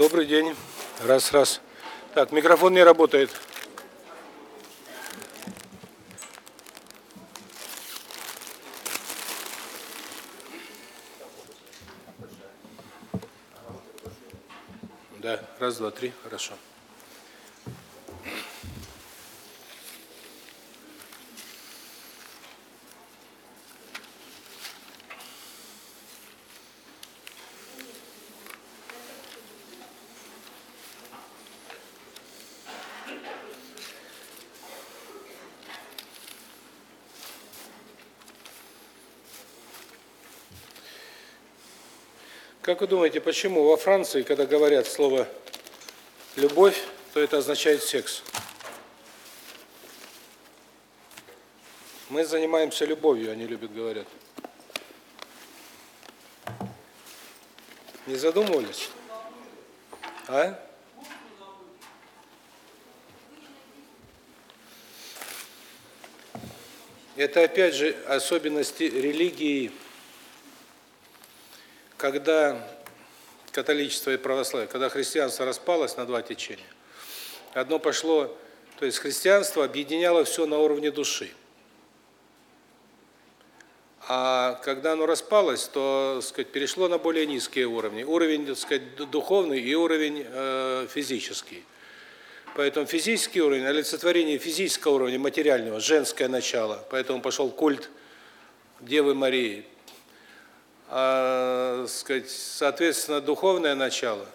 Добрый день. Раз, раз. Так, микрофон не работает. Да, раз, два, три, хорошо. Как вы думаете, почему во Франции, когда говорят слово «любовь», то это означает секс? Мы занимаемся любовью, они любят говорят. Не задумывались? А? Это опять же особенности религии когда католичество и православие, когда христианство распалось на два течения, одно пошло, то есть христианство объединяло все на уровне души. А когда оно распалось, то, сказать, перешло на более низкие уровни. Уровень, так сказать, духовный и уровень э, физический. Поэтому физический уровень, олицетворение физического уровня, материального, женское начало. Поэтому пошел культ Девы Марии, а, сказать, соответственно, духовное начало,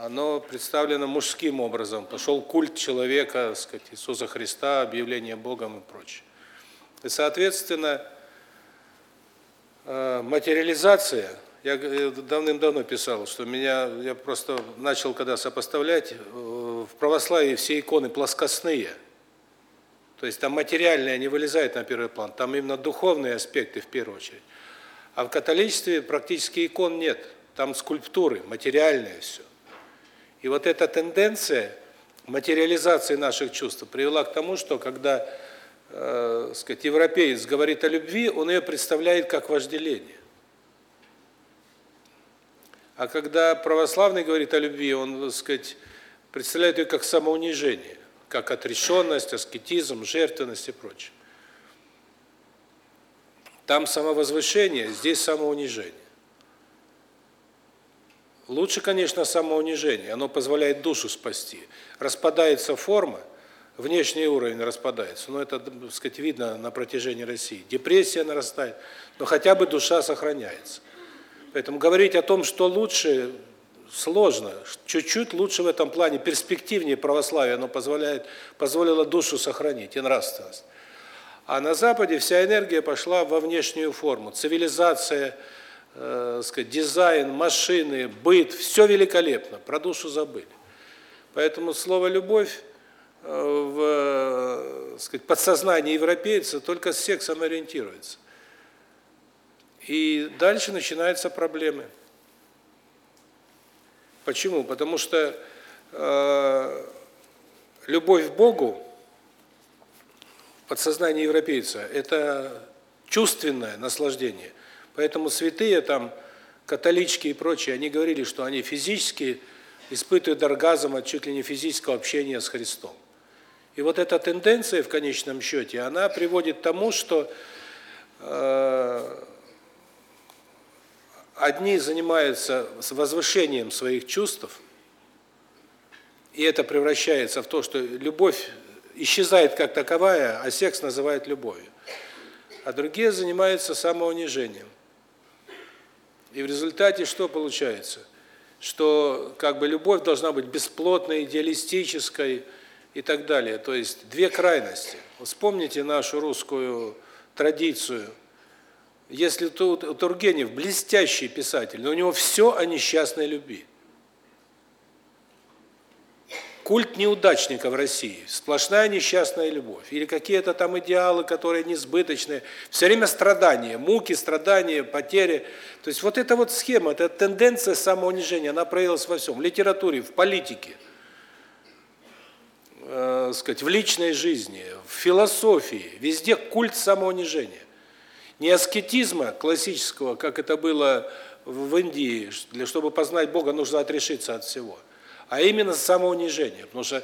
оно представлено мужским образом. Пошел культ человека, сказать, Иисуса Христа, объявление Богом и прочее. И, соответственно, а, материализация, я давным-давно писал, что меня, я просто начал когда сопоставлять, э, в православии все иконы плоскостные. То есть там материальное не вылезает на первый план, там именно духовные аспекты в первую очередь. А в католичестве практически икон нет. Там скульптуры, материальное все. И вот эта тенденция материализации наших чувств привела к тому, что когда, э, сказать, европеец говорит о любви, он ее представляет как вожделение. А когда православный говорит о любви, он, так сказать, представляет ее как самоунижение, как отрешенность, аскетизм, жертвенность и прочее. Там самовозвышение, здесь самоунижение. Лучше, конечно, самоунижение, оно позволяет душу спасти. Распадается форма, внешний уровень распадается, но это, так сказать, видно на протяжении России. Депрессия нарастает, но хотя бы душа сохраняется. Поэтому говорить о том, что лучше, сложно. Чуть-чуть лучше в этом плане, перспективнее православие, оно позволяет, позволило душу сохранить и нравственность. А на Западе вся энергия пошла во внешнюю форму. Цивилизация, э, сказать, дизайн, машины, быт, все великолепно, про душу забыли. Поэтому слово «любовь» э, в сказать, подсознании европейца только с сексом ориентируется. И дальше начинаются проблемы. Почему? Потому что э, любовь к Богу подсознание европейца это чувственное наслаждение. Поэтому святые там католички и прочие, они говорили, что они физически испытывают оргазм от чуть ли не физического общения с Христом. И вот эта тенденция в конечном счете, она приводит к тому, что э одни занимаются возвышением своих чувств, и это превращается в то, что любовь исчезает как таковая, а секс называют любовью. А другие занимаются самоунижением. И в результате что получается? Что как бы любовь должна быть бесплотной, идеалистической и так далее. То есть две крайности. Вспомните нашу русскую традицию. Если Тургенев блестящий писатель, но у него все о несчастной любви. Культ неудачника в России, сплошная несчастная любовь, или какие-то там идеалы, которые несбыточные, все время страдания, муки, страдания, потери. То есть вот эта вот схема, эта тенденция самоунижения, она проявилась во всем, в литературе, в политике, э, сказать, в личной жизни, в философии, везде культ самоунижения. Не аскетизма классического, как это было в Индии, для чтобы познать Бога, нужно отрешиться от всего, а именно самоунижение, потому что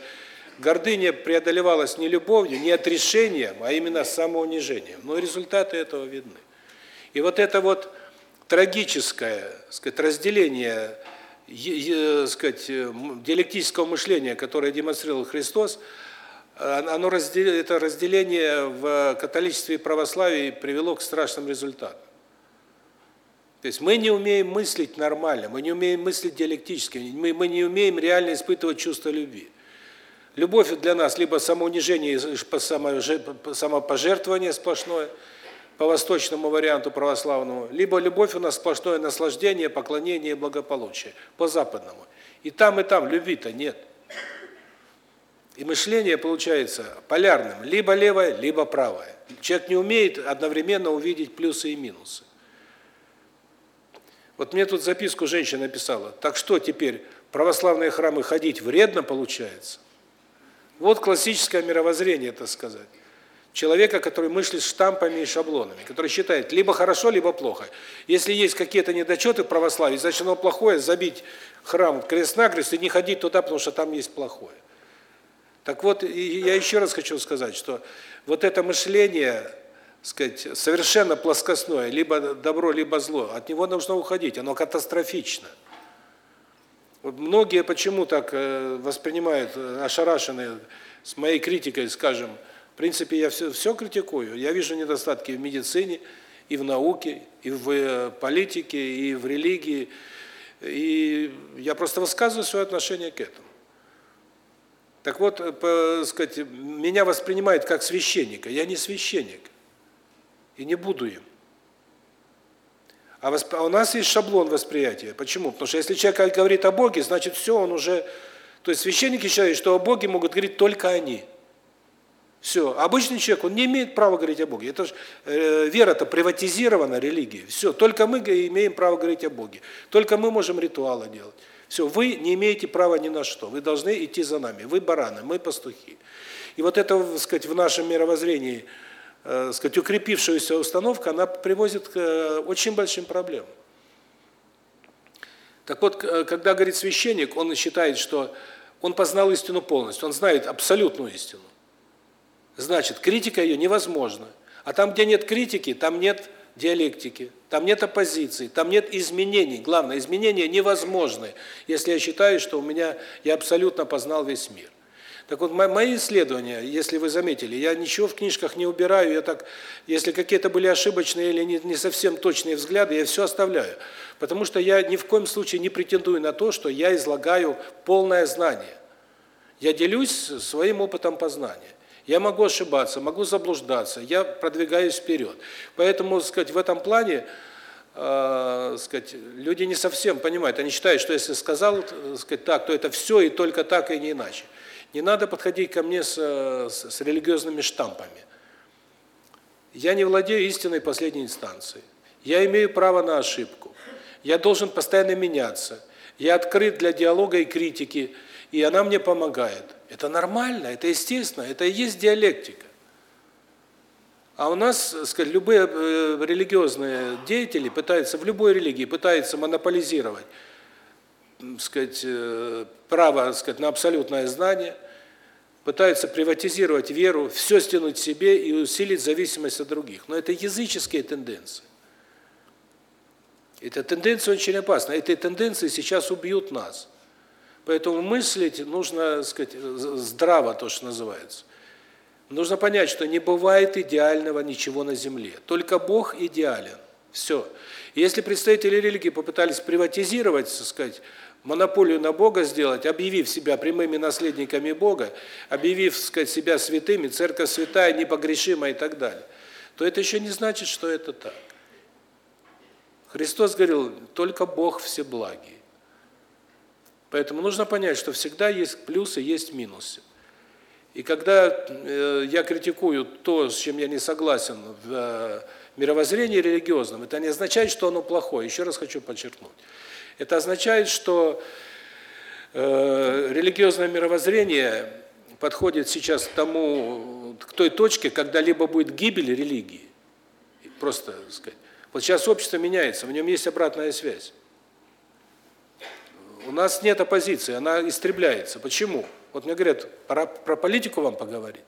гордыня преодолевалась не любовью, не отрешением, а именно самоунижением. Но результаты этого видны. И вот это вот трагическое, сказать, разделение, сказать, диалектического мышления, которое демонстрировал Христос, оно разделение, это разделение в католичестве и православии привело к страшным результатам. То есть мы не умеем мыслить нормально, мы не умеем мыслить диалектически, мы мы не умеем реально испытывать чувство любви. Любовь для нас либо самоунижение, самопожертвование сплошное, по восточному варианту православному, либо любовь у нас сплошное наслаждение, поклонение и благополучие, по западному. И там, и там любви-то нет. И мышление получается полярным, либо левое, либо правое. Человек не умеет одновременно увидеть плюсы и минусы. Вот мне тут записку женщина написала. Так что теперь православные храмы ходить вредно получается? Вот классическое мировоззрение, так сказать. Человека, который мыслит штампами и шаблонами, который считает либо хорошо, либо плохо. Если есть какие-то недочеты в православии, значит оно плохое, забить храм крест-накрест и не ходить туда, потому что там есть плохое. Так вот, я еще раз хочу сказать, что вот это мышление, сказать, совершенно плоскостное, либо добро, либо зло, от него нужно уходить, оно катастрофично. Вот многие почему так э, воспринимают э, ошарашенные с моей критикой, скажем, в принципе, я все все критикую. Я вижу недостатки в медицине, и в науке, и в э, политике, и в религии. И я просто высказываю свое отношение к этому. Так вот, по, сказать, меня воспринимают как священника. Я не священник. И не буду им. А, а у нас есть шаблон восприятия. Почему? Потому что если человек говорит о Боге, значит все, он уже... То есть священники считают, что о Боге могут говорить только они. Все. Обычный человек, он не имеет права говорить о Боге. Это же э, вера-то приватизирована, религия. Все. Только мы имеем право говорить о Боге. Только мы можем ритуалы делать. Все, вы не имеете права ни на что. Вы должны идти за нами. Вы бараны, мы пастухи. И вот это, так сказать, в нашем мировоззрении, э, сказать, укрепившаяся установка, она приводит к э, очень большим проблемам. Так вот, э, когда говорит священник, он считает, что он познал истину полностью, он знает абсолютную истину. Значит, критика ее невозможна. А там, где нет критики, там нет диалектики, там нет оппозиции, там нет изменений. Главное, изменения невозможны, если я считаю, что у меня я абсолютно познал весь мир. Так вот, мои исследования, если вы заметили, я ничего в книжках не убираю, я так, если какие-то были ошибочные или не, не совсем точные взгляды, я все оставляю. Потому что я ни в коем случае не претендую на то, что я излагаю полное знание. Я делюсь своим опытом познания. Я могу ошибаться, могу заблуждаться, я продвигаюсь вперед. Поэтому, сказать, в этом плане, э, сказать, люди не совсем понимают. Они считают, что если сказал, сказать, так, то это все и только так и не иначе. Не надо подходить ко мне с, с, с религиозными штампами. Я не владею истиной последней инстанции. Я имею право на ошибку. Я должен постоянно меняться. Я открыт для диалога и критики, и она мне помогает. Это нормально, это естественно, это и есть диалектика. А у нас, сказать, любые э, религиозные деятели пытаются в любой религии пытаются монополизировать, сказать, э, право, сказать, на абсолютное знание, пытаются приватизировать веру, все стянуть себе и усилить зависимость от других. Но это языческие тенденции. Эта тенденция очень опасна. Эти тенденции сейчас убьют нас. Поэтому мыслить нужно, сказать, здраво, то, что называется. Нужно понять, что не бывает идеального ничего на земле. Только Бог идеален. Все. Если представители религии попытались приватизировать, так сказать, монополию на Бога сделать, объявив себя прямыми наследниками Бога, объявив, сказать, себя святыми, церковь святая, непогрешимая и так далее, то это еще не значит, что это так. Христос говорил, только Бог всеблагий. Поэтому нужно понять, что всегда есть плюсы, есть минусы. И когда э, я критикую то, с чем я не согласен в э, мировоззрении религиозном, это не означает, что оно плохое. Еще раз хочу подчеркнуть. Это означает, что э, религиозное мировоззрение подходит сейчас к тому, к той точке, когда либо будет гибель религии, Просто, так сказать. Вот сейчас общество меняется, в нем есть обратная связь. У нас нет оппозиции, она истребляется. Почему? Вот мне говорят, пора про политику вам поговорить.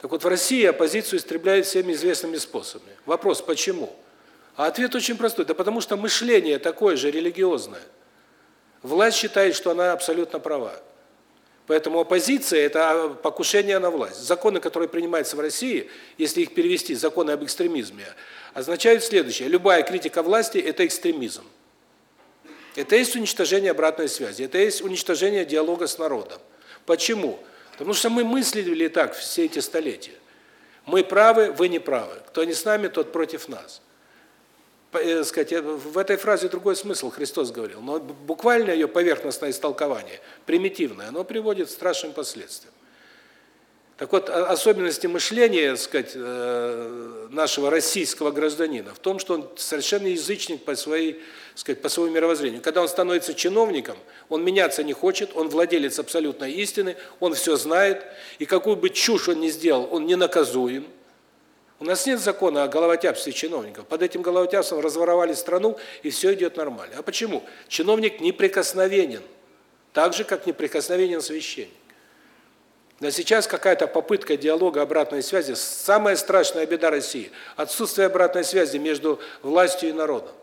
Так вот, в России оппозицию истребляют всеми известными способами. Вопрос, почему? А ответ очень простой. Да потому что мышление такое же религиозное. Власть считает, что она абсолютно права. Поэтому оппозиция – это покушение на власть. Законы, которые принимаются в России, если их перевести, законы об экстремизме, означают следующее. Любая критика власти – это экстремизм. Это есть уничтожение обратной связи, это есть уничтожение диалога с народом. Почему? Потому что мы мыслили так все эти столетия. Мы правы, вы не правы. Кто не с нами, тот против нас. Э, сказать, э, в этой фразе другой смысл Христос говорил, но буквально ее поверхностное истолкование, примитивное, оно приводит к страшным последствиям. Так вот, особенности мышления, сказать, э, нашего российского гражданина в том, что он совершенно язычник по своей, сказать, по своему мировоззрению. Когда он становится чиновником, он меняться не хочет, он владелец абсолютной истины, он все знает, и какую бы чушь он ни сделал, он не наказуем. У нас нет закона о головотяпстве чиновников. Под этим головотяпством разворовали страну, и все идет нормально. А почему? Чиновник неприкосновенен, так же, как неприкосновенен священник. Но сейчас какая-то попытка диалога, обратной связи. Самая страшная беда России – отсутствие обратной связи между властью и народом.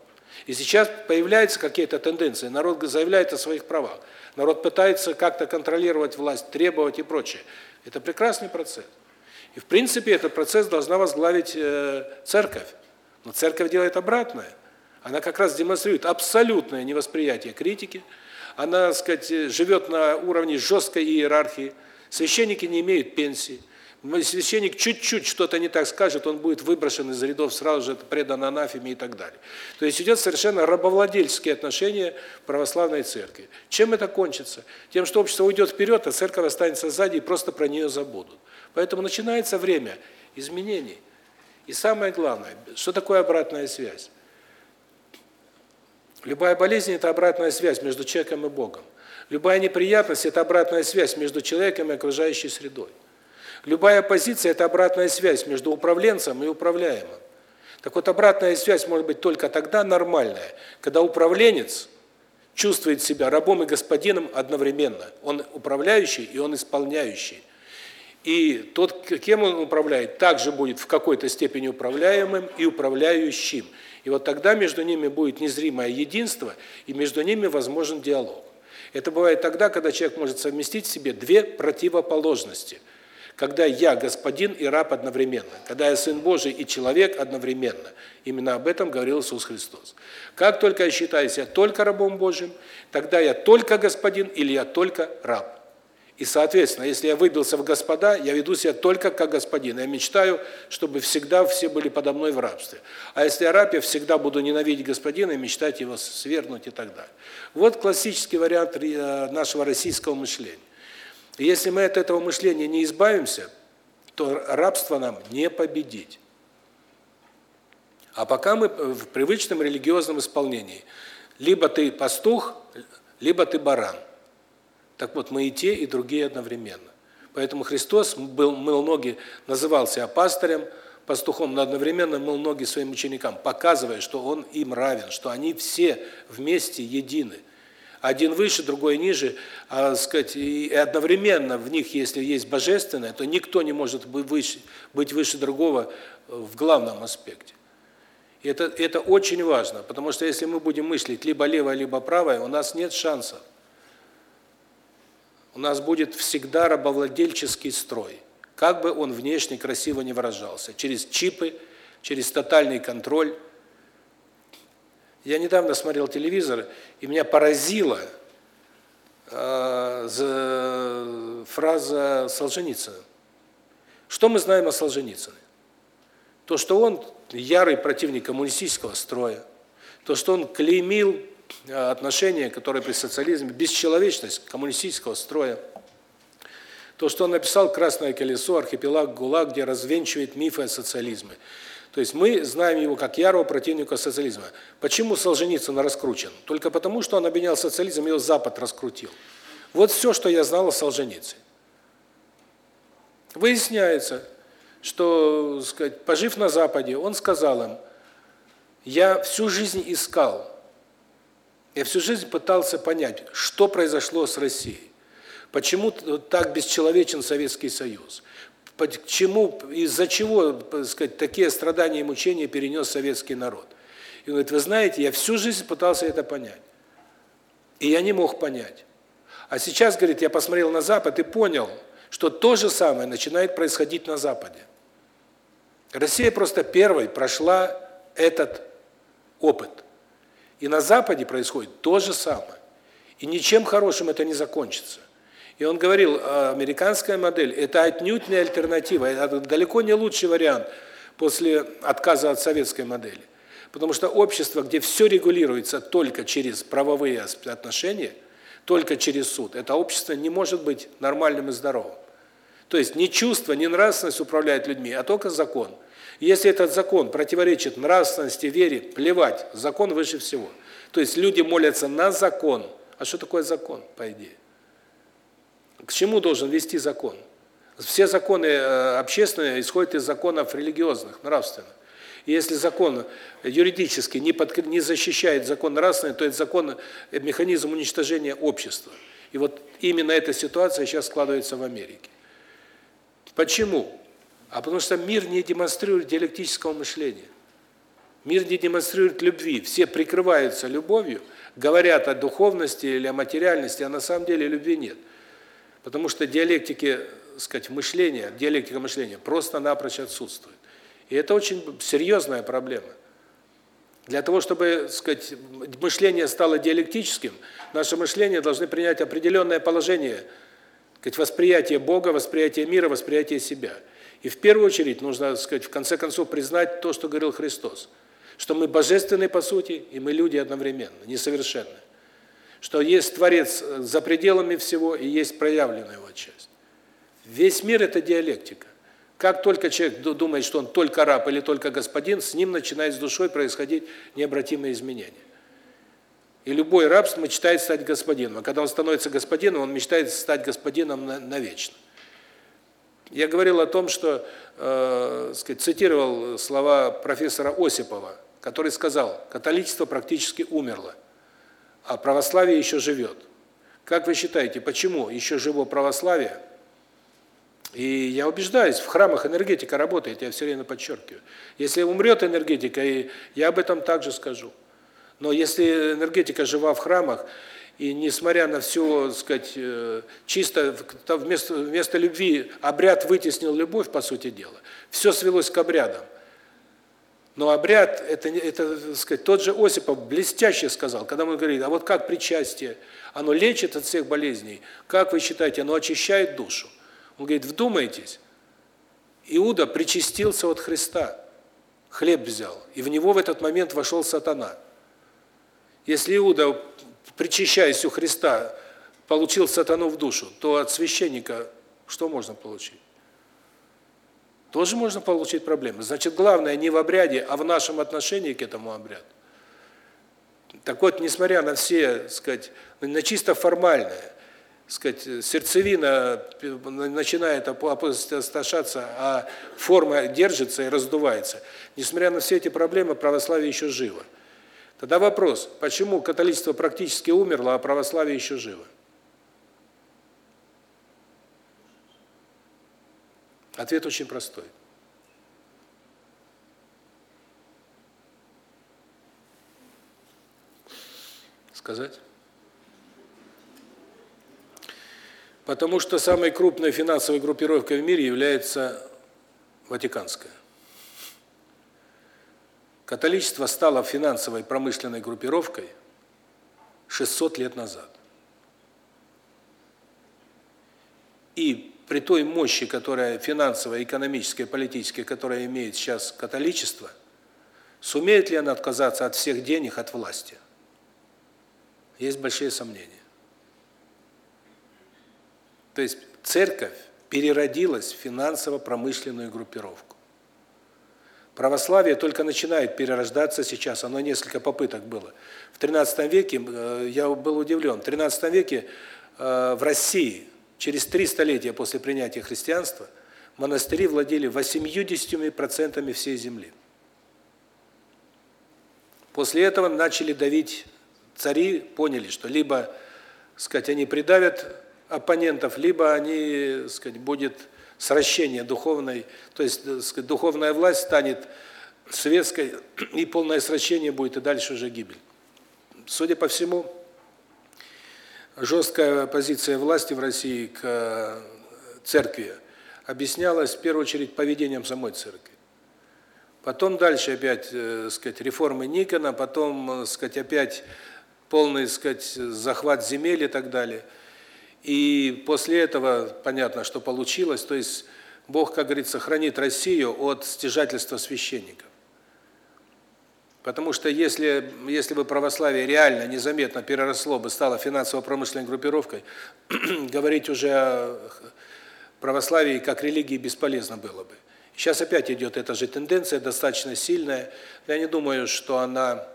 И сейчас появляются какие-то тенденции. Народ заявляет о своих правах. Народ пытается как-то контролировать власть, требовать и прочее. Это прекрасный процесс. И в принципе этот процесс должна возглавить э, церковь. Но церковь делает обратное. Она как раз демонстрирует абсолютное невосприятие критики. Она, так сказать, живет на уровне жесткой иерархии. Священники не имеют пенсии. Священник чуть-чуть что-то не так скажет, он будет выброшен из рядов, сразу же предан анафеме и так далее. То есть идет совершенно рабовладельческие отношения православной церкви. Чем это кончится? Тем, что общество уйдет вперед, а церковь останется сзади и просто про нее забудут. Поэтому начинается время изменений. И самое главное, что такое обратная связь? Любая болезнь – это обратная связь между человеком и Богом. Любая неприятность – это обратная связь между человеком и окружающей средой. Любая позиция – это обратная связь между управленцем и управляемым. Так вот, обратная связь может быть только тогда нормальная, когда управленец чувствует себя рабом и господином одновременно. Он управляющий и он исполняющий. И тот, кем он управляет, также будет в какой-то степени управляемым и управляющим. И вот тогда между ними будет незримое единство, и между ними возможен диалог. Это бывает тогда, когда человек может совместить в себе две противоположности. Когда я господин и раб одновременно. Когда я сын Божий и человек одновременно. Именно об этом говорил Иисус Христос. Как только я считаю себя только рабом Божьим, тогда я только господин или я только раб. И, соответственно, если я выбился в господа, я веду себя только как господин. Я мечтаю, чтобы всегда все были подо мной в рабстве. А если я раб, я всегда буду ненавидеть господина и мечтать его свергнуть и так далее. Вот классический вариант э, нашего российского мышления. И если мы от этого мышления не избавимся, то рабство нам не победить. А пока мы в привычном религиозном исполнении. Либо ты пастух, либо ты баран. Так вот, мы и те, и другие одновременно. Поэтому Христос был мыл ноги, назывался апостолем, пастухом, но одновременно мыл ноги своим ученикам, показывая, что он им равен, что они все вместе едины. Один выше, другой ниже, а сказать, и одновременно в них, если есть божественное, то никто не может быть выше, быть выше другого в главном аспекте. Это это очень важно, потому что если мы будем мыслить либо левое, либо правое, у нас нет шансов у нас будет всегда рабовладельческий строй, как бы он внешне красиво не выражался, через чипы, через тотальный контроль. Я недавно смотрел телевизор, и меня поразила э, фраза Солженицына. Что мы знаем о Солженицыне? То, что он ярый противник коммунистического строя, то, что он клеймил Э, отношения, которые при социализме, бесчеловечность коммунистического строя. То, что он написал «Красное колесо», «Архипелаг ГУЛАГ», где развенчивает мифы о социализме. То есть мы знаем его как ярого противника социализма. Почему Солженицын раскручен? Только потому, что он обвинял социализм, его Запад раскрутил. Вот все, что я знал о Солженицыне. Выясняется, что, сказать, пожив на Западе, он сказал им, я всю жизнь искал, я всю жизнь пытался понять, что произошло с Россией. Почему так бесчеловечен Советский Союз? Почему, из-за чего, так сказать, такие страдания и мучения перенес советский народ? И он говорит, вы знаете, я всю жизнь пытался это понять. И я не мог понять. А сейчас, говорит, я посмотрел на Запад и понял, что то же самое начинает происходить на Западе. Россия просто первой прошла этот опыт. И на Западе происходит то же самое. И ничем хорошим это не закончится. И он говорил, «А американская модель – это отнюдь не альтернатива, это далеко не лучший вариант после отказа от советской модели. Потому что общество, где все регулируется только через правовые отношения, только через суд, это общество не может быть нормальным и здоровым. То есть не чувство, не нравственность управляет людьми, а только закон. Если этот закон противоречит нравственности, вере, плевать, закон выше всего. То есть люди молятся на закон. А что такое закон, по идее? К чему должен вести закон? Все законы э, общественные исходят из законов религиозных, нравственных. И если закон юридически не под, не защищает закон нравственный, то это закон это механизм уничтожения общества. И вот именно эта ситуация сейчас складывается в Америке. Почему? А потому что мир не демонстрирует диалектического мышления. Мир не демонстрирует любви. Все прикрываются любовью, говорят о духовности или о материальности, а на самом деле любви нет. Потому что диалектики, сказать, мышления, диалектика мышления просто-напрочь отсутствует. И это очень серьезная проблема. Для того, чтобы, сказать, мышление стало диалектическим, наше мышление должны принять определенное положение, сказать, восприятие Бога, восприятие мира, восприятие себя. И в первую очередь нужно, сказать, в конце концов признать то, что говорил Христос, что мы божественны по сути, и мы люди одновременно, несовершенны что есть Творец за пределами всего и есть проявленная его часть. Весь мир – это диалектика. Как только человек думает, что он только раб или только господин, с ним начинает с душой происходить необратимые изменения. И любой раб мечтает стать господином. А когда он становится господином, он мечтает стать господином навечно. Я говорил о том, что, э, сказать, цитировал слова профессора Осипова, который сказал, католичество практически умерло а православие еще живет. Как вы считаете, почему еще живо православие? И я убеждаюсь, в храмах энергетика работает, я все время подчеркиваю. Если умрет энергетика, и я об этом также скажу. Но если энергетика жива в храмах, и несмотря на все, сказать, э, чисто вместо вместо любви обряд вытеснил любовь, по сути дела, все свелось к обрядам. Но обряд это это, так сказать, тот же Осипов блестяще сказал, когда мы говорили: "А вот как причастие, оно лечит от всех болезней. Как вы считаете, оно очищает душу?" Он говорит: "Вдумайтесь. Иуда причастился от Христа. Хлеб взял, и в него в этот момент вошел сатана. Если Иуда, причащаясь у Христа, получил сатану в душу, то от священника что можно получить? тоже можно получить проблемы. Значит, главное не в обряде, а в нашем отношении к этому обряду. Так вот, несмотря на все, сказать, на чисто формальное, сказать, сердцевина начинает опустошаться, а форма держится и раздувается. Несмотря на все эти проблемы, православие еще живо. Тогда вопрос, почему католичество практически умерло, а православие еще живо? Ответ очень простой. Сказать? Потому что самой крупной финансовой группировкой в мире является Ватиканская. Католичество стало финансовой промышленной группировкой 600 лет назад. И при той мощи, которая финансовая, экономическая, политическая, которая имеет сейчас католичество, сумеет ли она отказаться от всех денег, от власти? Есть большие сомнения. То есть церковь переродилась в финансово-промышленную группировку. Православие только начинает перерождаться сейчас, оно несколько попыток было. В 13 веке, э, я был удивлен, в 13 веке э, в России Через три столетия после принятия христианства монастыри владели 80% всей земли. После этого начали давить цари, поняли, что либо, сказать, они придавят оппонентов, либо они, сказать, будет сращение духовной, то есть, сказать, духовная власть станет светской, и полное сращение будет, и дальше уже гибель. Судя по всему, жесткая позиция власти в России к э, церкви объяснялась в первую очередь поведением самой церкви. Потом дальше опять, э, сказать, реформы Никона, потом, э, сказать, опять полный, сказать, захват земель и так далее. И после этого понятно, что получилось, то есть Бог, как говорится, хранит Россию от стяжательства священников. Потому что если если бы православие реально незаметно переросло бы, стало финансово-промышленной группировкой, говорить уже о православии как религии бесполезно было бы. Сейчас опять идет эта же тенденция, достаточно сильная. Я не думаю, что она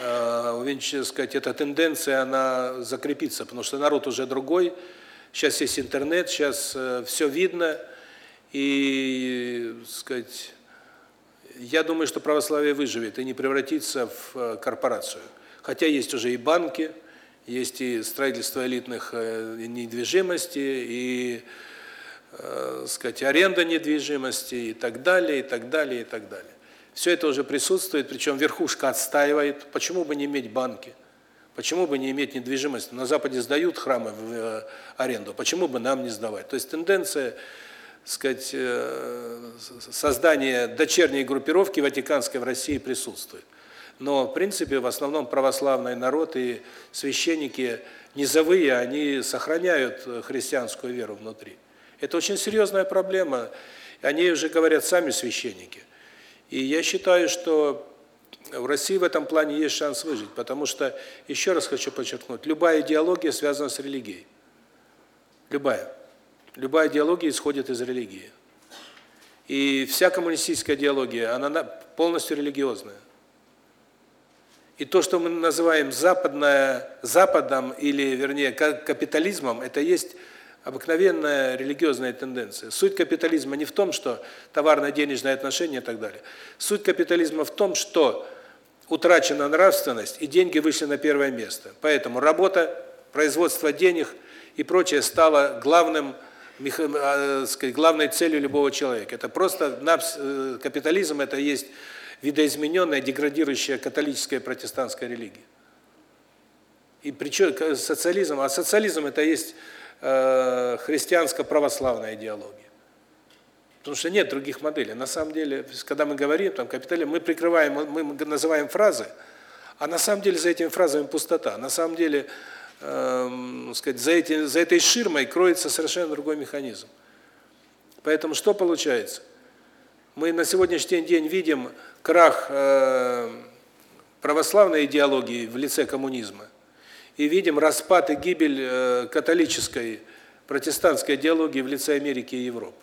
э, сказать, эта тенденция, она закрепится, потому что народ уже другой. Сейчас есть интернет, сейчас э, все видно. И, сказать, я думаю, что православие выживет и не превратится в э, корпорацию. Хотя есть уже и банки, есть и строительство элитных недвижимости, и, э, сказать, аренда недвижимости, и так далее, и так далее, и так далее. Все это уже присутствует, причем верхушка отстаивает. Почему бы не иметь банки? Почему бы не иметь недвижимость? На Западе сдают храмы в э, аренду, почему бы нам не сдавать? То есть тенденция сказать, э, создание дочерней группировки ватиканской в России присутствует. Но, в принципе, в основном православный народ и священники низовые, они сохраняют христианскую веру внутри. Это очень серьезная проблема. Они уже говорят сами священники. И я считаю, что в России в этом плане есть шанс выжить, потому что, еще раз хочу подчеркнуть, любая идеология связана с религией. Любая. Любая идеология исходит из религии. И вся коммунистическая идеология, она полностью религиозная. И то, что мы называем западное западом или, вернее, капитализмом, это есть обыкновенная религиозная тенденция. Суть капитализма не в том, что товарно-денежные отношения и так далее. Суть капитализма в том, что утрачена нравственность и деньги вышли на первое место. Поэтому работа, производство денег и прочее стало главным а, сказать, главной целью любого человека. Это просто э, капитализм это есть видоизмененная, деградирующая католическая протестантская религия. И причем социализм, а социализм это есть э, христианско-православная идеология. Потому что нет других моделей. На самом деле, когда мы говорим там капитализм, мы прикрываем, мы называем фразы, а на самом деле за этими фразами пустота. На самом деле э, сказать, за, эти, за этой ширмой кроется совершенно другой механизм. Поэтому что получается? Мы на сегодняшний день видим крах э, православной идеологии в лице коммунизма и видим распад и гибель э, католической протестантской идеологии в лице Америки и Европы.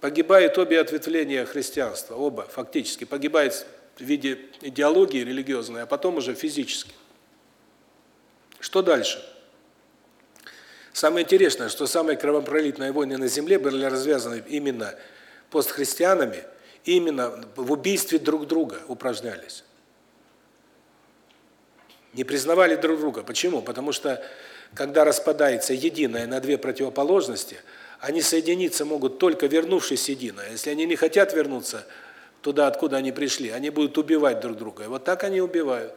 Погибают обе ответвления христианства, оба фактически. Погибает в виде идеологии религиозной, а потом уже физически. Что дальше? Самое интересное, что самые кровопролитные войны на земле были развязаны именно постхристианами, именно в убийстве друг друга упражнялись. Не признавали друг друга. Почему? Потому что когда распадается единое на две противоположности, они соединиться могут только вернувшись едино. Если они не хотят вернуться туда, откуда они пришли, они будут убивать друг друга. И вот так они убивают.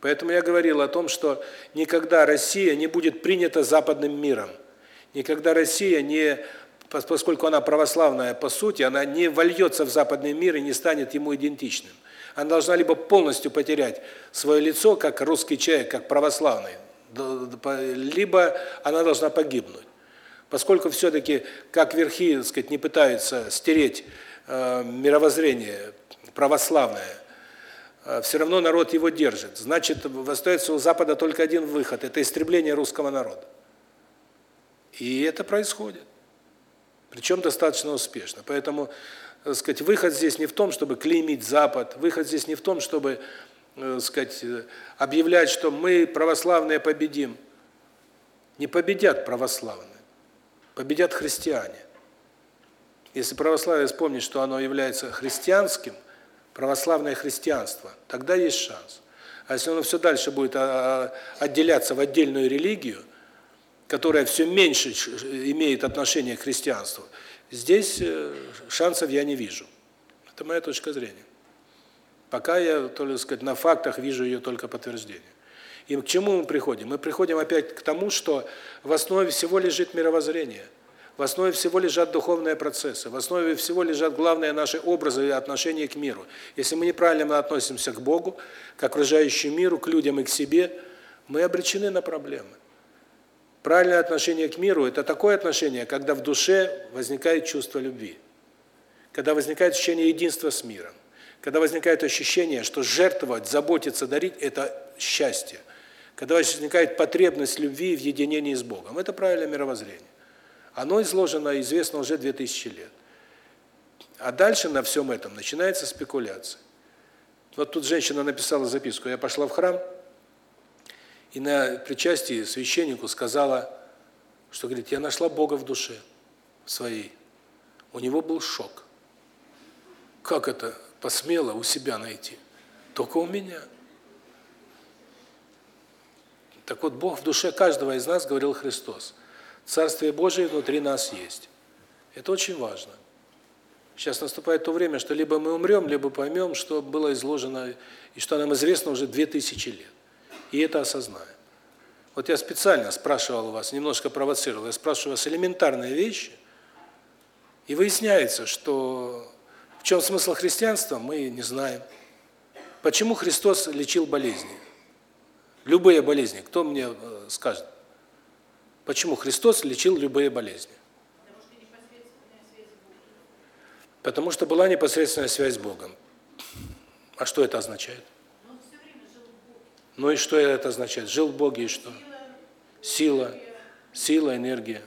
Поэтому я говорил о том, что никогда Россия не будет принята западным миром. Никогда Россия не поскольку она православная по сути, она не вольется в западный мир и не станет ему идентичным. Она должна либо полностью потерять свое лицо, как русский человек, как православный, либо она должна погибнуть. Поскольку все-таки, как верхи, так сказать, не пытаются стереть э, мировоззрение православное, э, все равно народ его держит. Значит, остается у Запада только один выход – это истребление русского народа. И это происходит. Причем достаточно успешно. Поэтому, так сказать, выход здесь не в том, чтобы клеймить Запад, выход здесь не в том, чтобы, так сказать, объявлять, что мы православные победим. Не победят православные. победят христиане. Если православие вспомнит, что оно является христианским, православное христианство, тогда есть шанс. А если оно все дальше будет а, а, отделяться в отдельную религию, которая все меньше имеет отношение к христианству, здесь э, шансов я не вижу. Это моя точка зрения. Пока я, то ли сказать, на фактах вижу ее только подтверждение. И к чему мы приходим? Мы приходим опять к тому, что в основе всего лежит мировоззрение. В основе всего лежат духовные процессы, в основе всего лежат главные наши образы и отношения к миру. Если мы неправильно относимся к Богу, к окружающему миру, к людям и к себе, мы обречены на проблемы. Правильное отношение к миру – это такое отношение, когда в душе возникает чувство любви, когда возникает ощущение единства с миром, когда возникает ощущение, что жертвовать, заботиться, дарить – это счастье, когда возникает потребность любви в единении с Богом. Это правильное мировоззрение. Оно изложено, известно уже 2000 лет. А дальше на всем этом начинается спекуляция. Вот тут женщина написала записку. Я пошла в храм, и на причастии священнику сказала, что, говорит, я нашла Бога в душе своей. У него был шок. Как это посмела у себя найти? Только у меня. Так вот, Бог в душе каждого из нас, говорил Христос. Царствие Божие внутри нас есть. Это очень важно. Сейчас наступает то время, что либо мы умрем, либо поймем, что было изложено и что нам известно уже 2000 лет. И это осознаем. Вот я специально спрашивал вас, немножко провоцировал, я спрашиваю вас элементарные вещи, и выясняется, что в чем смысл христианства, мы не знаем. Почему Христос лечил болезни? Любые болезни, кто мне э, скажет? Почему Христос лечил любые болезни? Потому что была непосредственная связь с Богом. А что это означает? Ну и что это означает? Жил в Боге и что? Сила, сила, энергия.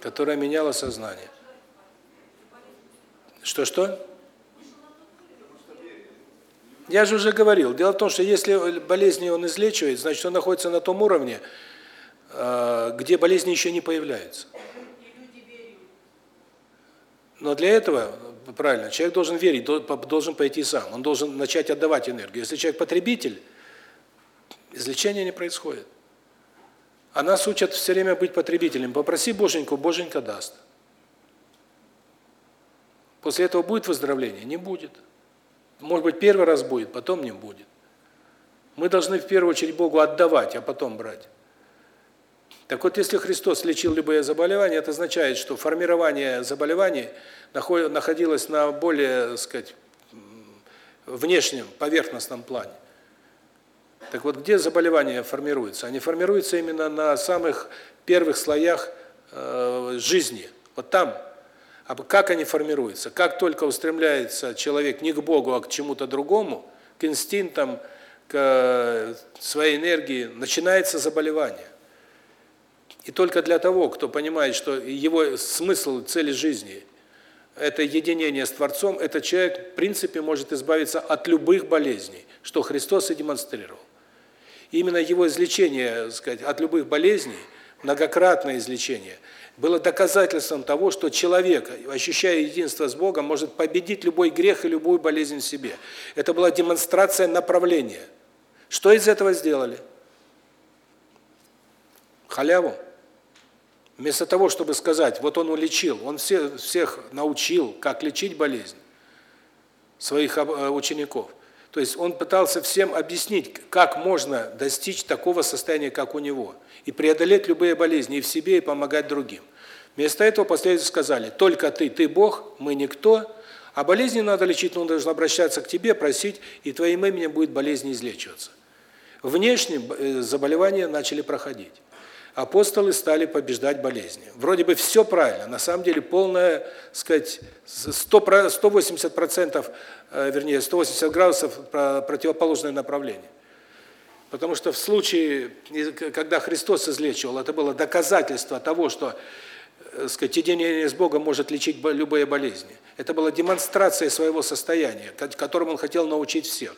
Которая меняла сознание. Что-что? Я же уже говорил, дело в том, что если болезни он излечивает, значит, он находится на том уровне, э, где болезни еще не появляются. Но для этого, правильно, человек должен верить, должен пойти сам, он должен начать отдавать энергию. Если человек потребитель, излечение не происходит. А нас учат все время быть потребителем. Попроси Боженьку, Боженька даст. После этого будет выздоровление? Не будет. Может быть, первый раз будет, потом не будет. Мы должны в первую очередь Богу отдавать, а потом брать. Так вот, если Христос лечил любые заболевания, это означает, что формирование заболеваний находилось на более, так сказать, внешнем, поверхностном плане. Так вот, где заболевания формируются? Они формируются именно на самых первых слоях э, жизни. Вот там а как они формируются? Как только устремляется человек не к Богу, а к чему-то другому, к инстинктам, к своей энергии, начинается заболевание. И только для того, кто понимает, что его смысл, цель жизни – это единение с Творцом, этот человек, в принципе, может избавиться от любых болезней, что Христос и демонстрировал. И именно его излечение, сказать, от любых болезней, многократное излечение – было доказательством того, что человек, ощущая единство с Богом, может победить любой грех и любую болезнь в себе. Это была демонстрация направления. Что из этого сделали? Халяву. Вместо того, чтобы сказать, вот он улечил, он все, всех научил, как лечить болезнь своих э, учеников. То есть он пытался всем объяснить, как можно достичь такого состояния, как у него, и преодолеть любые болезни и в себе, и помогать другим. Вместо этого последователи сказали, только ты, ты Бог, мы никто, а болезни надо лечить, но он должен обращаться к тебе, просить, и твоим именем будет болезнь излечиваться. Внешне э, заболевания начали проходить. Апостолы стали побеждать болезни. Вроде бы все правильно, на самом деле полное, сказать, 100 180%, э, вернее, 180 градусов противоположное направление. Потому что в случае, когда Христос излечивал, это было доказательство того, что э, сказать, единение с Богом может лечить любые болезни. Это была демонстрация своего состояния, которым он хотел научить всех.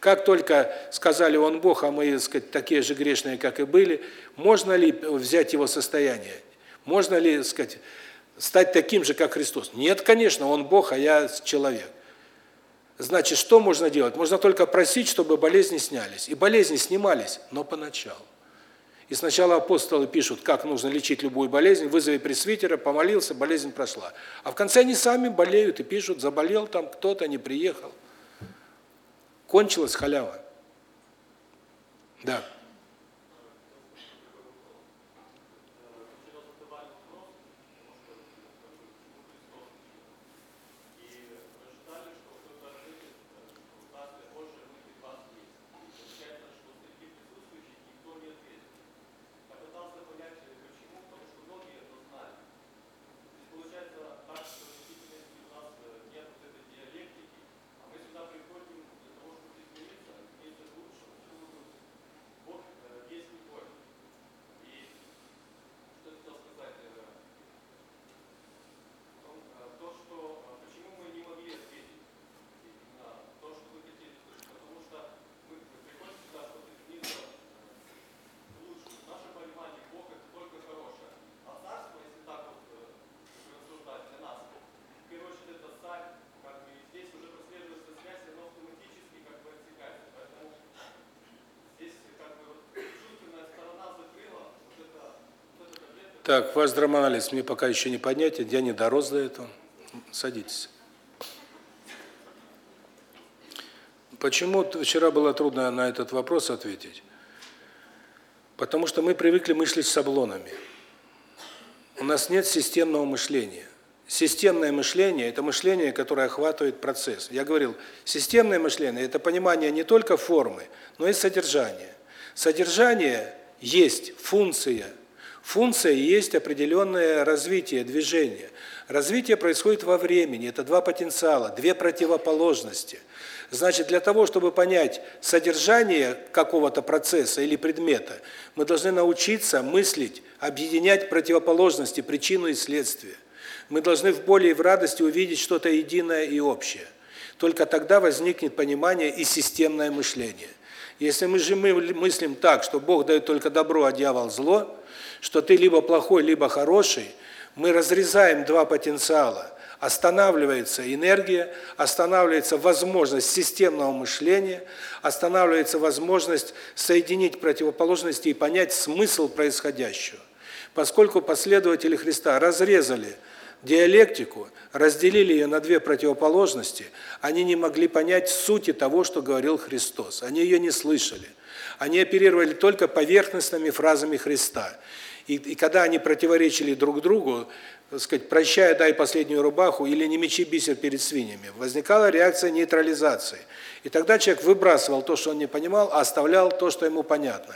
Как только сказали он Бог, а мы, так сказать, такие же грешные, как и были, можно ли взять его состояние? Можно ли, так сказать, стать таким же, как Христос? Нет, конечно, он Бог, а я человек. Значит, что можно делать? Можно только просить, чтобы болезни снялись. И болезни снимались, но поначалу. И сначала апостолы пишут, как нужно лечить любую болезнь, вызови пресвитера, помолился, болезнь прошла. А в конце они сами болеют и пишут, заболел там кто-то, не приехал. Кончилась халява. Да. Так, ваш драманализ мне пока еще не понятен, я не дорос до этого. Садитесь. Почему вчера было трудно на этот вопрос ответить? Потому что мы привыкли мыслить шаблонами. У нас нет системного мышления. Системное мышление – это мышление, которое охватывает процесс. Я говорил, системное мышление – это понимание не только формы, но и содержания. Содержание есть функция – Функция есть определенное развитие, движение. Развитие происходит во времени, это два потенциала, две противоположности. Значит, для того, чтобы понять содержание какого-то процесса или предмета, мы должны научиться мыслить, объединять противоположности, причину и следствие. Мы должны в боли и в радости увидеть что-то единое и общее. Только тогда возникнет понимание и системное мышление. Если мы же мы мыслим так, что Бог дает только добро, а дьявол зло, что ты либо плохой, либо хороший, мы разрезаем два потенциала. Останавливается энергия, останавливается возможность системного мышления, останавливается возможность соединить противоположности и понять смысл происходящего. Поскольку последователи Христа разрезали диалектику, разделили ее на две противоположности, они не могли понять сути того, что говорил Христос. Они ее не слышали. Они оперировали только поверхностными фразами Христа. И, и когда они противоречили друг другу, так сказать, прощая, дай последнюю рубаху или не мечи бисер перед свиньями, возникала реакция нейтрализации. И тогда человек выбрасывал то, что он не понимал, а оставлял то, что ему понятно.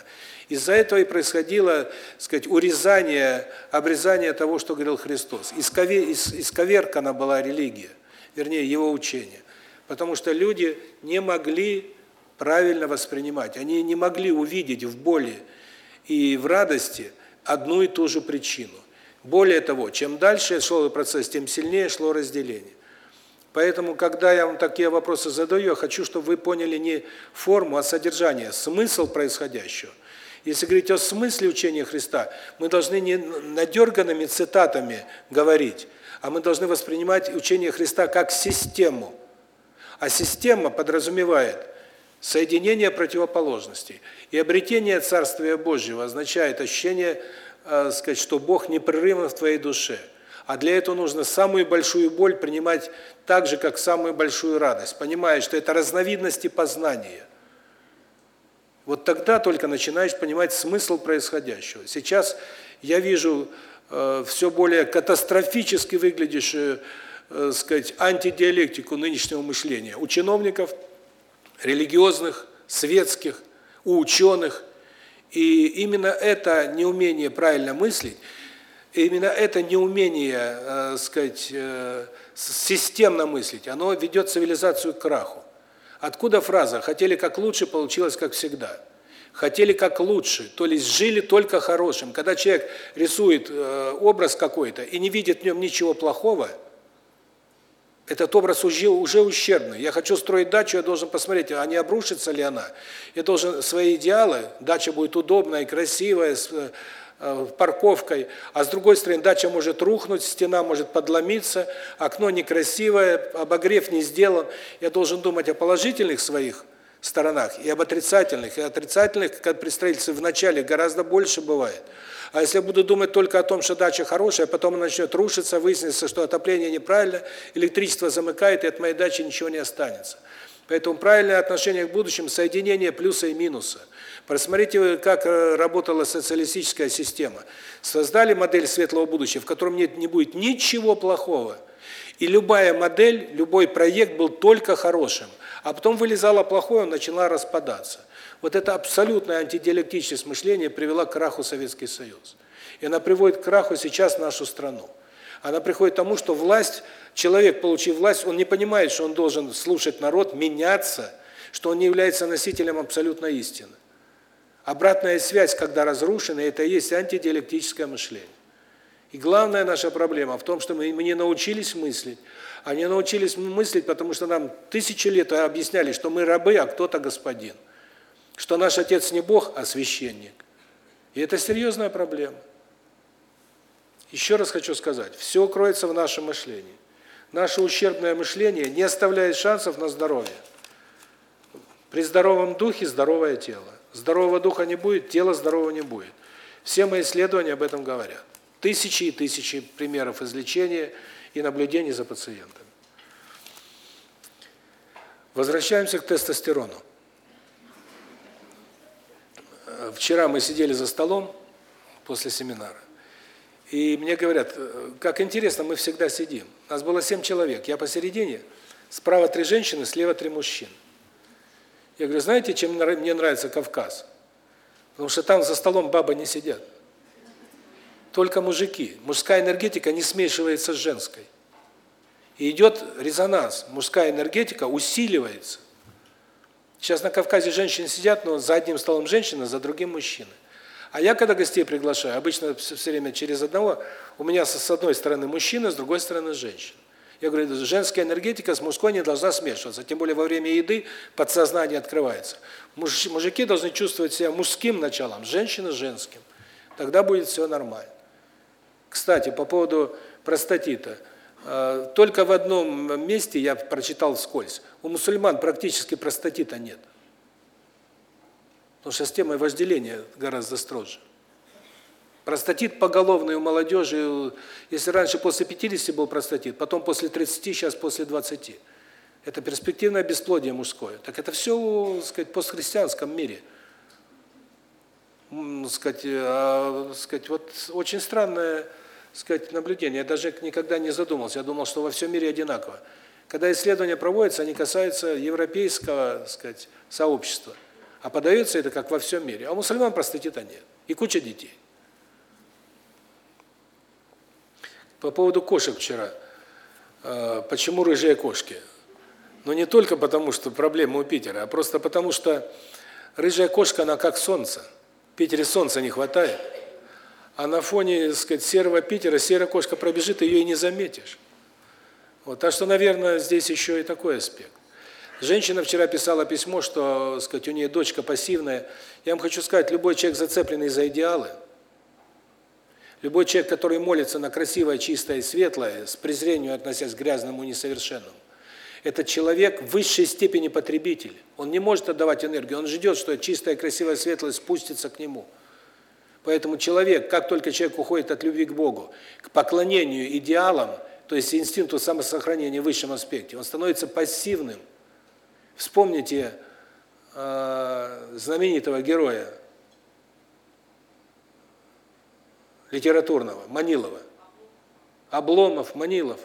Из-за этого и происходило, сказать, урезание, обрезание того, что говорил Христос. Искове, исковеркана была религия, вернее, его учение. Потому что люди не могли правильно воспринимать. Они не могли увидеть в боли и в радости одну и ту же причину. Более того, чем дальше шел процесс, тем сильнее шло разделение. Поэтому, когда я вам такие вопросы задаю, я хочу, чтобы вы поняли не форму, а содержание, смысл происходящего. Если говорить о смысле учения Христа, мы должны не надерганными цитатами говорить, а мы должны воспринимать учение Христа как систему. А система подразумевает соединение противоположностей. И обретение Царствия Божьего означает ощущение, э, сказать, что Бог непрерывно в твоей душе. А для этого нужно самую большую боль принимать так же, как самую большую радость, понимая, что это разновидности познания. Вот тогда только начинаешь понимать смысл происходящего. Сейчас я вижу э, все более катастрофически выглядящую, э, сказать, антидиалектику нынешнего мышления у чиновников – религиозных, светских, у ученых. И именно это неумение правильно мыслить, именно это неумение, э, сказать, э, системно мыслить, оно ведет цивилизацию к краху. Откуда фраза «хотели как лучше, получилось как всегда»? Хотели как лучше, то есть жили только хорошим. Когда человек рисует э, образ какой-то и не видит в нем ничего плохого – Этот образ уже, уже ущербный. Я хочу строить дачу, я должен посмотреть, а не обрушится ли она. Я должен свои идеалы, дача будет удобная, красивая, с э, парковкой, а с другой стороны дача может рухнуть, стена может подломиться, окно некрасивое, обогрев не сделан. Я должен думать о положительных своих сторонах и об отрицательных. И отрицательных, как при строительстве в начале, гораздо больше бывает. А если буду думать только о том, что дача хорошая, потом она начнет рушиться, выяснится, что отопление неправильно, электричество замыкает, и от моей дачи ничего не останется. Поэтому правильное отношение к будущему – соединение плюса и минуса. Посмотрите, как э, работала социалистическая система. Создали модель светлого будущего, в котором нет, не будет ничего плохого. И любая модель, любой проект был только хорошим. А потом вылезало плохое, он начала распадаться. Вот это абсолютное антидиалектическое мышление привело к краху Советский Союз. И она приводит к краху сейчас нашу страну. Она приходит к тому, что власть, человек, получив власть, он не понимает, что он должен слушать народ, меняться, что он не является носителем абсолютной истины. Обратная связь, когда разрушена, это и есть антидиалектическое мышление. И главная наша проблема в том, что мы не научились мыслить. А не научились мыслить, потому что нам тысячи лет объясняли, что мы рабы, а кто-то господин что наш отец не Бог, а священник. И это серьезная проблема. Еще раз хочу сказать, все кроется в нашем мышлении. Наше ущербное мышление не оставляет шансов на здоровье. При здоровом духе здоровое тело. Здорового духа не будет, тело здорового не будет. Все мои исследования об этом говорят. Тысячи и тысячи примеров излечения и наблюдений за пациентами. Возвращаемся к тестостерону вчера мы сидели за столом после семинара, и мне говорят, как интересно, мы всегда сидим. Нас было семь человек, я посередине, справа три женщины, слева три мужчин. Я говорю, знаете, чем мне нравится Кавказ? Потому что там за столом бабы не сидят. Только мужики. Мужская энергетика не смешивается с женской. И идет резонанс. Мужская энергетика усиливается. Сейчас на Кавказе женщины сидят, но за одним столом женщина, за другим мужчина. А я когда гостей приглашаю, обычно все время через одного, у меня с одной стороны мужчина, с другой стороны женщина. Я говорю, женская энергетика с мужской не должна смешиваться, тем более во время еды подсознание открывается. Муж, мужики должны чувствовать себя мужским началом, женщины женским. Тогда будет все нормально. Кстати, по поводу простатита – только в одном месте я прочитал вскользь. У мусульман практически простатита нет. Потому что система вожделения гораздо строже. Простатит поголовный у молодежи, если раньше после 50 был простатит, потом после 30, сейчас после 20. Это перспективное бесплодие мужское. Так это все, так сказать, в постхристианском мире. Так сказать, а, сказать, вот очень странная сказать, наблюдение. Я даже никогда не задумался. Я думал, что во всем мире одинаково. Когда исследования проводятся, они касаются европейского, сказать, сообщества. А подается это как во всем мире. А у мусульман простатита нет. И куча детей. По поводу кошек вчера. Э, почему рыжие кошки? Но не только потому, что проблема у Питера, а просто потому, что рыжая кошка, она как солнце. В Питере солнца не хватает. А на фоне, так сказать, серого Питера серая кошка пробежит, ее и не заметишь. Вот, так что, наверное, здесь еще и такой аспект. Женщина вчера писала письмо, что, сказать, у нее дочка пассивная. Я вам хочу сказать, любой человек, зацепленный за идеалы, любой человек, который молится на красивое, чистое и светлое, с презрением относясь к грязному и несовершенному, этот человек в высшей степени потребитель. Он не может отдавать энергию, он ждет, что чистое, красивое, светлое спустится к нему. Поэтому человек, как только человек уходит от любви к Богу, к поклонению идеалам, то есть инстинкту самосохранения в высшем аспекте, он становится пассивным. Вспомните э, знаменитого героя литературного, Манилова. Обломов, Манилов.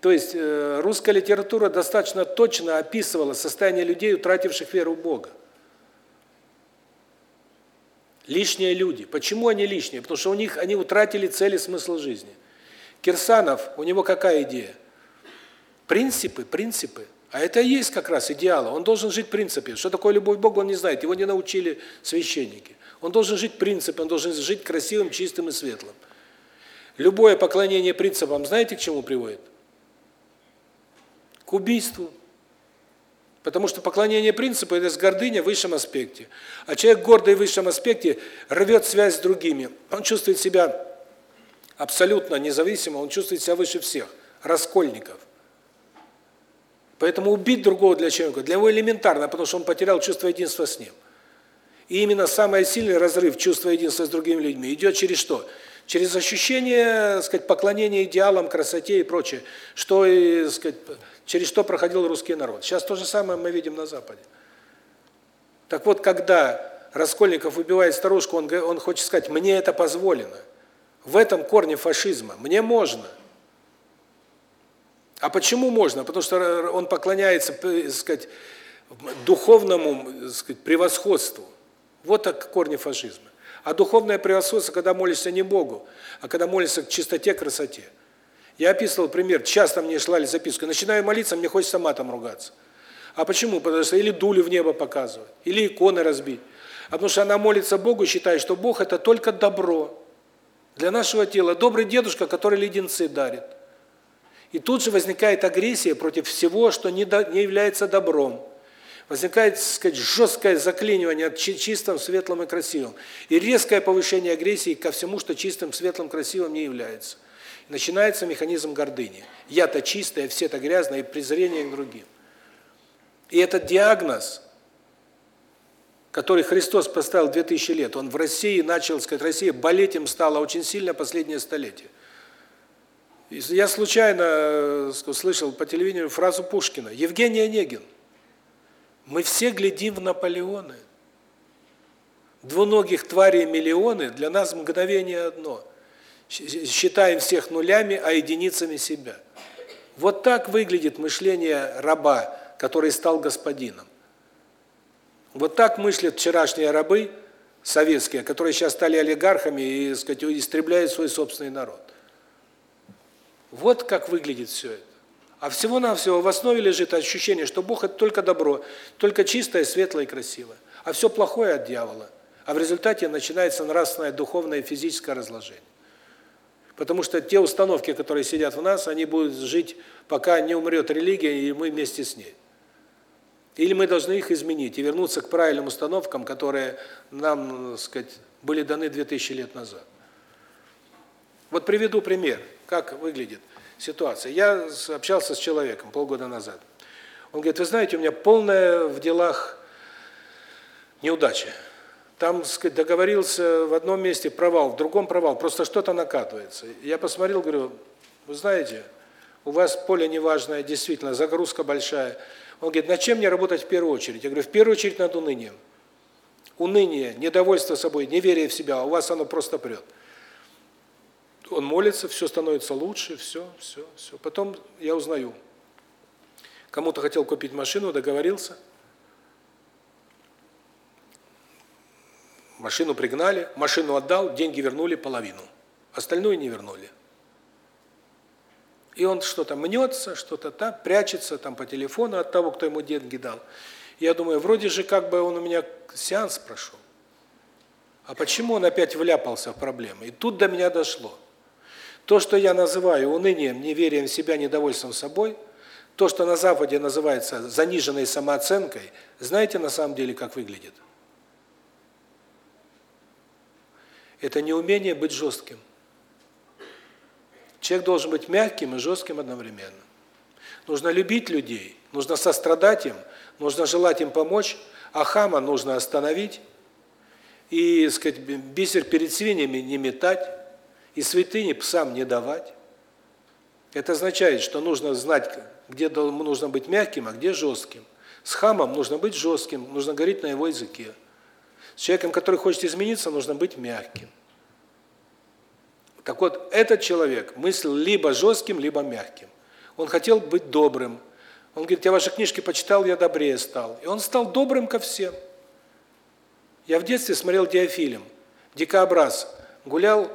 То есть э, русская литература достаточно точно описывала состояние людей, утративших веру в Бога. Лишние люди. Почему они лишние? Потому что у них они утратили цель и смысл жизни. Кирсанов, у него какая идея? Принципы, принципы. А это и есть как раз идеал. Он должен жить принципе. Что такое любовь к Богу, он не знает. Его не научили священники. Он должен жить принципе, он должен жить красивым, чистым и светлым. Любое поклонение принципам, знаете, к чему приводит? К убийству. Потому что поклонение принципу – это с гордыня в высшем аспекте. А человек гордый в высшем аспекте рвет связь с другими. Он чувствует себя абсолютно независимо, он чувствует себя выше всех. Раскольников. Поэтому убить другого для человека, для него элементарно, потому что он потерял чувство единства с ним. И именно самый сильный разрыв чувства единства с другими людьми идет через что? Через ощущение, сказать, поклонения идеалам, красоте и прочее, что, и, сказать, через что проходил русский народ. Сейчас то же самое мы видим на Западе. Так вот, когда Раскольников убивает старушку, он, он хочет сказать, мне это позволено. В этом корне фашизма. Мне можно. А почему можно? Потому что он поклоняется, так сказать, духовному, так сказать, превосходству. Вот так корни фашизма. А духовное превосходство, когда молишься не Богу, а когда молишься к чистоте, красоте. Я описывал пример, часто мне шлали записку, начинаю молиться, мне хочется матом ругаться. А почему? Потому что или дули в небо показывать, или иконы разбить. А потому что она молится Богу, считает, что Бог – это только добро. Для нашего тела добрый дедушка, который леденцы дарит. И тут же возникает агрессия против всего, что не, до, не является добром. Возникает, так сказать, жесткое заклинивание от чистым, светлым и красивым. И резкое повышение агрессии ко всему, что чистым, светлым, красивым не является. Начинается механизм гордыни. Я-то чистая, все-то грязные, и презрение к другим. И этот диагноз, который Христос поставил 2000 лет, он в России начал, сказать, Россия болеть им стала очень сильно последнее столетие. Я случайно э, слышал по телевидению фразу Пушкина. Евгений Онегин. Мы все глядим в Наполеоны. Двуногих тварей миллионы, для нас мгновение одно – считаем всех нулями, а единицами себя. Вот так выглядит мышление раба, который стал господином. Вот так мыслят вчерашние рабы советские, которые сейчас стали олигархами и, так сказать, истребляют свой собственный народ. Вот как выглядит все это. А всего-навсего в основе лежит ощущение, что Бог – это только добро, только чистое, светлое и красивое. А все плохое от дьявола. А в результате начинается нравственное, духовное и физическое разложение. Потому что те установки, которые сидят в нас, они будут жить, пока не умрет религия, и мы вместе с ней. Или мы должны их изменить и вернуться к правильным установкам, которые нам, так сказать, были даны 2000 лет назад. Вот приведу пример, как выглядит ситуация. Я общался с человеком полгода назад. Он говорит, вы знаете, у меня полная в делах неудача. Там, сказать, договорился в одном месте провал, в другом провал, просто что-то накатывается. Я посмотрел, говорю, вы знаете, у вас поле неважное, действительно, загрузка большая. Он говорит, над чем мне работать в первую очередь? Я говорю, в первую очередь над унынием. Уныние, недовольство собой, неверие в себя, а у вас оно просто прет. Он молится, все становится лучше, все, все, все. Потом я узнаю, кому-то хотел купить машину, договорился – Машину пригнали, машину отдал, деньги вернули половину. Остальное не вернули. И он что-то мнется, что-то так, прячется там по телефону от того, кто ему деньги дал. Я думаю, вроде же как бы он у меня сеанс прошел. А почему он опять вляпался в проблемы? И тут до меня дошло. То, что я называю унынием, неверием в себя, недовольством собой, то, что на Западе называется заниженной самооценкой, знаете на самом деле, как выглядит? Это неумение быть жестким. Человек должен быть мягким и жестким одновременно. Нужно любить людей, нужно сострадать им, нужно желать им помочь, а хама нужно остановить и, сказать, бисер перед свиньями не метать, и святыни псам не давать. Это означает, что нужно знать, где нужно быть мягким, а где жестким. С хамом нужно быть жестким, нужно говорить на его языке. С человеком, который хочет измениться, нужно быть мягким. Так вот, этот человек мыслил либо жестким, либо мягким. Он хотел быть добрым. Он говорит, я ваши книжки почитал, я добрее стал. И он стал добрым ко всем. Я в детстве смотрел диафильм «Дикообраз». Гулял,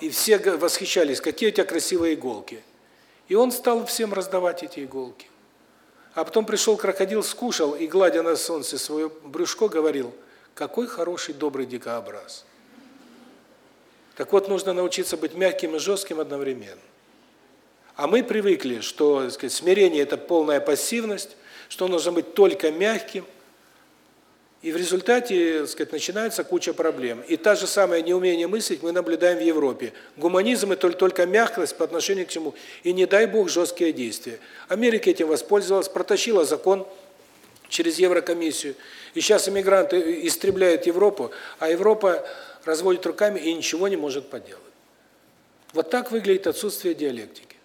и все восхищались, какие у тебя красивые иголки. И он стал всем раздавать эти иголки. А потом пришел крокодил, скушал и, гладя на солнце свое брюшко, говорил, какой хороший, добрый дикообраз. Так вот, нужно научиться быть мягким и жестким одновременно. А мы привыкли, что, так сказать, смирение это полная пассивность, что нужно быть только мягким. И в результате, так сказать, начинается куча проблем. И та же самое неумение мыслить мы наблюдаем в Европе. Гуманизм это только мягкость по отношению к чему. И не дай бог жесткие действия. Америка этим воспользовалась, протащила закон через Еврокомиссию. И сейчас иммигранты истребляют Европу, а Европа разводит руками и ничего не может поделать. Вот так выглядит отсутствие диалектики.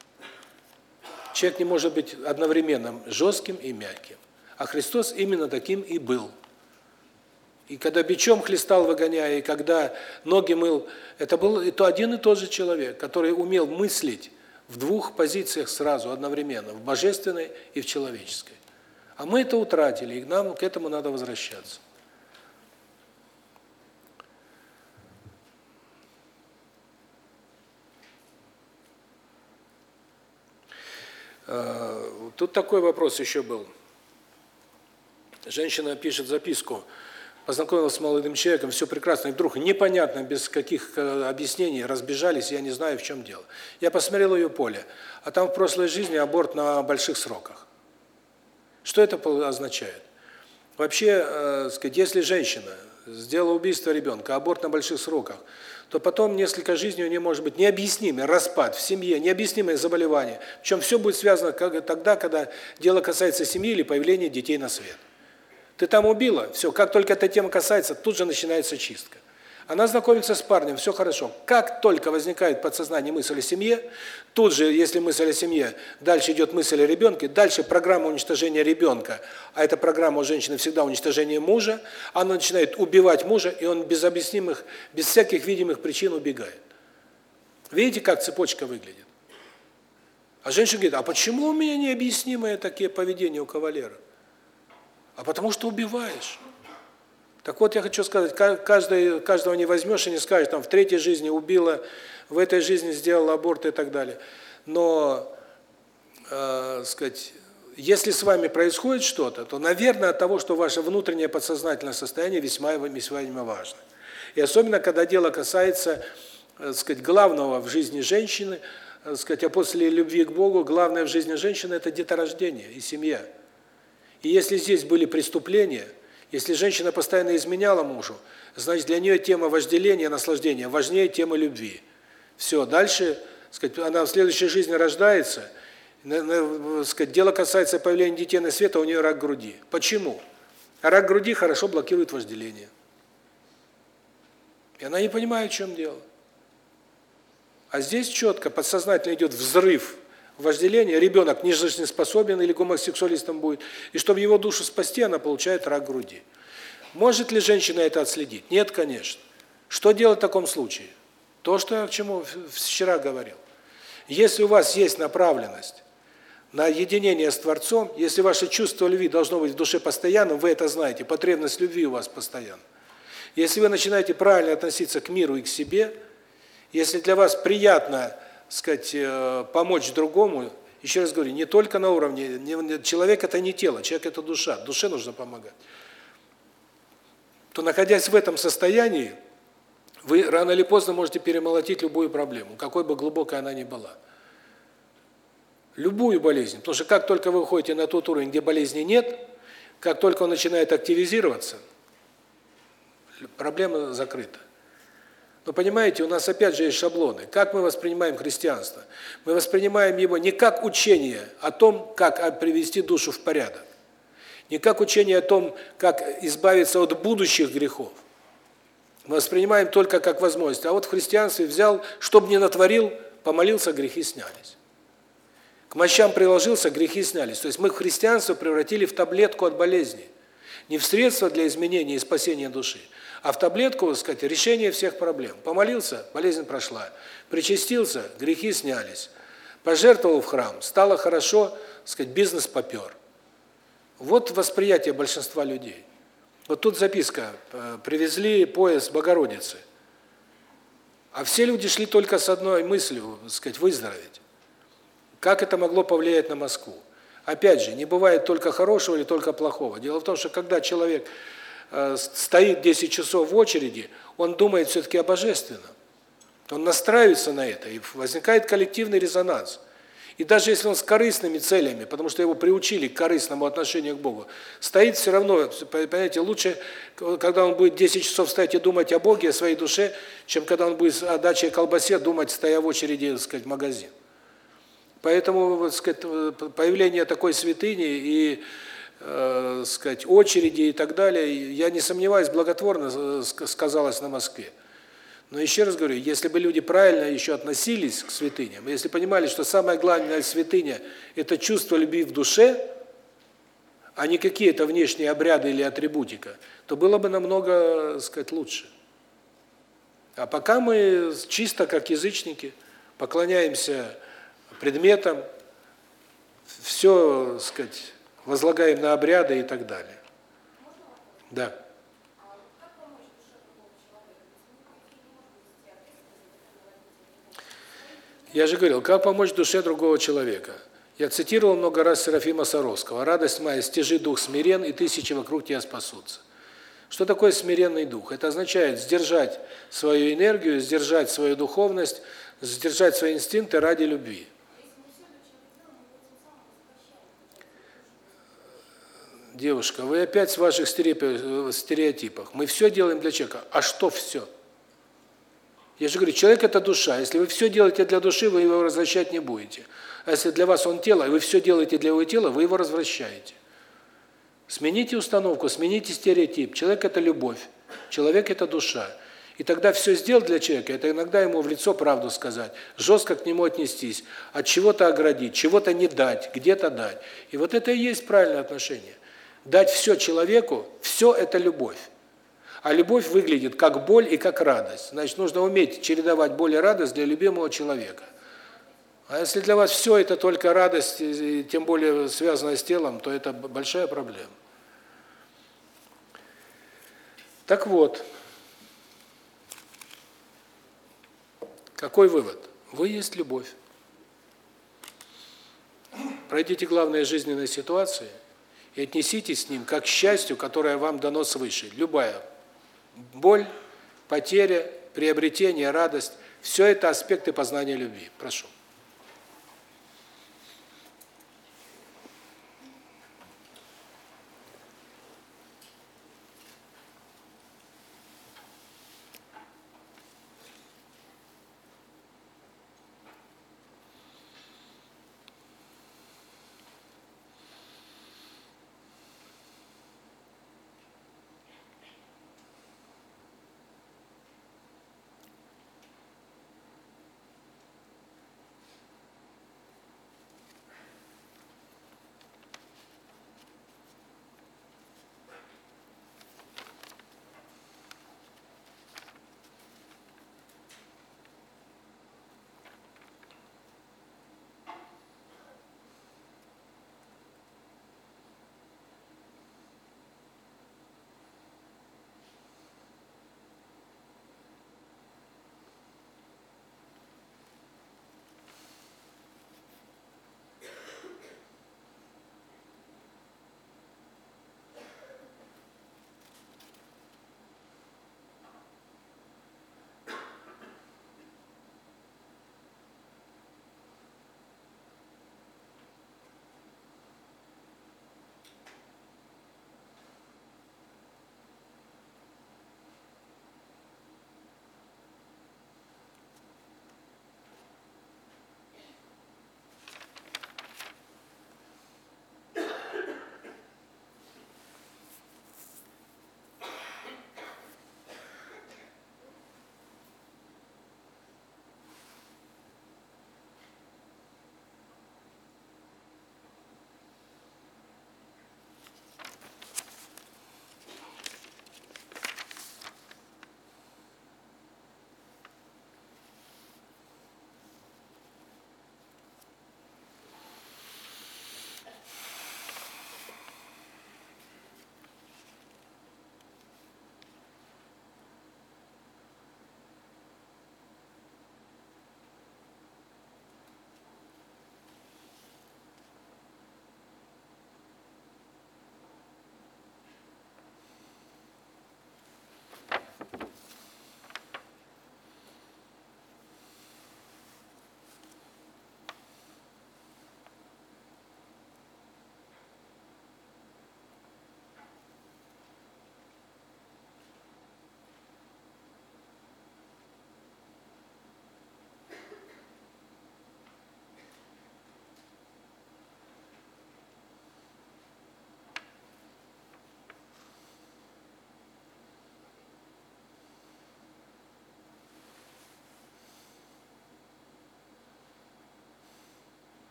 Человек не может быть одновременно жестким и мягким. А Христос именно таким и был. И когда бичом хлестал, выгоняя, и когда ноги мыл, это был это один и тот же человек, который умел мыслить в двух позициях сразу, одновременно, в божественной и в человеческой. А мы это утратили, и нам к этому надо возвращаться. Э, тут такой вопрос еще был. Женщина пишет записку познакомилась с молодым человеком, все прекрасно, и вдруг непонятно, без каких э, объяснений разбежались, я не знаю, в чем дело. Я посмотрел ее поле, а там в прошлой жизни аборт на больших сроках. Что это означает? Вообще, э, сказать, если женщина сделала убийство ребенка, аборт на больших сроках, то потом несколько жизней у нее может быть необъяснимый распад в семье, необъяснимое заболевание. Причем все будет связано как, тогда, когда дело касается семьи или появления детей на свет. Ты там убила, все, как только эта тема касается, тут же начинается чистка. Она знакомится с парнем, все хорошо. Как только возникает подсознание мысль о семье, тут же, если мысль о семье, дальше идет мысль о ребенке, дальше программа уничтожения ребенка, а эта программа у женщины всегда уничтожение мужа, она начинает убивать мужа, и он без объяснимых, без всяких видимых причин убегает. Видите, как цепочка выглядит? А женщина говорит, а почему у меня необъяснимое такие поведение у кавалера? а потому что убиваешь. Так вот, я хочу сказать, каждый, каждого не возьмешь и не скажешь, там, в третьей жизни убила, в этой жизни сделала аборт и так далее. Но, э, сказать, если с вами происходит что-то, то, наверное, от того, что ваше внутреннее подсознательное состояние весьма весьма важно. И особенно, когда дело касается, э, сказать, главного в жизни женщины, э, сказать, а после любви к Богу, главное в жизни женщины – это деторождение и семья. И если здесь были преступления, если женщина постоянно изменяла мужу, значит, для нее тема вожделения, наслаждения важнее темы любви. Все, дальше, сказать, она в следующей жизни рождается, сказать, дело касается появления детей на свет, а у нее рак груди. Почему? А рак груди хорошо блокирует вожделение. И она не понимает, в чем дело. А здесь четко, подсознательно идет взрыв вожделение, ребенок не жизнеспособен или гомосексуалистом будет, и чтобы его душу спасти, она получает рак груди. Может ли женщина это отследить? Нет, конечно. Что делать в таком случае? То, что я к чему вчера говорил. Если у вас есть направленность на единение с Творцом, если ваше чувство любви должно быть в душе постоянным, вы это знаете, потребность любви у вас постоянно. Если вы начинаете правильно относиться к миру и к себе, если для вас приятно сказать, э, помочь другому, еще раз говорю, не только на уровне, не, человек это не тело, человек это душа, душе нужно помогать. То находясь в этом состоянии, вы рано или поздно можете перемолотить любую проблему, какой бы глубокой она ни была. Любую болезнь, потому что как только вы выходите на тот уровень, где болезни нет, как только он начинает активизироваться, проблема закрыта. Но понимаете, у нас опять же есть шаблоны. Как мы воспринимаем христианство? Мы воспринимаем его не как учение о том, как привести душу в порядок. Не как учение о том, как избавиться от будущих грехов. Мы воспринимаем только как возможность. А вот в христианстве взял, чтобы не натворил, помолился, грехи снялись. К мощам приложился, грехи снялись. То есть мы христианство превратили в таблетку от болезни. Не в средство для изменения и спасения души, а в таблетку, так сказать, решение всех проблем. Помолился, болезнь прошла. Причастился, грехи снялись. Пожертвовал в храм, стало хорошо, так сказать, бизнес попер. Вот восприятие большинства людей. Вот тут записка. Э, привезли пояс Богородицы. А все люди шли только с одной мыслью, так сказать, выздороветь. Как это могло повлиять на Москву? Опять же, не бывает только хорошего или только плохого. Дело в том, что когда человек стоит 10 часов в очереди, он думает все-таки о божественном. Он настраивается на это, и возникает коллективный резонанс. И даже если он с корыстными целями, потому что его приучили к корыстному отношению к Богу, стоит все равно, понимаете, лучше, когда он будет 10 часов стоять и думать о Боге, о своей душе, чем когда он будет о даче колбасе думать, стоя в очереди, так сказать, в магазин. Поэтому, так сказать, появление такой святыни и, э, сказать, очереди и так далее, я не сомневаюсь, благотворно э, сказалось на Москве. Но еще раз говорю, если бы люди правильно еще относились к святыням, если понимали, что самое главное святыня – это чувство любви в душе, а не какие-то внешние обряды или атрибутика, то было бы намного, так сказать, лучше. А пока мы чисто как язычники поклоняемся предметам, все, так сказать, возлагаем на обряды и так далее. Да. Я же говорил, как помочь душе другого человека? Я цитировал много раз Серафима Саровского. «Радость моя, стяжи дух смирен, и тысячи вокруг тебя спасутся». Что такое смиренный дух? Это означает сдержать свою энергию, сдержать свою духовность, сдержать свои инстинкты ради любви. Девушка, вы опять в ваших стереотипах. Мы все делаем для человека. А что все? Я же говорю, человек – это душа. Если вы все делаете для души, вы его возвращать не будете. А если для вас он тело, и вы все делаете для его тела, вы его возвращаете. Смените установку, смените стереотип. Человек – это любовь, человек – это душа. И тогда все сделать для человека – это иногда ему в лицо правду сказать, жестко к нему отнестись, от чего-то оградить, чего-то не дать, где-то дать. И вот это и есть правильное отношение. Дать все человеку – все это любовь. А любовь выглядит как боль и как радость. Значит, нужно уметь чередовать боль и радость для любимого человека. А если для вас все это только радость, тем более связанная с телом, то это большая проблема. Так вот, какой вывод? Вы есть любовь. Пройдите главные жизненные ситуации и отнеситесь к ним как к счастью, которое вам дано свыше. Любая боль, потеря, приобретение, радость – все это аспекты познания любви. Прошу.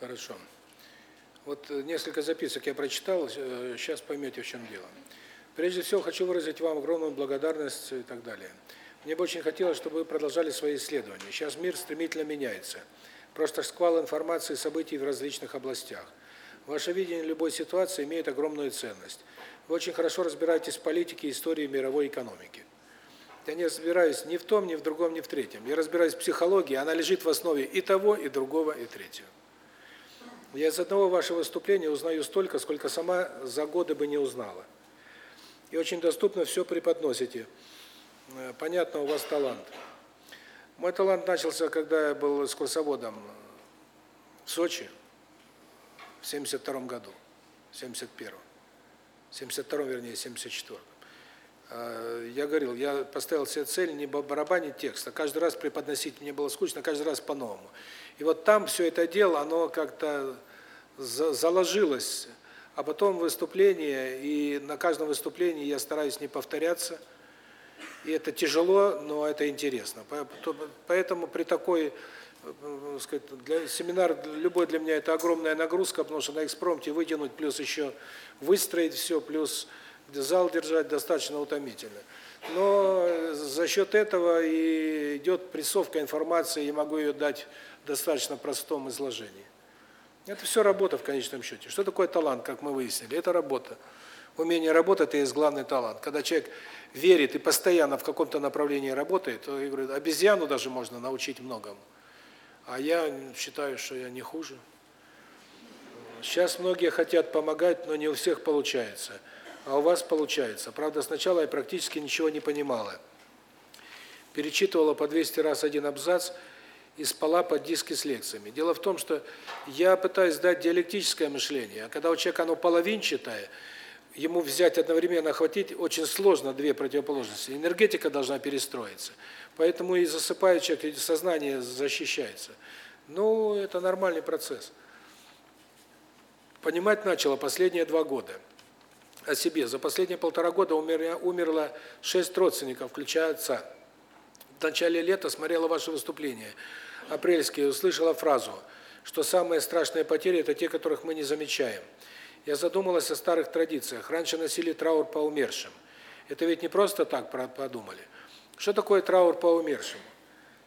Хорошо. Вот несколько записок я прочитал, сейчас поймете, в чем дело. Прежде всего, хочу выразить вам огромную благодарность и так далее. Мне бы очень хотелось, чтобы вы продолжали свои исследования. Сейчас мир стремительно меняется. Просто шквал информации и событий в различных областях. Ваше видение любой ситуации имеет огромную ценность. Вы очень хорошо разбираетесь в политике истории мировой экономики. Я не разбираюсь ни в том, ни в другом, ни в третьем. Я разбираюсь в психологии, она лежит в основе и того, и другого, и третьего. Я из одного вашего выступления узнаю столько, сколько сама за годы бы не узнала. И очень доступно все преподносите. Э, понятно, у вас талант. Мой талант начался, когда я был экскурсоводом в Сочи в 72 году, 71 72 вернее, 74 э, Я говорил, я поставил себе цель не барабанить текст, а каждый раз преподносить. Мне было скучно, каждый раз по-новому. И вот там все это дело, оно как-то заложилось а потом выступление, и на каждом выступлении я стараюсь не повторяться. И это тяжело, но это интересно. Поэтому при такой, э, сказать, для семинар любой для меня это огромная нагрузка, потому что на экспромте вытянуть, плюс еще выстроить все, плюс зал держать достаточно утомительно. Но за счет этого и идет прессовка информации, и могу ее дать достаточно простом изложении. Это все работа в конечном счете. Что такое талант, как мы выяснили? Это работа. Умение работать – это есть главный талант. Когда человек верит и постоянно в каком-то направлении работает, то, я говорю, обезьяну даже можно научить многому. А я считаю, что я не хуже. Сейчас многие хотят помогать, но не у всех получается. А у вас получается. Правда, сначала я практически ничего не понимала. Перечитывала по 200 раз один абзац – и спала под диски с лекциями. Дело в том, что я пытаюсь дать диалектическое мышление, а когда у человека оно половинчатое, ему взять одновременно охватить очень сложно две противоположности. Энергетика должна перестроиться. Поэтому и засыпает человек, и сознание защищается. Ну, это нормальный процесс. Понимать начала последние два года. О себе. За последние полтора года умерло шесть родственников, включая отца. В начале лета смотрела ваше выступление – апрельский услышала фразу, что самые страшные потери – это те, которых мы не замечаем. Я задумалась о старых традициях. Раньше носили траур по умершим. Это ведь не просто так подумали. Что такое траур по умершим?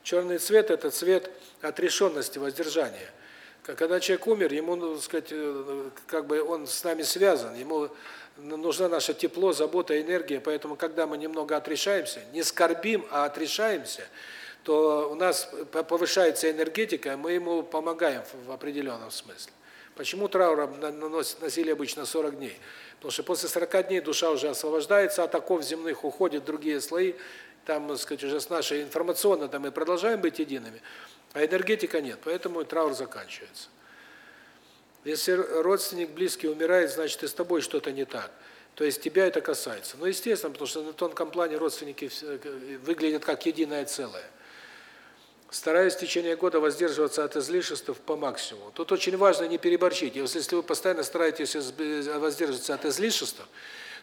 Черный цвет – это цвет отрешенности, воздержания. Когда человек умер, ему, ну, сказать, э, как бы он с нами связан, ему нужна наше тепло, забота, энергия, поэтому когда мы немного отрешаемся, не скорбим, а отрешаемся – то у нас повышается энергетика, мы ему помогаем в определенном смысле. Почему траур носили обычно 40 дней? Потому что после 40 дней душа уже освобождается от оков земных, уходят другие слои, там, так сказать, уже с нашей информационно там мы продолжаем быть едиными, а энергетика нет, поэтому траур заканчивается. Если родственник близкий умирает, значит и с тобой что-то не так. То есть тебя это касается. Ну, естественно, потому что на тонком плане родственники выглядят как единое целое. Стараюсь в течение года воздерживаться от излишеств по максимуму. Тут очень важно не переборщить. Если вы постоянно стараетесь воздерживаться от излишеств,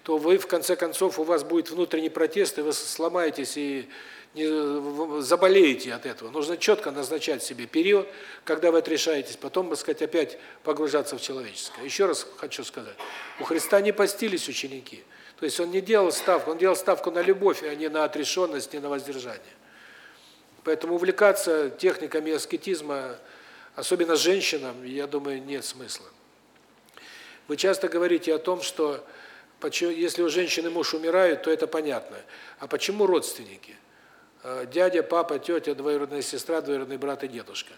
то вы в конце концов у вас будет внутренний протест, и вы сломаетесь и не заболеете от этого. Нужно четко назначать себе период, когда вы отрешаетесь, потом, так сказать, опять погружаться в человеческое. Еще раз хочу сказать, у Христа не постились ученики. То есть он не делал ставку, он делал ставку на любовь, а не на отрешенность, не на воздержание. Поэтому увлекаться техниками аскетизма, особенно женщинам, я думаю, нет смысла. Вы часто говорите о том, что если у женщины муж умирает, то это понятно. А почему родственники? А, дядя, папа, тетя, двоюродная сестра, двоюродный брат и дедушка.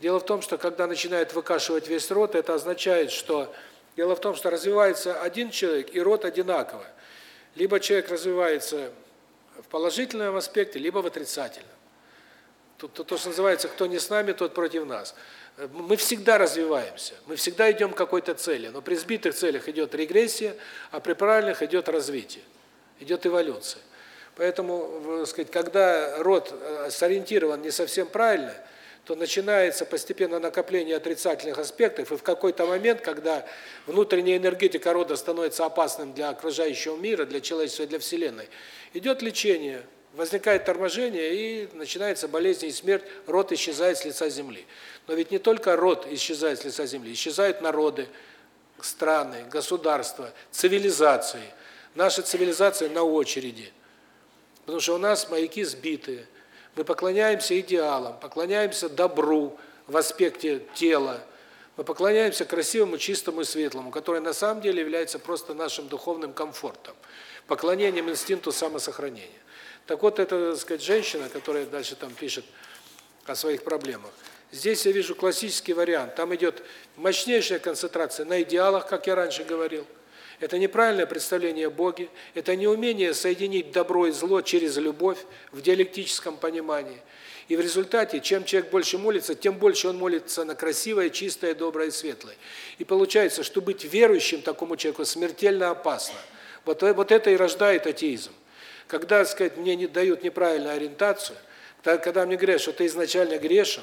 Дело в том, что когда начинает выкашивать весь род, это означает, что дело в том, что развивается один человек и род одинаково. Либо человек развивается в положительном аспекте, либо в отрицательном. Тут то, то, что называется, кто не с нами, тот против нас. Мы всегда развиваемся, мы всегда идем к какой-то цели, но при сбитых целях идет регрессия, а при правильных идет развитие, идет эволюция. Поэтому, сказать, когда род э, сориентирован не совсем правильно, то начинается постепенно накопление отрицательных аспектов, и в какой-то момент, когда внутренняя энергетика рода становится опасным для окружающего мира, для человечества, для Вселенной, идет лечение возникает торможение и начинается болезнь и смерть, род исчезает с лица земли. Но ведь не только род исчезает с лица земли, исчезают народы, страны, государства, цивилизации. Наша цивилизация на очереди. Потому что у нас маяки сбитые. Мы поклоняемся идеалам, поклоняемся добру в аспекте тела. Мы поклоняемся красивому, чистому и светлому, которое на самом деле является просто нашим духовным комфортом, поклонением инстинкту самосохранения. Так вот, эта, так сказать, женщина, которая дальше там пишет о своих проблемах, здесь я вижу классический вариант. Там идет мощнейшая концентрация на идеалах, как я раньше говорил, это неправильное представление о Боге, это неумение соединить добро и зло через любовь в диалектическом понимании. И в результате, чем человек больше молится, тем больше он молится на красивое, чистое, доброе и светлое. И получается, что быть верующим такому человеку смертельно опасно. Вот, вот это и рождает атеизм. Когда, так сказать, мне не дают неправильную ориентацию, когда мне говорят, что ты изначально грешен,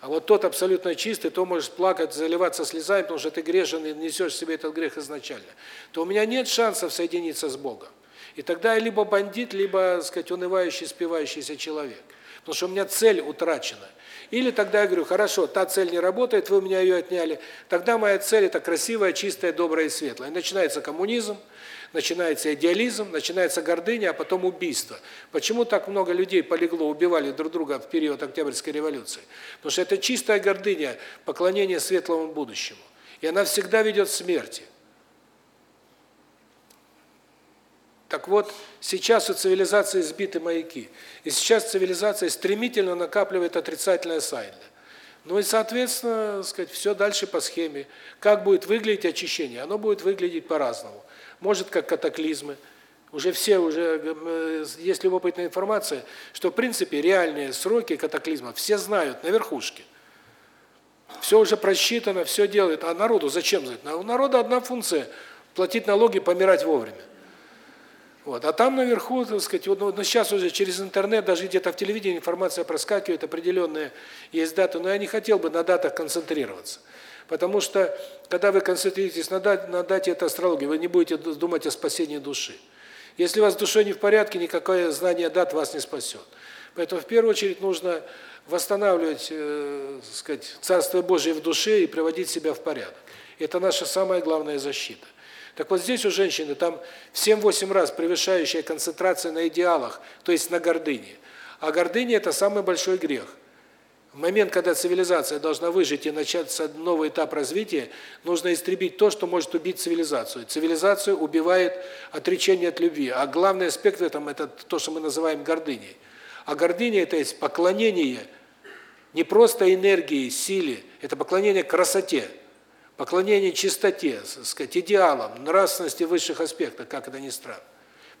а вот тот абсолютно чистый, то можешь плакать, заливаться слезами, потому что ты грешен и несешь себе этот грех изначально. То у меня нет шансов соединиться с Богом. И тогда я либо бандит, либо, так сказать, унывающий, спивающийся человек. Потому что у меня цель утрачена. Или тогда я говорю, хорошо, та цель не работает, вы у меня ее отняли. Тогда моя цель – это красивая, чистая, добрая и светлая. И начинается коммунизм, начинается идеализм, начинается гордыня, а потом убийство. Почему так много людей полегло, убивали друг друга в период Октябрьской революции? Потому что это чистая гордыня, поклонение светлому будущему. И она всегда ведет к смерти. Так вот, сейчас у цивилизации сбиты маяки. И сейчас цивилизация стремительно накапливает отрицательное сальдо. Ну и, соответственно, сказать, все дальше по схеме. Как будет выглядеть очищение? Оно будет выглядеть по-разному может как катаклизмы. Уже все, уже э, есть любопытная информация, что в принципе реальные сроки катаклизма все знают на верхушке. Все уже просчитано, все делают. А народу зачем знать? У народа одна функция – платить налоги, помирать вовремя. Вот. А там наверху, так сказать, вот, ну, сейчас уже через интернет, даже где-то в телевидении информация проскакивает, определенные есть даты, но я не хотел бы на датах концентрироваться. Потому что, когда вы концентрируетесь на дате, на дате это астрологии, вы не будете думать о спасении души. Если у вас с душой не в порядке, никакое знание дат вас не спасет. Поэтому в первую очередь нужно восстанавливать, э, сказать, Царство Божие в душе и приводить себя в порядок. Это наша самая главная защита. Так вот здесь у женщины там в 7-8 раз превышающая концентрация на идеалах, то есть на гордыне. А гордыня – это самый большой грех. В момент, когда цивилизация должна выжить и начаться новый этап развития, нужно истребить то, что может убить цивилизацию. Цивилизацию убивает отречение от любви, а главный аспект в этом – это то, что мы называем гордыней. А гордыня – это есть поклонение не просто энергии, силе, это поклонение красоте, поклонение чистоте, сказать, идеалам, нравственности высших аспектов, как это ни странно.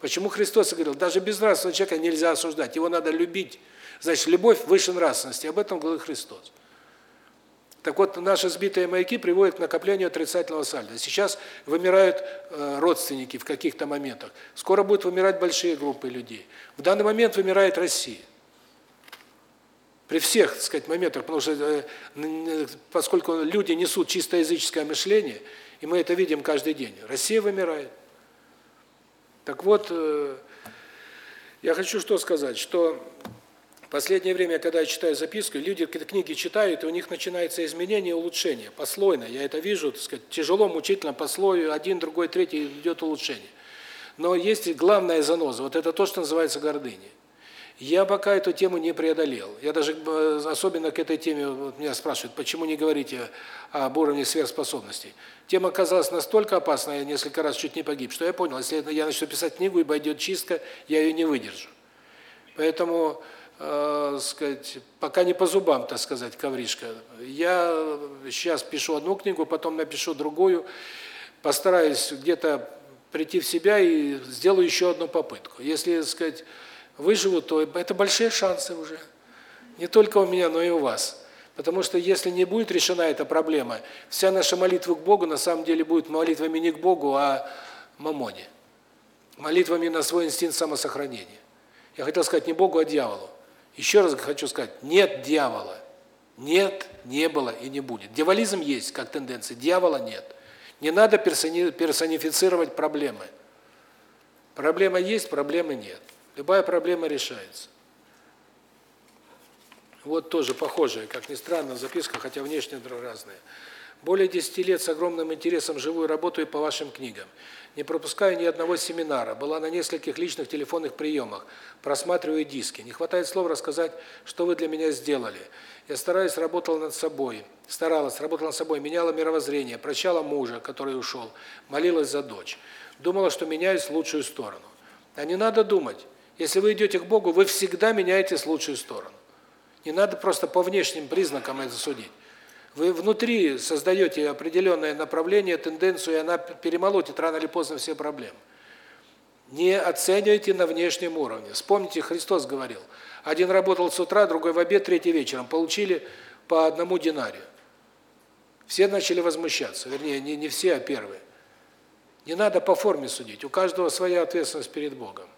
Почему Христос говорил, даже безнравственного человека нельзя осуждать, его надо любить, Значит, любовь выше нравственности. Об этом говорит Христос. Так вот, наши сбитые маяки приводят к накоплению отрицательного сальда. Сейчас вымирают э, родственники в каких-то моментах. Скоро будут вымирать большие группы людей. В данный момент вымирает Россия. При всех, так сказать, моментах, потому что э, поскольку люди несут чисто языческое мышление, и мы это видим каждый день, Россия вымирает. Так вот, э, я хочу что сказать, что последнее время, когда я читаю записку, люди книги читают, и у них начинается изменение, улучшение, послойно. Я это вижу, так сказать, тяжело, мучительно, по слою, один, другой, третий идет улучшение. Но есть главная заноза, вот это то, что называется гордыней. Я пока эту тему не преодолел. Я даже э, особенно к этой теме, вот меня спрашивают, почему не говорите об уровне сверхспособностей. Тема оказалась настолько опасной, я несколько раз чуть не погиб, что я понял, если я начну писать книгу и пойдет чистка, я ее не выдержу. Поэтому э, сказать, пока не по зубам, так сказать, ковришка. Я сейчас пишу одну книгу, потом напишу другую, постараюсь где-то прийти в себя и сделаю еще одну попытку. Если, так сказать, выживу, то это большие шансы уже. Не только у меня, но и у вас. Потому что если не будет решена эта проблема, вся наша молитва к Богу на самом деле будет молитвами не к Богу, а мамоне. Молитвами на свой инстинкт самосохранения. Я хотел сказать не Богу, а дьяволу. Еще раз хочу сказать, нет дьявола. Нет, не было и не будет. Дьяволизм есть как тенденция, дьявола нет. Не надо персонифицировать проблемы. Проблема есть, проблемы нет. Любая проблема решается. Вот тоже похожая, как ни странно, записка, хотя внешне разные. Более 10 лет с огромным интересом живу и работаю по вашим книгам. Не пропускаю ни одного семинара, была на нескольких личных телефонных приемах, просматриваю диски. Не хватает слов рассказать, что вы для меня сделали. Я стараюсь, работала над собой, старалась, работала над собой, меняла мировоззрение, прощала мужа, который ушел, молилась за дочь. Думала, что меняюсь в лучшую сторону. А не надо думать. Если вы идете к Богу, вы всегда меняетесь в лучшую сторону. Не надо просто по внешним признакам это судить. Вы внутри создаете определенное направление, тенденцию, и она перемолотит рано или поздно все проблемы. Не оценивайте на внешнем уровне. Вспомните, Христос говорил, один работал с утра, другой в обед, третий вечером. Получили по одному динарию. Все начали возмущаться. Вернее, не, не все, а первые. Не надо по форме судить. У каждого своя ответственность перед Богом.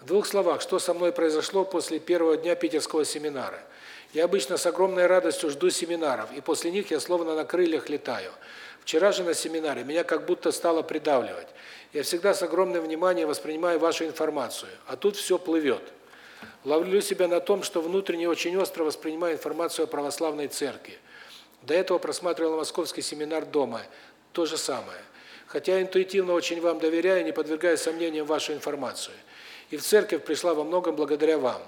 В двух словах, что со мной произошло после первого дня питерского семинара. Я обычно с огромной радостью жду семинаров, и после них я словно на крыльях летаю. Вчера же на семинаре меня как будто стало придавливать. Я всегда с огромным вниманием воспринимаю вашу информацию, а тут все плывет. Ловлю себя на том, что внутренне очень остро воспринимаю информацию о православной церкви. До этого просматривал московский семинар дома. То же самое. Хотя интуитивно очень вам доверяю, не подвергая сомнениям вашу информацию. И в церковь пришла во многом благодаря вам.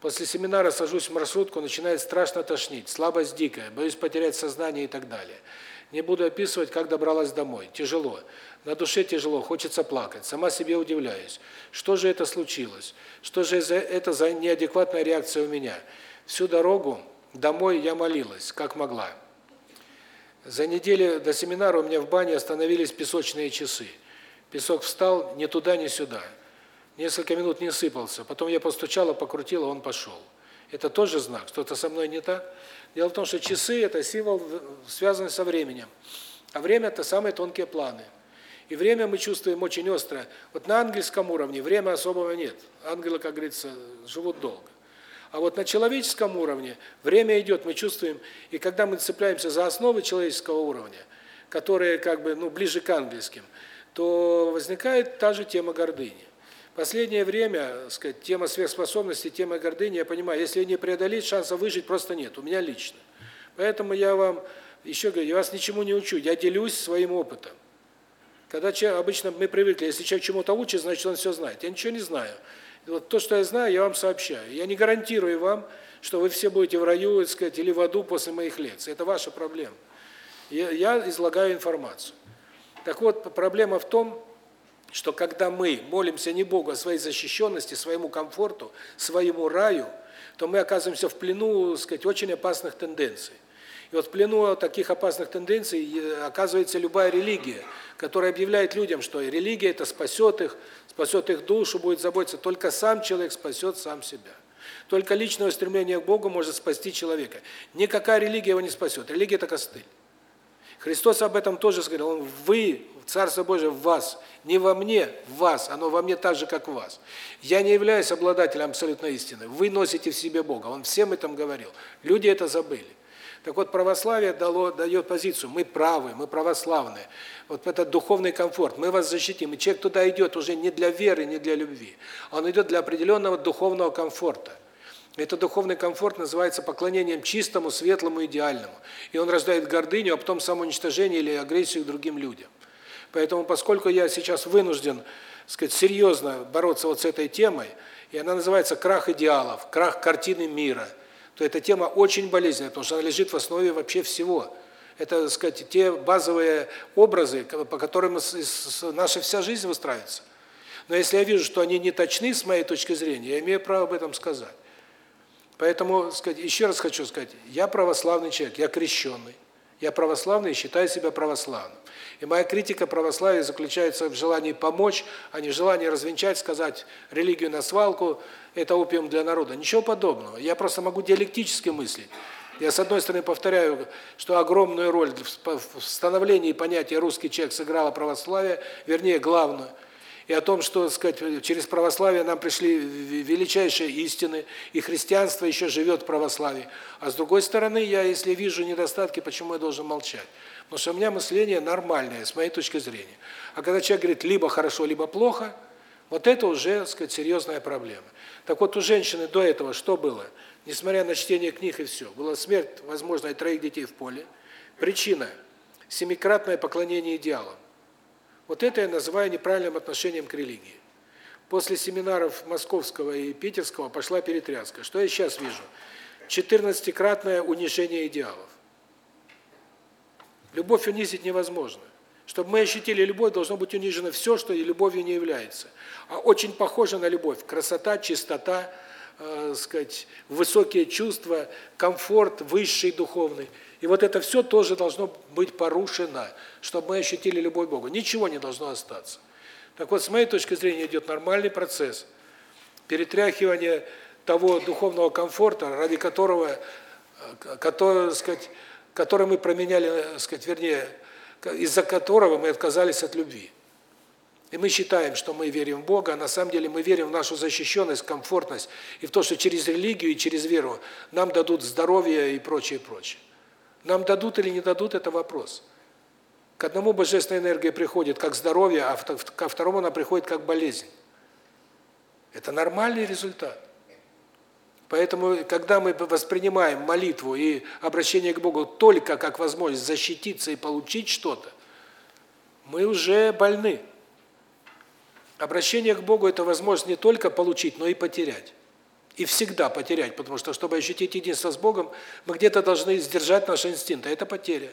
После семинара сажусь в маршрутку, начинает страшно тошнить, слабость дикая, боюсь потерять сознание и так далее. Не буду описывать, как добралась домой. Тяжело. На душе тяжело, хочется плакать. Сама себе удивляюсь. Что же это случилось? Что же это за неадекватная реакция у меня? Всю дорогу домой я молилась, как могла. За неделю до семинара у меня в бане остановились песочные часы. Песок встал ни туда, ни сюда. Несколько минут не сыпался. Потом я постучала, покрутила, он пошел. Это тоже знак, что-то со мной не так. Дело в том, что часы – это символ, связанный со временем. А время – это самые тонкие планы. И время мы чувствуем очень остро. Вот на ангельском уровне время особого нет. Ангелы, как говорится, живут долго. А вот на человеческом уровне время идет, мы чувствуем, и когда мы цепляемся за основы человеческого уровня, которые как бы, ну, ближе к ангельским, то возникает та же тема гордыни. Последнее время, сказать, тема сверхспособности, тема гордыни, я понимаю, если не преодолеть, шанса выжить просто нет, у меня лично. Поэтому я вам, еще говорю, я вас ничему не учу, я делюсь своим опытом. Когда человек, обычно мы привыкли, если человек чему-то учит, значит он все знает. Я ничего не знаю. Вот то, что я знаю, я вам сообщаю. Я не гарантирую вам, что вы все будете в раю, так сказать, или в аду после моих лекций. Это ваша проблема. Я, я излагаю информацию. Так вот, проблема в том, что когда мы молимся не Богу, а своей защищенности, своему комфорту, своему раю, то мы оказываемся в плену, сказать, очень опасных тенденций. И вот в плену таких опасных тенденций э, оказывается любая религия, которая объявляет людям, что религия это спасет их, спасет их душу, будет заботиться. Только сам человек спасет сам себя. Только личное стремление к Богу может спасти человека. Никакая религия его не спасет. Религия – это костыль. Христос об этом тоже сказал. Он, вы, Царство Божие в вас, не во мне, в вас, оно во мне так же, как в вас. Я не являюсь обладателем абсолютной истины. Вы носите в себе Бога. Он всем этом говорил. Люди это забыли. Так вот, православие дало, дает позицию, мы правы, мы православные. Вот этот духовный комфорт, мы вас защитим. И человек туда идет уже не для веры, не для любви. Он идет для определенного духовного комфорта. Это духовный комфорт называется поклонением чистому, светлому, идеальному. И он рождает гордыню, а потом самоуничтожение или агрессию к другим людям. Поэтому, поскольку я сейчас вынужден, сказать, серьезно бороться вот с этой темой, и она называется «Крах идеалов», «Крах картины мира», то эта тема очень болезненная, потому что она лежит в основе вообще всего. Это, так сказать, те базовые образы, по которым наша вся жизнь выстраивается. Но если я вижу, что они не точны с моей точки зрения, я имею право об этом сказать. Поэтому, сказать, еще раз хочу сказать, я православный человек, я крещенный. Я православный и считаю себя православным. И моя критика православия заключается в желании помочь, а не в желании развенчать, сказать религию на свалку, это опиум для народа. Ничего подобного. Я просто могу диалектически мыслить. Я, с одной стороны, повторяю, что огромную роль в становлении понятия «русский человек» сыграло православие, вернее, главную – и о том, что, сказать, через православие нам пришли величайшие истины, и христианство еще живет в православии. А с другой стороны, я, если вижу недостатки, почему я должен молчать? Потому что у меня мышление нормальное, с моей точки зрения. А когда человек говорит либо хорошо, либо плохо, Вот это уже, так сказать, серьезная проблема. Так вот, у женщины до этого что было? Несмотря на чтение книг и все, была смерть, возможно, и троих детей в поле. Причина – семикратное поклонение идеалам. Вот это я называю неправильным отношением к религии. После семинаров московского и питерского пошла перетряска. Что я сейчас вижу? Четырнадцатикратное унижение идеалов. Любовь унизить невозможно. Чтобы мы ощутили любовь, должно быть унижено все, что и любовью не является. А очень похоже на любовь. Красота, чистота, э, сказать, высокие чувства, комфорт высший духовный. И вот это все тоже должно быть порушено, чтобы мы ощутили любовь к Богу. Ничего не должно остаться. Так вот, с моей точки зрения, идет нормальный процесс перетряхивания того духовного комфорта, ради которого, э, который, сказать, который мы променяли, э, сказать, вернее, из-за которого мы отказались от любви. И мы считаем, что мы верим в Бога, а на самом деле мы верим в нашу защищенность, комфортность и в то, что через религию и через веру нам дадут здоровье и прочее, прочее. Нам дадут или не дадут – это вопрос. К одному божественная энергия приходит как здоровье, а ко второму она приходит как болезнь. Это нормальный результат. Поэтому, когда мы воспринимаем молитву и обращение к Богу только как возможность защититься и получить что-то, мы уже больны. Обращение к Богу – это возможность не только получить, но и потерять. И всегда потерять, потому что, чтобы ощутить единство с Богом, мы где-то должны сдержать наши инстинкты. Это потеря.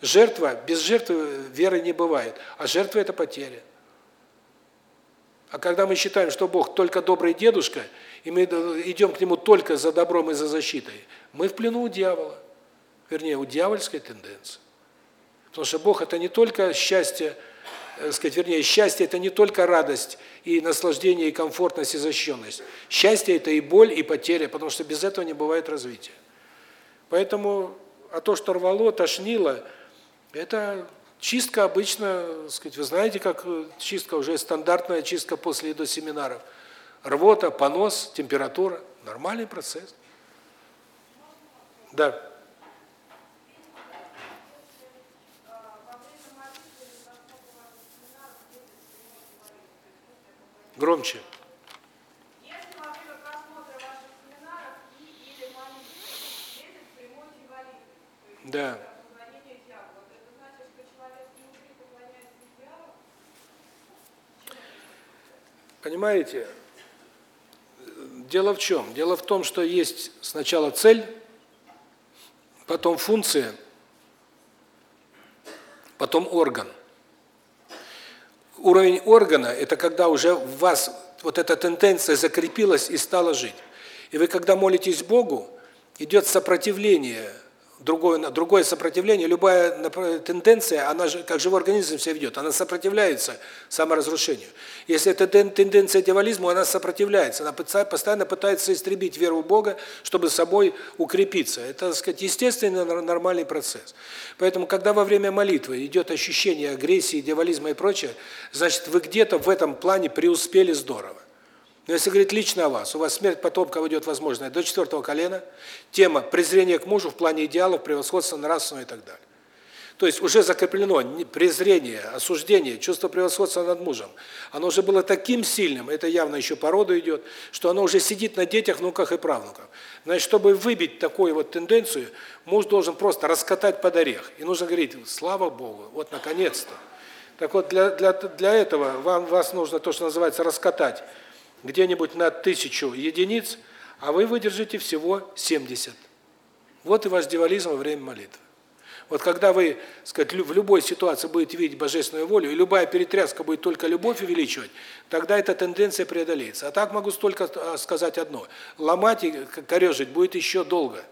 Жертва, без жертвы веры не бывает, а жертва – это потеря. А когда мы считаем, что Бог только добрый дедушка – и мы идем к нему только за добром и за защитой, мы в плену у дьявола. Вернее, у дьявольской тенденции. Потому что Бог – это не только счастье, сказать, вернее, счастье – это не только радость и наслаждение, и комфортность, и защищенность. Счастье – это и боль, и потеря, потому что без этого не бывает развития. Поэтому, а то, что рвало, тошнило, это чистка обычно, сказать, вы знаете, как э, чистка, уже стандартная чистка после и до семинаров – рвота, понос, температура. Нормальный процесс. Да. Громче. Да. Понимаете, Дело в чем? Дело в том, что есть сначала цель, потом функция, потом орган. Уровень органа – это когда уже в вас вот эта тенденция закрепилась и стала жить. И вы, когда молитесь Богу, идет сопротивление другое другое сопротивление, любая тенденция, она же как живой организм себя ведет, она сопротивляется саморазрушению. Если это тенденция дьяволизму, она сопротивляется, она постоянно пытается истребить веру в Бога, чтобы собой укрепиться. Это, так сказать, естественный нормальный процесс. Поэтому, когда во время молитвы идет ощущение агрессии, дьяволизма и прочее, значит, вы где-то в этом плане преуспели здорово. Но если говорить лично о вас, у вас смерть потомков идет возможная до четвертого колена, тема презрения к мужу в плане идеалов, превосходства нравственного и так далее. То есть уже закреплено презрение, осуждение, чувство превосходства над мужем. Оно уже было таким сильным, это явно еще по роду идет, что оно уже сидит на детях, внуках и правнуках. Значит, чтобы выбить такую вот тенденцию, муж должен просто раскатать под орех. И нужно говорить, слава Богу, вот наконец-то. Так вот, для, для, для этого вам вас нужно то, что называется раскатать где-нибудь на тысячу единиц, а вы выдержите всего 70. Вот и ваш дьяволизм во время молитвы. Вот когда вы, сказать, в любой ситуации будете видеть божественную волю, и любая перетряска будет только любовь увеличивать, тогда эта тенденция преодолеется. А так могу столько а, сказать одно. Ломать и корежить будет еще долго.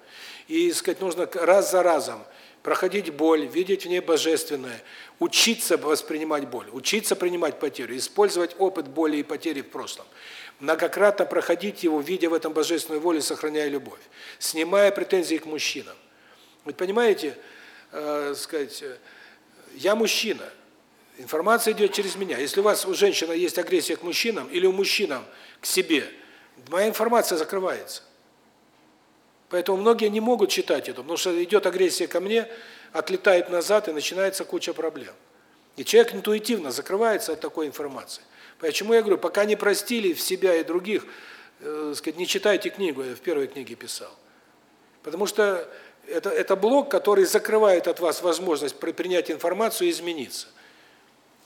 И, сказать, нужно раз за разом проходить боль, видеть в ней божественное, учиться воспринимать боль, учиться принимать потерю, использовать опыт боли и потери в прошлом многократно проходить его, видя в этом божественную волю, сохраняя любовь, снимая претензии к мужчинам. Вы понимаете, э, сказать, я мужчина, информация идет через меня. Если у вас у женщины есть агрессия к мужчинам или у мужчинам к себе, моя информация закрывается. Поэтому многие не могут читать это, потому что идет агрессия ко мне, отлетает назад и начинается куча проблем. И человек интуитивно закрывается от такой информации. Почему я говорю, пока не простили в себя и других, э, сказать, не читайте книгу, я в первой книге писал. Потому что это это блок, который закрывает от вас возможность принять информацию и измениться.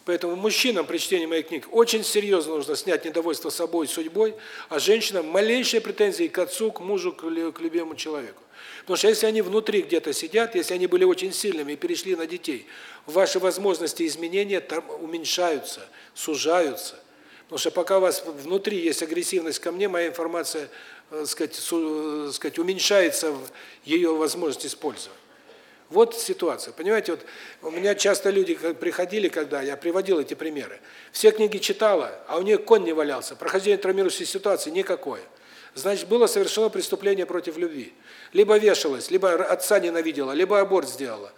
Поэтому мужчинам при чтении моих книг очень серьезно нужно снять недовольство собой, судьбой, а женщинам малейшие претензии к отцу, к мужу, к, к любимому человеку. Потому что если они внутри где-то сидят, если они были очень сильными и перешли на детей, ваши возможности изменения там уменьшаются, сужаются. Потому что пока у вас внутри есть агрессивность ко мне, моя информация, так э, сказать, су, э, сказать, уменьшается ее возможность использовать. Вот ситуация. Понимаете, вот у меня часто люди приходили, когда я приводил эти примеры. Все книги читала, а у нее конь не валялся. Прохождение травмирующей ситуации никакое. Значит, было совершено преступление против любви. Либо вешалась, либо отца ненавидела, либо аборт сделала.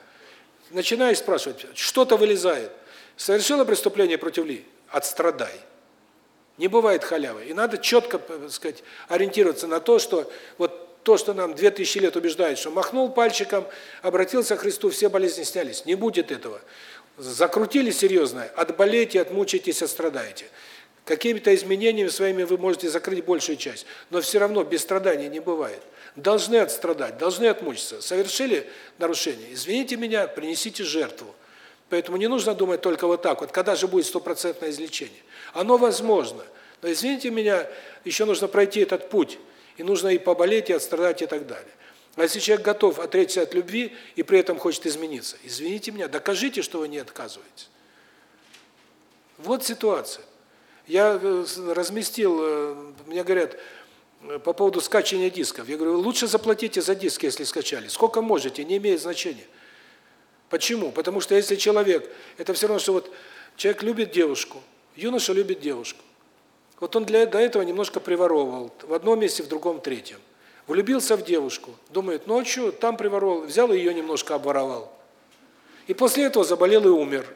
Начинаешь спрашивать, что-то вылезает. Совершила преступление против любви? Отстрадай. Не бывает халявы. И надо четко, так сказать, ориентироваться на то, что вот то, что нам 2000 лет убеждает, что махнул пальчиком, обратился к Христу, все болезни снялись. Не будет этого. Закрутили серьезно, отболейте, отмучитесь, отстрадаете. Какими-то изменениями своими вы можете закрыть большую часть, но все равно без страданий не бывает. Должны отстрадать, должны отмучиться. Совершили нарушение, извините меня, принесите жертву. Поэтому не нужно думать только вот так вот, когда же будет стопроцентное излечение. Оно возможно, но извините меня, еще нужно пройти этот путь и нужно и поболеть, и отстрадать, и так далее. А если человек готов отречься от любви и при этом хочет измениться, извините меня, докажите, что вы не отказываетесь. Вот ситуация. Я э, разместил, э, мне говорят, э, по поводу скачивания дисков. Я говорю, лучше заплатите за диск, если скачали. Сколько можете, не имеет значения. Почему? Потому что если человек, это все равно, что вот человек любит девушку, юноша любит девушку. Вот он для до этого немножко приворовывал, в одном месте, в другом, в третьем. Влюбился в девушку, думает, что, там приворовал, взял ее немножко обворовал. И после этого заболел и умер.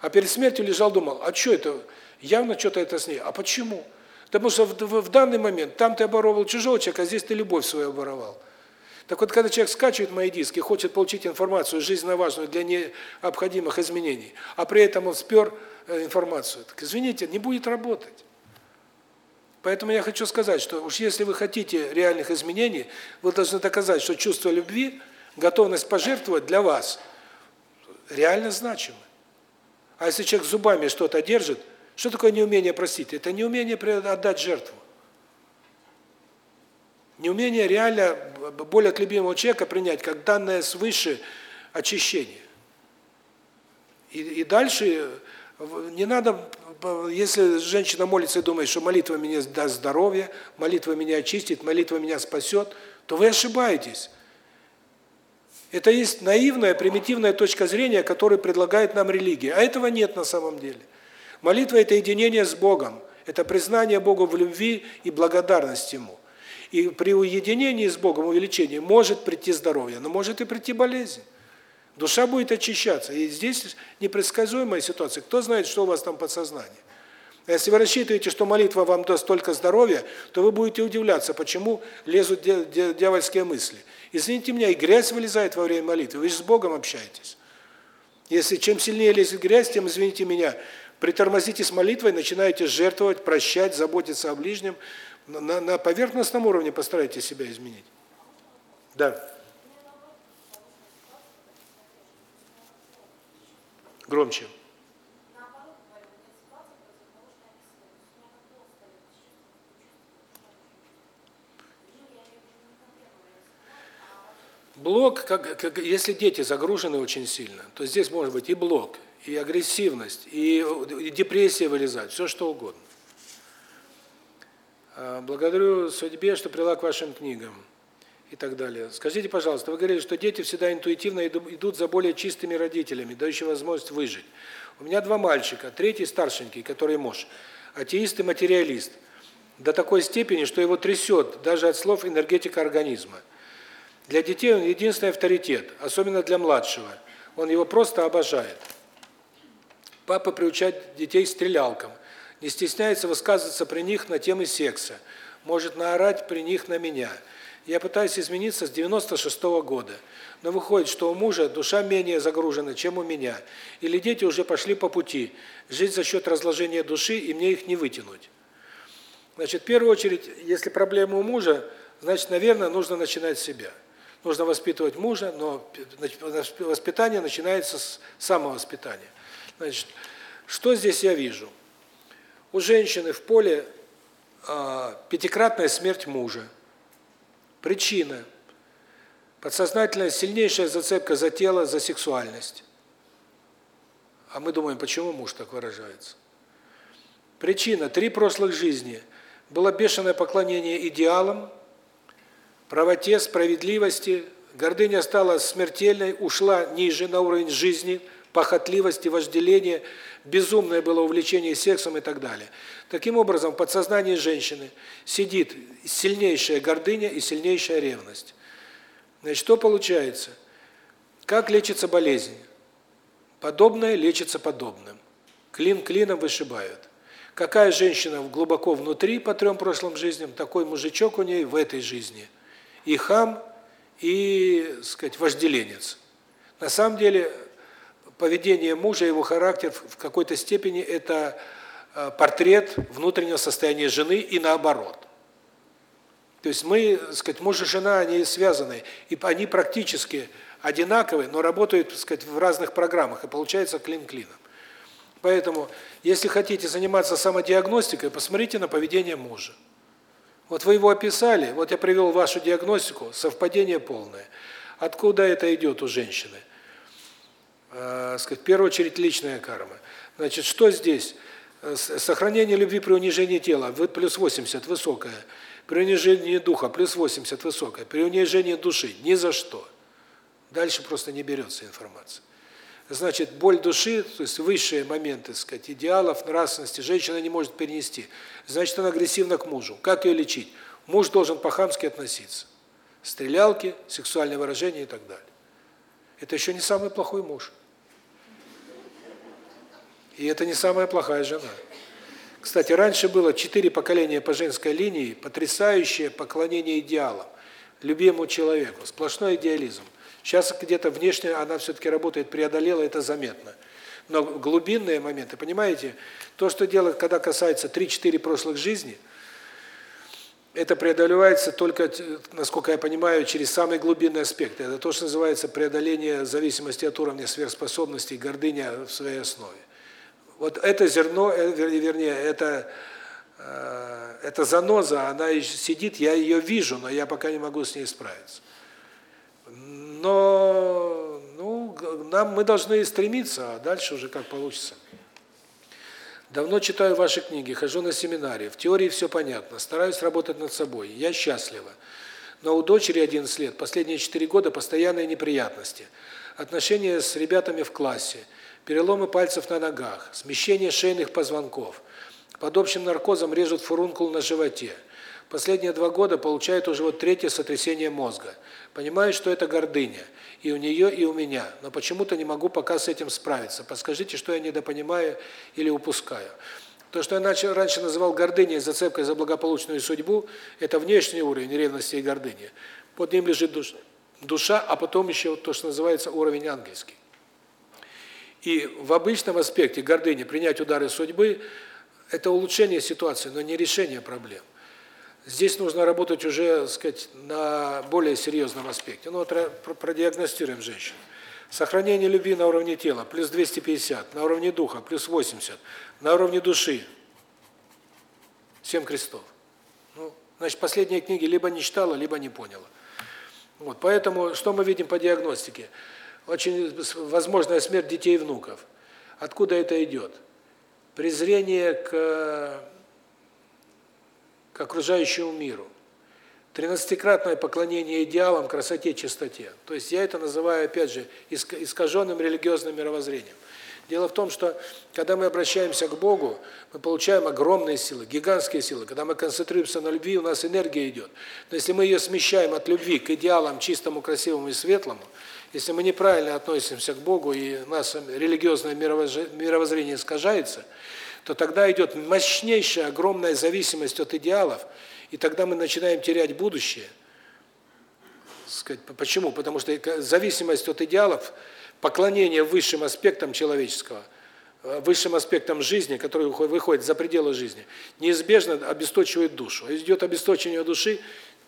А перед смертью лежал, думал, а что это, явно что-то это с ней. А почему? Потому что в, в, в данный момент там ты оборовал чужого человека, а здесь ты любовь свою оборовал. Так вот, когда человек скачивает мои диски, хочет получить информацию жизненно важную для необходимых изменений, а при этом он спер э, информацию, так извините, не будет работать. Поэтому я хочу сказать, что уж если вы хотите реальных изменений, вы должны доказать, что чувство любви, готовность пожертвовать для вас реально значимы. А если человек зубами что-то держит, что такое неумение простить? Это неумение отдать жертву. Неумение реально боль от любимого человека принять как данное свыше очищение. И, и дальше не надо, если женщина молится и думает, что молитва меня даст здоровье, молитва меня очистит, молитва меня спасет, то вы ошибаетесь. Это есть наивная, примитивная точка зрения, которую предлагает нам религия. А этого нет на самом деле. Молитва – это единение с Богом, это признание Богу в любви и благодарность Ему. И при уединении с Богом, увеличении, может прийти здоровье, но может и прийти болезнь. Душа будет очищаться. И здесь непредсказуемая ситуация. Кто знает, что у вас там подсознание? А если вы рассчитываете, что молитва вам даст только здоровья, то вы будете удивляться, почему лезут дьявольские мысли. Извините меня, и грязь вылезает во время молитвы. Вы же с Богом общаетесь. Если чем сильнее лезет грязь, тем, извините меня, притормозите с молитвой, начинаете жертвовать, прощать, заботиться о ближнем. На, на поверхностном уровне постарайтесь себя изменить. Да. Громче. Блок, как, как если дети загружены очень сильно, то здесь может быть и блок, и агрессивность, и, и депрессия вылезать, все что угодно. А, благодарю судьбе, что привела к вашим книгам и так далее. Скажите, пожалуйста, вы говорили, что дети всегда интуитивно идут за более чистыми родителями, дающими возможность выжить. У меня два мальчика, третий старшенький, который муж, атеист и материалист, до такой степени, что его трясет даже от слов энергетика организма. Для детей он единственный авторитет, особенно для младшего. Он его просто обожает. Папа приучает детей стрелялкам, не стесняется высказываться при них на темы секса, может наорать при них на меня – Я пытаюсь измениться с 96 -го года. Но выходит, что у мужа душа менее загружена, чем у меня. Или дети уже пошли по пути. Жить за счет разложения души, и мне их не вытянуть. Значит, в первую очередь, если проблема у мужа, значит, наверное, нужно начинать с себя. Нужно воспитывать мужа, но воспитание начинается с самовоспитания. Значит, что здесь я вижу? У женщины в поле э, пятикратная смерть мужа. Причина – Подсознательная сильнейшая зацепка за тело, за сексуальность. А мы думаем, почему муж так выражается? Причина – три прошлых жизни. Было бешеное поклонение идеалам, правоте, справедливости. Гордыня стала смертельной, ушла ниже на уровень жизни, похотливости, вожделения, безумное было увлечение сексом и так далее. Таким образом, в подсознании женщины сидит сильнейшая гордыня и сильнейшая ревность. Значит, что получается? Как лечится болезнь? Подобное лечится подобным. Клин клином вышибают. Какая женщина глубоко внутри по трем прошлым жизням, такой мужичок у ней в этой жизни. И хам, и, сказать, вожделенец. На самом деле, поведение мужа, его характер в какой-то степени это э, портрет внутреннего состояния жены и наоборот. То есть мы, сказать, муж и жена, они связаны, и они практически одинаковые, но работают, сказать, в разных программах, и получается клин клином. Поэтому, если хотите заниматься самодиагностикой, посмотрите на поведение мужа. Вот вы его описали, вот я привел вашу диагностику, совпадение полное. Откуда это идет у женщины? Э, сказать, в первую очередь личная карма. Значит, что здесь? Э, сохранение любви при унижении тела, плюс 80, высокая. При унижении духа плюс 80 высокая. При унижении души ни за что. Дальше просто не берется информация. Значит, боль души, то есть высшие моменты, сказать, идеалов, нравственности, женщина не может перенести. Значит, она агрессивна к мужу. Как ее лечить? Муж должен по-хамски относиться. Стрелялки, сексуальные выражения и так далее. Это еще не самый плохой муж. И это не самая плохая жена. Кстати, раньше было четыре поколения по женской линии, потрясающее поклонение идеалам, любимому человеку, сплошной идеализм. Сейчас где-то внешне она все-таки работает, преодолела, это заметно. Но глубинные моменты, понимаете, то, что делает, когда касается 3-4 прошлых жизней, это преодолевается только, насколько я понимаю, через самые глубинные аспекты. Это то, что называется преодоление зависимости от уровня сверхспособностей, гордыня в своей основе. Вот это зерно, э, вернее, это э, это заноза, она сидит, я ее вижу, но я пока не могу с ней справиться. Но ну, нам мы должны стремиться, а дальше уже как получится. Давно читаю ваши книги, хожу на семинарии. В теории все понятно, стараюсь работать над собой. Я счастлива. Но у дочери 11 лет, последние 4 года постоянные неприятности. Отношения с ребятами в классе – переломы пальцев на ногах, смещение шейных позвонков. Под общим наркозом режут фурункул на животе. Последние два года получает уже вот третье сотрясение мозга. Понимаю, что это гордыня. И у нее, и у меня. Но почему-то не могу пока с этим справиться. Подскажите, что я недопонимаю или упускаю. То, что я раньше называл гордыней, зацепкой за благополучную судьбу, это внешний уровень ревности и гордыни. Под ним лежит душа, душа а потом еще то, что называется уровень ангельский. И в обычном аспекте гордыни принять удары судьбы – это улучшение ситуации, но не решение проблем. Здесь нужно работать уже, так сказать, на более серьезном аспекте. Ну вот продиагностируем женщину. Сохранение любви на уровне тела – плюс 250, на уровне духа – плюс 80, на уровне души – 7 крестов. Ну, значит, последние книги либо не читала, либо не поняла. Вот, поэтому что мы видим по диагностике? Очень возможная смерть детей и внуков. Откуда это идет? Презрение к, к окружающему миру. Тринадцатикратное поклонение идеалам, красоте, чистоте. То есть я это называю, опять же, искаженным религиозным мировоззрением. Дело в том, что когда мы обращаемся к Богу, мы получаем огромные силы, гигантские силы. Когда мы концентрируемся на любви, у нас энергия идет. Но если мы ее смещаем от любви к идеалам чистому, красивому и светлому, если мы неправильно относимся к Богу и у нас религиозное мировоззрение искажается, то тогда идет мощнейшая, огромная зависимость от идеалов, и тогда мы начинаем терять будущее. сказать, почему? Потому что зависимость от идеалов, поклонение высшим аспектам человеческого, э, высшим аспектам жизни, которые выходят за пределы жизни, неизбежно обесточивает душу. А идет обесточение души,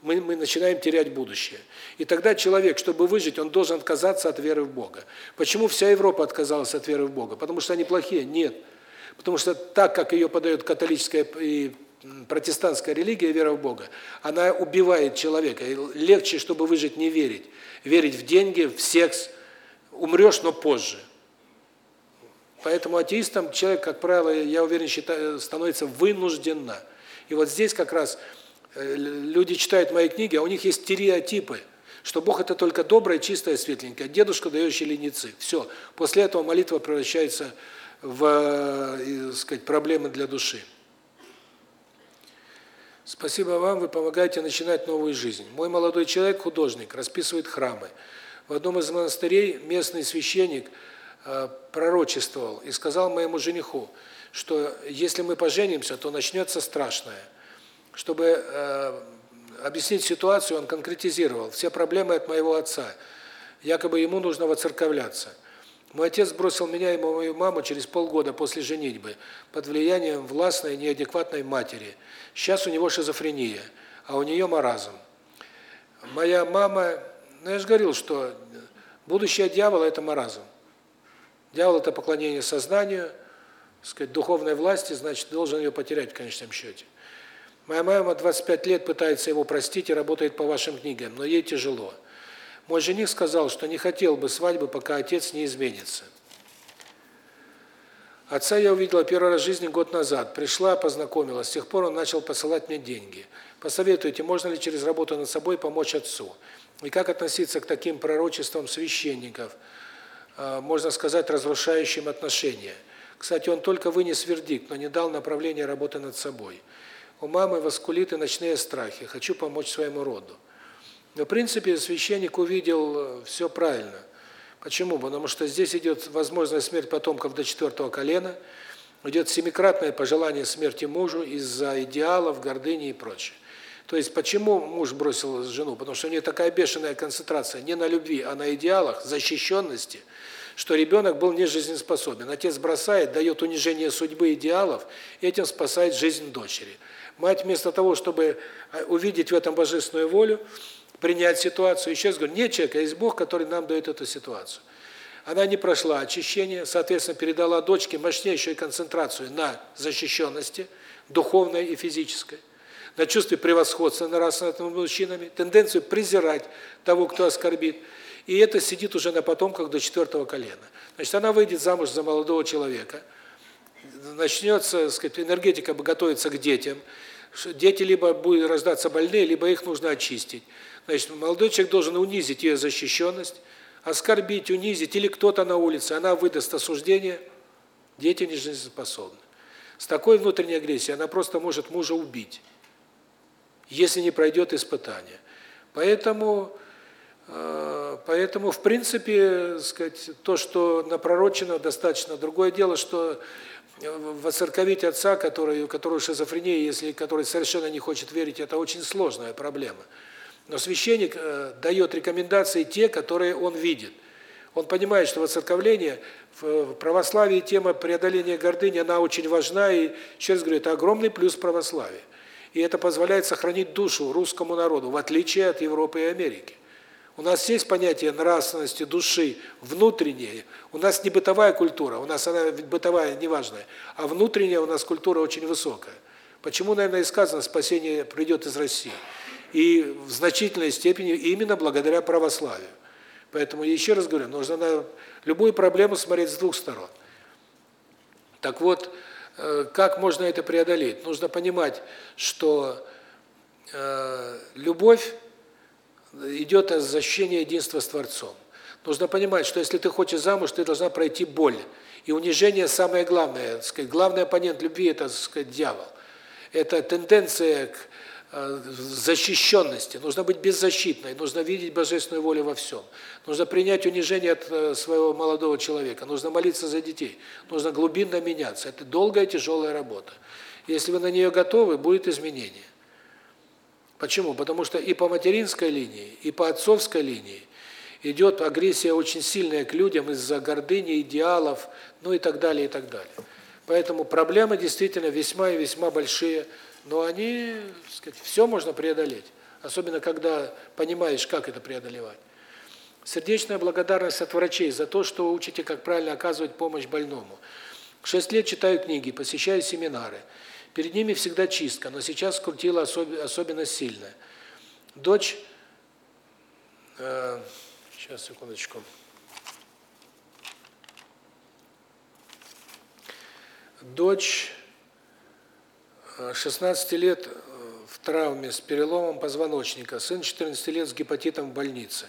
мы, мы начинаем терять будущее. И тогда человек, чтобы выжить, он должен отказаться от веры в Бога. Почему вся Европа отказалась от веры в Бога? Потому что они плохие? Нет. Потому что так, как ее подает католическая и протестантская религия, вера в Бога, она убивает человека. И легче, чтобы выжить, не верить. Верить в деньги, в секс. Умрешь, но позже. Поэтому атеистом человек, как правило, я уверен, считаю, становится вынужденно. И вот здесь как раз Э, люди читают мои книги, а у них есть стереотипы, что Бог это только доброе, чистое, светленькое, дедушка, дающий леницы. Все. После этого молитва превращается в, э, сказать, проблемы для души. Спасибо вам, вы помогаете начинать новую жизнь. Мой молодой человек, художник, расписывает храмы. В одном из монастырей местный священник э, пророчествовал и сказал моему жениху, что если мы поженимся, то начнется страшное – чтобы э, объяснить ситуацию, он конкретизировал. Все проблемы от моего отца. Якобы ему нужно воцерковляться. Мой отец бросил меня и мою маму через полгода после женитьбы под влиянием властной неадекватной матери. Сейчас у него шизофрения, а у нее маразм. Моя мама, ну я же говорил, что будущее дьявола – это маразм. Дьявол – это поклонение сознанию, сказать, духовной власти, значит, должен ее потерять в конечном счете. Моя мама 25 лет пытается его простить и работает по вашим книгам, но ей тяжело. Мой жених сказал, что не хотел бы свадьбы, пока отец не изменится. Отца я увидела первый раз в жизни год назад. Пришла, познакомилась. С тех пор он начал посылать мне деньги. Посоветуйте, можно ли через работу над собой помочь отцу? И как относиться к таким пророчествам священников, а, можно сказать, разрушающим отношения? Кстати, он только вынес вердикт, но не дал направления работы над собой. У мамы воскулит и ночные страхи. Хочу помочь своему роду. Но, в принципе, священник увидел э, все правильно. Почему? Потому что здесь идет возможная смерть потомков до четвертого колена, идет семикратное пожелание смерти мужу из-за идеалов, гордыни и прочее. То есть, почему муж бросил жену? Потому что у нее такая бешеная концентрация не на любви, а на идеалах, защищенности, что ребенок был не жизнеспособен. Отец бросает, дает унижение судьбы идеалов, и этим спасает жизнь дочери. Мать вместо того, чтобы э, увидеть в этом божественную волю, принять ситуацию, еще раз говорю, нет человека, а есть Бог, который нам дает эту ситуацию. Она не прошла очищение, соответственно, передала дочке мощнейшую концентрацию на защищенности, духовной и физической, на чувстве превосходства над мужчинами, тенденцию презирать того, кто оскорбит. И это сидит уже на потомках до четвертого колена. Значит, она выйдет замуж за молодого человека, начнется, так сказать, энергетика готовится к детям, дети либо будут рождаться больные, либо их нужно очистить. Значит, молодой человек должен унизить ее защищенность, оскорбить, унизить, или кто-то на улице, она выдаст осуждение, дети не жизнеспособны. С такой внутренней агрессией она просто может мужа убить, если не пройдет испытание. Поэтому, э, поэтому в принципе, сказать, то, что напророчено, достаточно. Другое дело, что воцерковить отца, который, у которого шизофрения, если который совершенно не хочет верить, это очень сложная проблема. Но священник э, дает рекомендации те, которые он видит. Он понимает, что воцерковление в православии тема преодоления гордыни, она очень важна, и, еще раз говорю, это огромный плюс православия. И это позволяет сохранить душу русскому народу, в отличие от Европы и Америки. У нас есть понятие нравственности души внутреннее. У нас не бытовая культура, у нас она бытовая неважная, а внутренняя у нас культура очень высокая. Почему, наверное, и сказано, спасение придет из России. И в значительной степени именно благодаря православию. Поэтому, еще раз говорю, нужно на любую проблему смотреть с двух сторон. Так вот, э, как можно это преодолеть? Нужно понимать, что э, любовь идет ощущение единства с Творцом. Нужно понимать, что если ты хочешь замуж, ты должна пройти боль. И унижение самое главное. Сказать, главный оппонент любви – это сказать, дьявол. Это тенденция к э, защищенности. Нужно быть беззащитной, нужно видеть божественную волю во всем. Нужно принять унижение от э, своего молодого человека, нужно молиться за детей, нужно глубинно меняться. Это долгая, тяжелая работа. Если вы на нее готовы, будет изменение. Почему? Потому что и по материнской линии, и по отцовской линии идет агрессия очень сильная к людям из-за гордыни, идеалов, ну и так далее, и так далее. Поэтому проблемы действительно весьма и весьма большие, но они, так сказать, все можно преодолеть. Особенно, когда понимаешь, как это преодолевать. Сердечная благодарность от врачей за то, что учите, как правильно оказывать помощь больному. Шесть лет читаю книги, посещаю семинары. Перед ними всегда чистка, но сейчас скрутила особ... особенно сильно. Дочь... Э, сейчас, секундочку. Дочь 16 э, лет э, в травме с переломом позвоночника, сын 14 лет с гепатитом в больнице.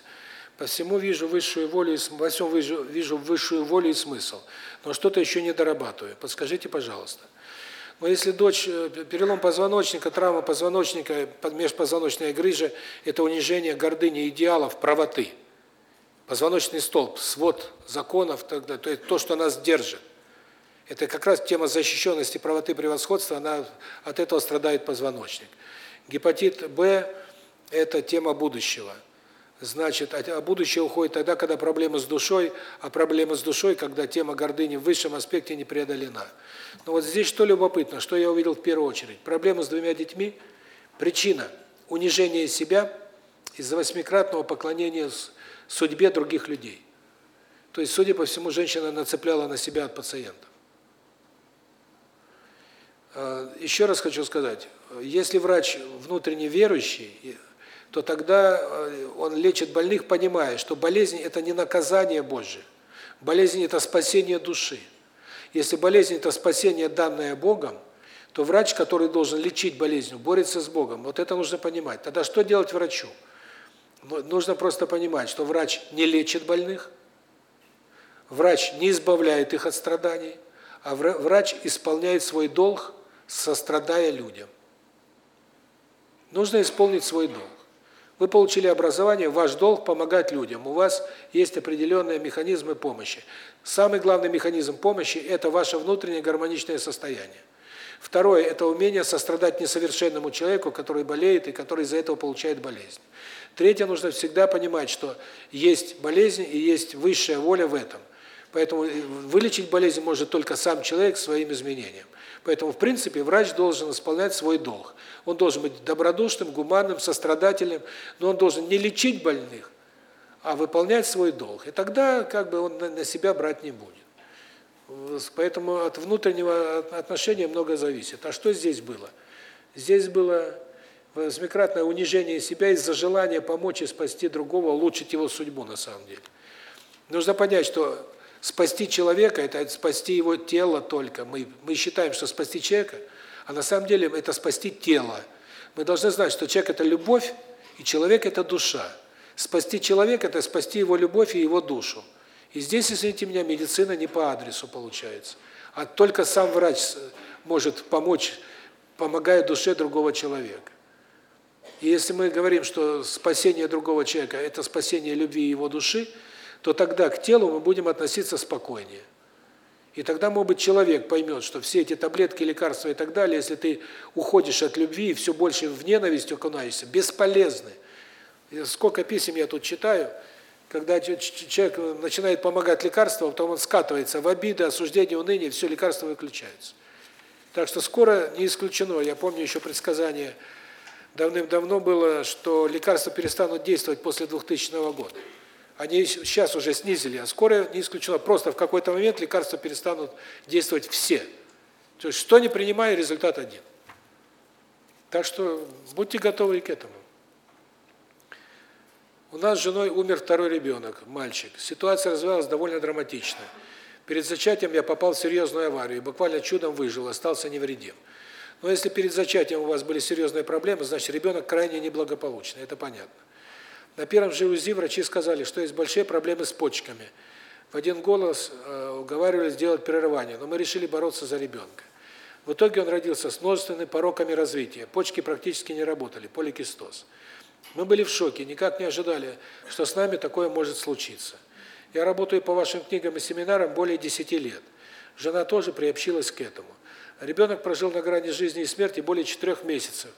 По всему вижу высшую волю, во всем вижу, вижу высшую волю и смысл, но что-то еще не дорабатываю. Подскажите, пожалуйста. Но если дочь, э, перелом позвоночника, травма позвоночника, межпозвоночная грыжа – это унижение гордыни, идеалов, правоты. Позвоночный столб, свод законов, тогда, то есть то, что нас держит. Это как раз тема защищенности, правоты, превосходства, она от этого страдает позвоночник. Гепатит Б – это тема будущего. Значит, а будущее уходит тогда, когда проблемы с душой, а проблемы с душой, когда тема гордыни в высшем аспекте не преодолена. Но вот здесь что любопытно, что я увидел в первую очередь. Проблема с двумя детьми, причина унижения себя из-за восьмикратного поклонения судьбе других людей. То есть, судя по всему, женщина нацепляла на себя от пациента. А, еще раз хочу сказать, если врач внутренне верующий, то тогда э, он лечит больных, понимая, что болезнь – это не наказание Божие. Болезнь – это спасение души. Если болезнь – это спасение, данное Богом, то врач, который должен лечить болезнь, борется с Богом. Вот это нужно понимать. Тогда что делать врачу? Ну, нужно просто понимать, что врач не лечит больных, врач не избавляет их от страданий, а врач исполняет свой долг, сострадая людям. Нужно исполнить свой долг. Вы получили образование, ваш долг помогать людям. У вас есть определенные механизмы помощи. Самый главный механизм помощи это ваше внутреннее гармоничное состояние. Второе это умение сострадать несовершенному человеку, который болеет и который из-за этого получает болезнь. Третье нужно всегда понимать, что есть болезнь и есть высшая воля в этом. Поэтому вылечить болезнь может только сам человек своим изменением. Поэтому, в принципе, врач должен исполнять свой долг. Он должен быть добродушным, гуманным, сострадательным, но он должен не лечить больных, а выполнять свой долг. И тогда как бы он на себя брать не будет. Поэтому от внутреннего отношения много зависит. А что здесь было? Здесь было восьмикратное унижение себя из-за желания помочь и спасти другого, улучшить его судьбу на самом деле. Нужно понять, что Спасти человека – это спасти его тело только. Мы, мы считаем, что спасти человека, а на самом деле это спасти тело. Мы должны знать, что человек – это любовь, и человек – это душа. Спасти человека – это спасти его любовь и его душу. И здесь, извините меня, медицина не по адресу получается. А только сам врач может помочь, помогая душе другого человека. И если мы говорим, что спасение другого человека – это спасение любви его души – то тогда к телу мы будем относиться спокойнее. И тогда, может быть, человек поймет, что все эти таблетки, лекарства и так далее, если ты уходишь от любви и все больше в ненависть окунаешься, бесполезны. Сколько писем я тут читаю, когда человек начинает помогать лекарствам, потом он скатывается в обиды, осуждение, уныние, все, лекарства выключаются. Так что скоро не исключено, я помню еще предсказание, давным-давно было, что лекарства перестанут действовать после 2000 года. Они сейчас уже снизили, а скоро не исключено. Просто в какой-то момент лекарства перестанут действовать все. То есть что не принимая, результат один. Так что будьте готовы к этому. У нас с женой умер второй ребенок, мальчик. Ситуация развивалась довольно драматично. Перед зачатием я попал в серьезную аварию и буквально чудом выжил, остался невредим. Но если перед зачатием у вас были серьезные проблемы, значит ребенок крайне неблагополучный, это понятно. На первом же УЗИ врачи сказали, что есть большие проблемы с почками. В один голос э, уговаривали сделать прерывание, но мы решили бороться за ребенка. В итоге он родился с множественными пороками развития. Почки практически не работали, поликистоз. Мы были в шоке, никак не ожидали, что с нами такое может случиться. Я работаю по вашим книгам и семинарам более 10 лет. Жена тоже приобщилась к этому. Ребенок прожил на грани жизни и смерти более 4 месяцев.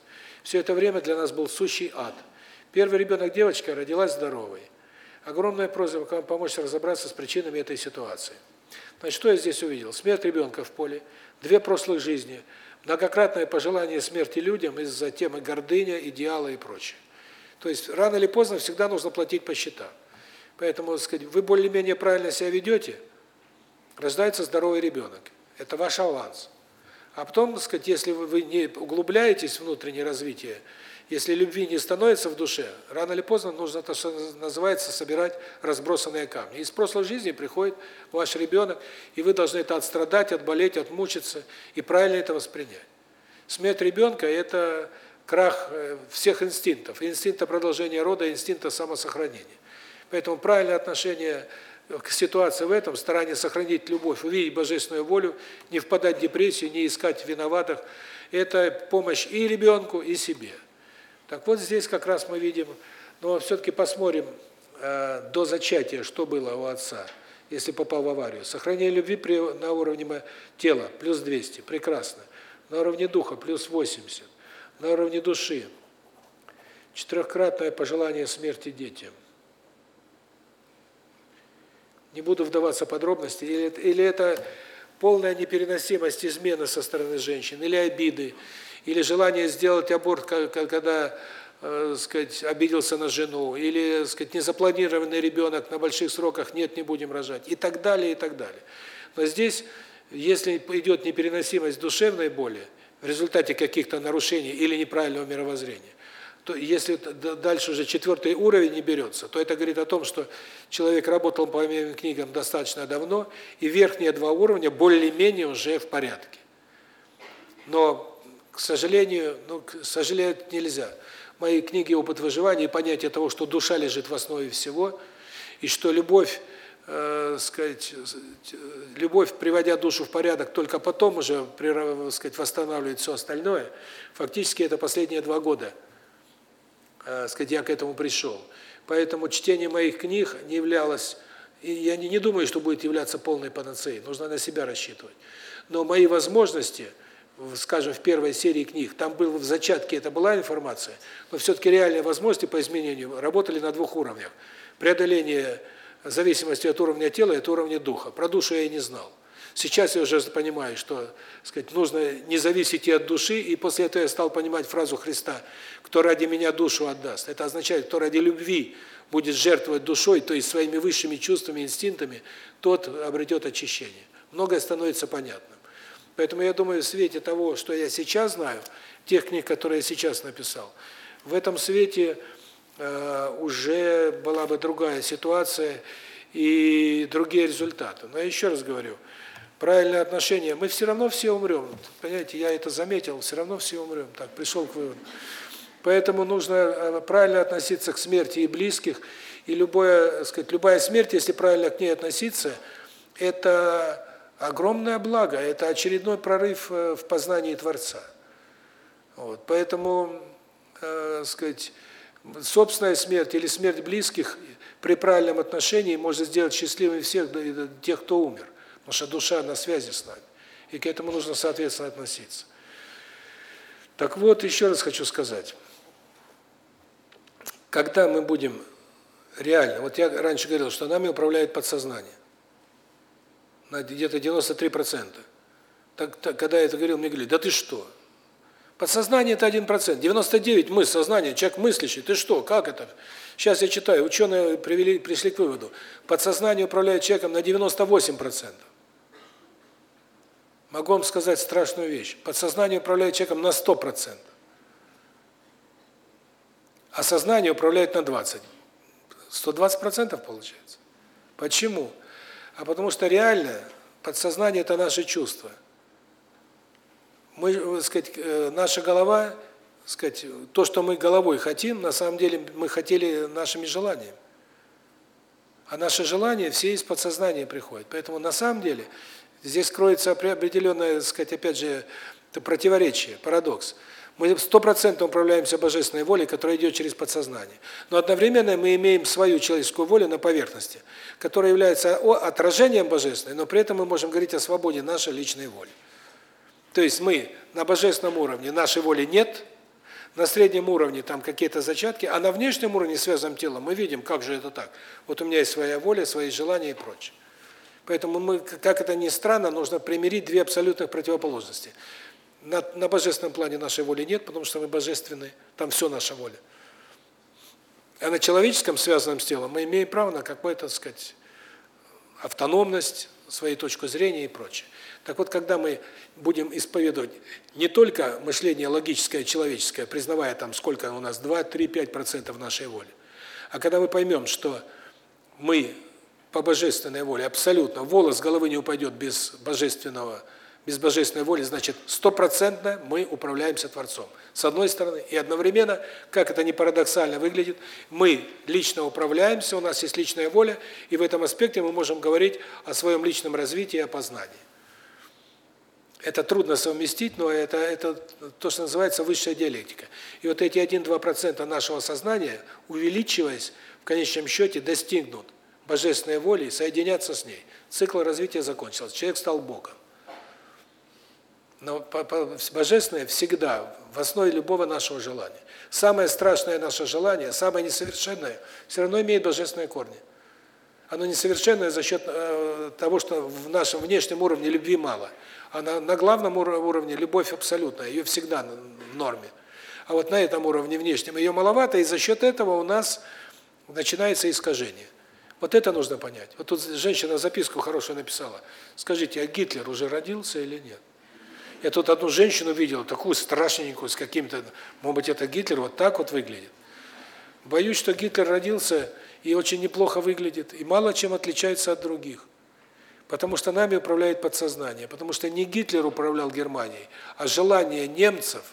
Все это время для нас был сущий ад. Первый ребенок девочка родилась здоровой. Огромная просьба вам помочь разобраться с причинами этой ситуации. Значит, что я здесь увидел? Смерть ребенка в поле, две прошлых жизни, многократное пожелание смерти людям из-за темы гордыня, идеала и прочее. То есть рано или поздно всегда нужно платить по счетам. Поэтому, сказать, вы более-менее правильно себя ведете, рождается здоровый ребенок. Это ваш аванс. А потом, так сказать, если вы не углубляетесь в внутреннее развитие, если любви не становится в душе, рано или поздно нужно то, что называется, собирать разбросанные камни. Из прошлой жизни приходит ваш ребенок, и вы должны это отстрадать, отболеть, отмучиться и правильно это воспринять. Смерть ребенка – это крах э, всех инстинктов, инстинкта продолжения рода, инстинкта самосохранения. Поэтому правильное отношение к ситуации в этом, старание сохранить любовь, увидеть божественную волю, не впадать в депрессию, не искать виноватых, это помощь и ребенку, и себе. Так вот здесь как раз мы видим, но все-таки посмотрим э, до зачатия, что было у отца, если попал в аварию. Сохранение любви при, на уровне тела плюс 200, прекрасно. На уровне духа плюс 80, на уровне души четырехкратное пожелание смерти детям. Не буду вдаваться в подробности, или, или это полная непереносимость измены со стороны женщин, или обиды, или желание сделать аборт, когда, э, сказать, обиделся на жену, или, сказать, незапланированный ребенок на больших сроках, нет, не будем рожать, и так далее, и так далее. Но здесь, если идет непереносимость душевной боли в результате каких-то нарушений или неправильного мировоззрения, то если дальше уже четвертый уровень не берется, то это говорит о том, что человек работал по моим книгам достаточно давно, и верхние два уровня более-менее уже в порядке. Но к сожалению, ну, сожалеть нельзя. Мои книги «Опыт выживания» и понятие того, что душа лежит в основе всего, и что любовь, э, сказать, любовь, приводя душу в порядок, только потом уже, сказать, восстанавливает все остальное, фактически это последние два года, э, сказать, я к этому пришел. Поэтому чтение моих книг не являлось, и я не, не думаю, что будет являться полной панацеей, нужно на себя рассчитывать. Но мои возможности – скажем, в первой серии книг, там был в зачатке, это была информация, но все-таки реальные возможности по изменению работали на двух уровнях. Преодоление зависимости от уровня тела и от уровня духа. Про душу я не знал. Сейчас я уже понимаю, что, сказать, нужно не зависеть и от души, и после этого я стал понимать фразу Христа: "Кто ради меня душу отдаст". Это означает, кто ради любви будет жертвовать душой, то есть своими высшими чувствами, инстинктами, тот обретет очищение. Многое становится понятно. Поэтому я думаю, в свете того, что я сейчас знаю, тех книг, которые я сейчас написал, в этом свете э, уже была бы другая ситуация и другие результаты. Но я еще раз говорю, правильное отношение, мы все равно все умрем. Понимаете, я это заметил, все равно все умрем. Так, пришел к выводу. Поэтому нужно э, правильно относиться к смерти и близких, и любое, сказать, любая смерть, если правильно к ней относиться, это огромное благо, это очередной прорыв э, в познании Творца. Вот, поэтому, э, сказать, собственная смерть или смерть близких при правильном отношении может сделать счастливыми всех тех, кто умер, потому что душа на связи с нами, и к этому нужно соответственно относиться. Так вот, еще раз хочу сказать, когда мы будем реально, вот я раньше говорил, что нами управляет подсознание, где-то 93%. Так, так, когда я это говорил, мне говорили, да ты что? Подсознание – это 1%. 99% мы, сознание, человек мыслящий. Ты что, как это? Сейчас я читаю, ученые привели, пришли к выводу. Подсознание управляет человеком на 98%. Могу вам сказать страшную вещь. Подсознание управляет человеком на 100%. А сознание управляет на 20%. 120% получается. Почему? А потому что реально подсознание – это наши чувства. Мы, так сказать, э, наша голова, так сказать, то, что мы головой хотим, на самом деле мы хотели нашими желаниями. А наши желания все из подсознания приходят. Поэтому на самом деле здесь кроется определенное, сказать, опять же, противоречие, парадокс. Мы стопроцентно управляемся божественной волей, которая идет через подсознание. Но одновременно мы имеем свою человеческую волю на поверхности, которая является отражением божественной, но при этом мы можем говорить о свободе нашей личной воли. То есть мы на божественном уровне, нашей воли нет, на среднем уровне там какие-то зачатки, а на внешнем уровне, связанном телом, мы видим, как же это так. Вот у меня есть своя воля, свои желания и прочее. Поэтому мы, как это ни странно, нужно примирить две абсолютных противоположности. На, на божественном плане нашей воли нет, потому что мы божественные, там все наша воля. А на человеческом, связанном с телом, мы имеем право на какую-то, так сказать, автономность, свою точку зрения и прочее. Так вот, когда мы будем исповедовать не только мышление логическое, человеческое, признавая там сколько у нас 2, 3, 5% нашей воли, а когда мы поймем, что мы по божественной воле абсолютно, волос с головы не упадет без божественного, без божественной воли, значит, стопроцентно мы управляемся Творцом. С одной стороны, и одновременно, как это не парадоксально выглядит, мы лично управляемся, у нас есть личная воля, и в этом аспекте мы можем говорить о своем личном развитии и опознании. Это трудно совместить, но это это то, что называется высшая диалектика. И вот эти 1-2% нашего сознания, увеличиваясь, в конечном счете достигнут божественной воли и соединятся с ней. Цикл развития закончился. Человек стал Богом. Но божественное всегда в основе любого нашего желания. Самое страшное наше желание, самое несовершенное, все равно имеет божественные корни. Оно несовершенное за счет э, того, что в нашем внешнем уровне любви мало. А на, на главном уровне любовь абсолютная, ее всегда в норме. А вот на этом уровне внешнем ее маловато, и за счет этого у нас начинается искажение. Вот это нужно понять. Вот тут женщина записку хорошую написала. Скажите, а Гитлер уже родился или нет? Я тут одну женщину видел, такую страшненькую, с каким-то, может быть, это Гитлер, вот так вот выглядит. Боюсь, что Гитлер родился и очень неплохо выглядит, и мало чем отличается от других. Потому что нами управляет подсознание, потому что не Гитлер управлял Германией, а желание немцев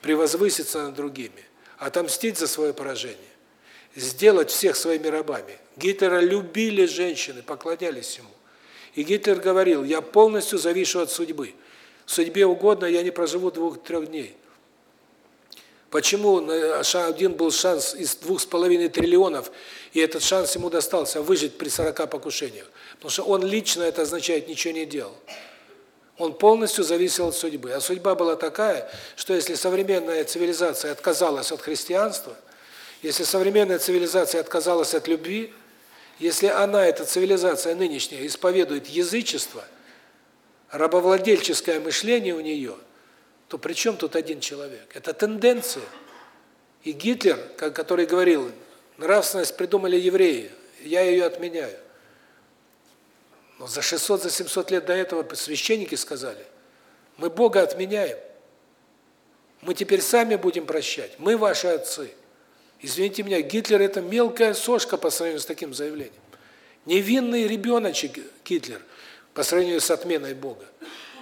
превозвыситься над другими, отомстить за свое поражение, сделать всех своими рабами. Гитлера любили женщины, поклонялись ему. И Гитлер говорил, я полностью завишу от судьбы. Судьбе угодно, я не проживу двух-трех дней. Почему один был шанс из двух с половиной триллионов, и этот шанс ему достался выжить при 40 покушениях? Потому что он лично, это означает, ничего не делал. Он полностью зависел от судьбы. А судьба была такая, что если современная цивилизация отказалась от христианства, если современная цивилизация отказалась от любви, если она, эта цивилизация нынешняя, исповедует язычество, рабовладельческое мышление у нее – то при чем тут один человек? Это тенденция. И Гитлер, который говорил, нравственность придумали евреи, я ее отменяю. Но за 600, за 700 лет до этого священники сказали, мы Бога отменяем. Мы теперь сами будем прощать. Мы ваши отцы. Извините меня, Гитлер – это мелкая сошка по сравнению с таким заявлением. Невинный ребеночек Гитлер по сравнению с отменой Бога.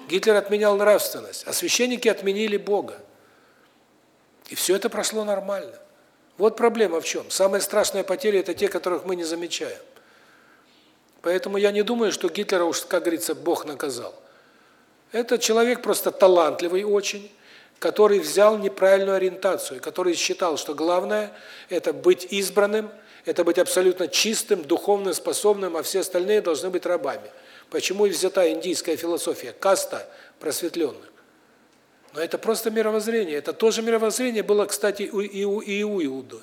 Гитлер отменял нравственность, а священники отменили Бога. И все это прошло нормально. Вот проблема в чем. Самые страшные потери – это те, которых мы не замечаем. Поэтому я не думаю, что Гитлера уж, как говорится, Бог наказал. Это человек просто талантливый очень, который взял неправильную ориентацию, который считал, что главное – это быть избранным, это быть абсолютно чистым, духовным, способным, а все остальные должны быть рабами. Почему взята индийская философия, каста просветленных? Но это просто мировоззрение. Это тоже мировоззрение было, кстати, и у, и у Иуда.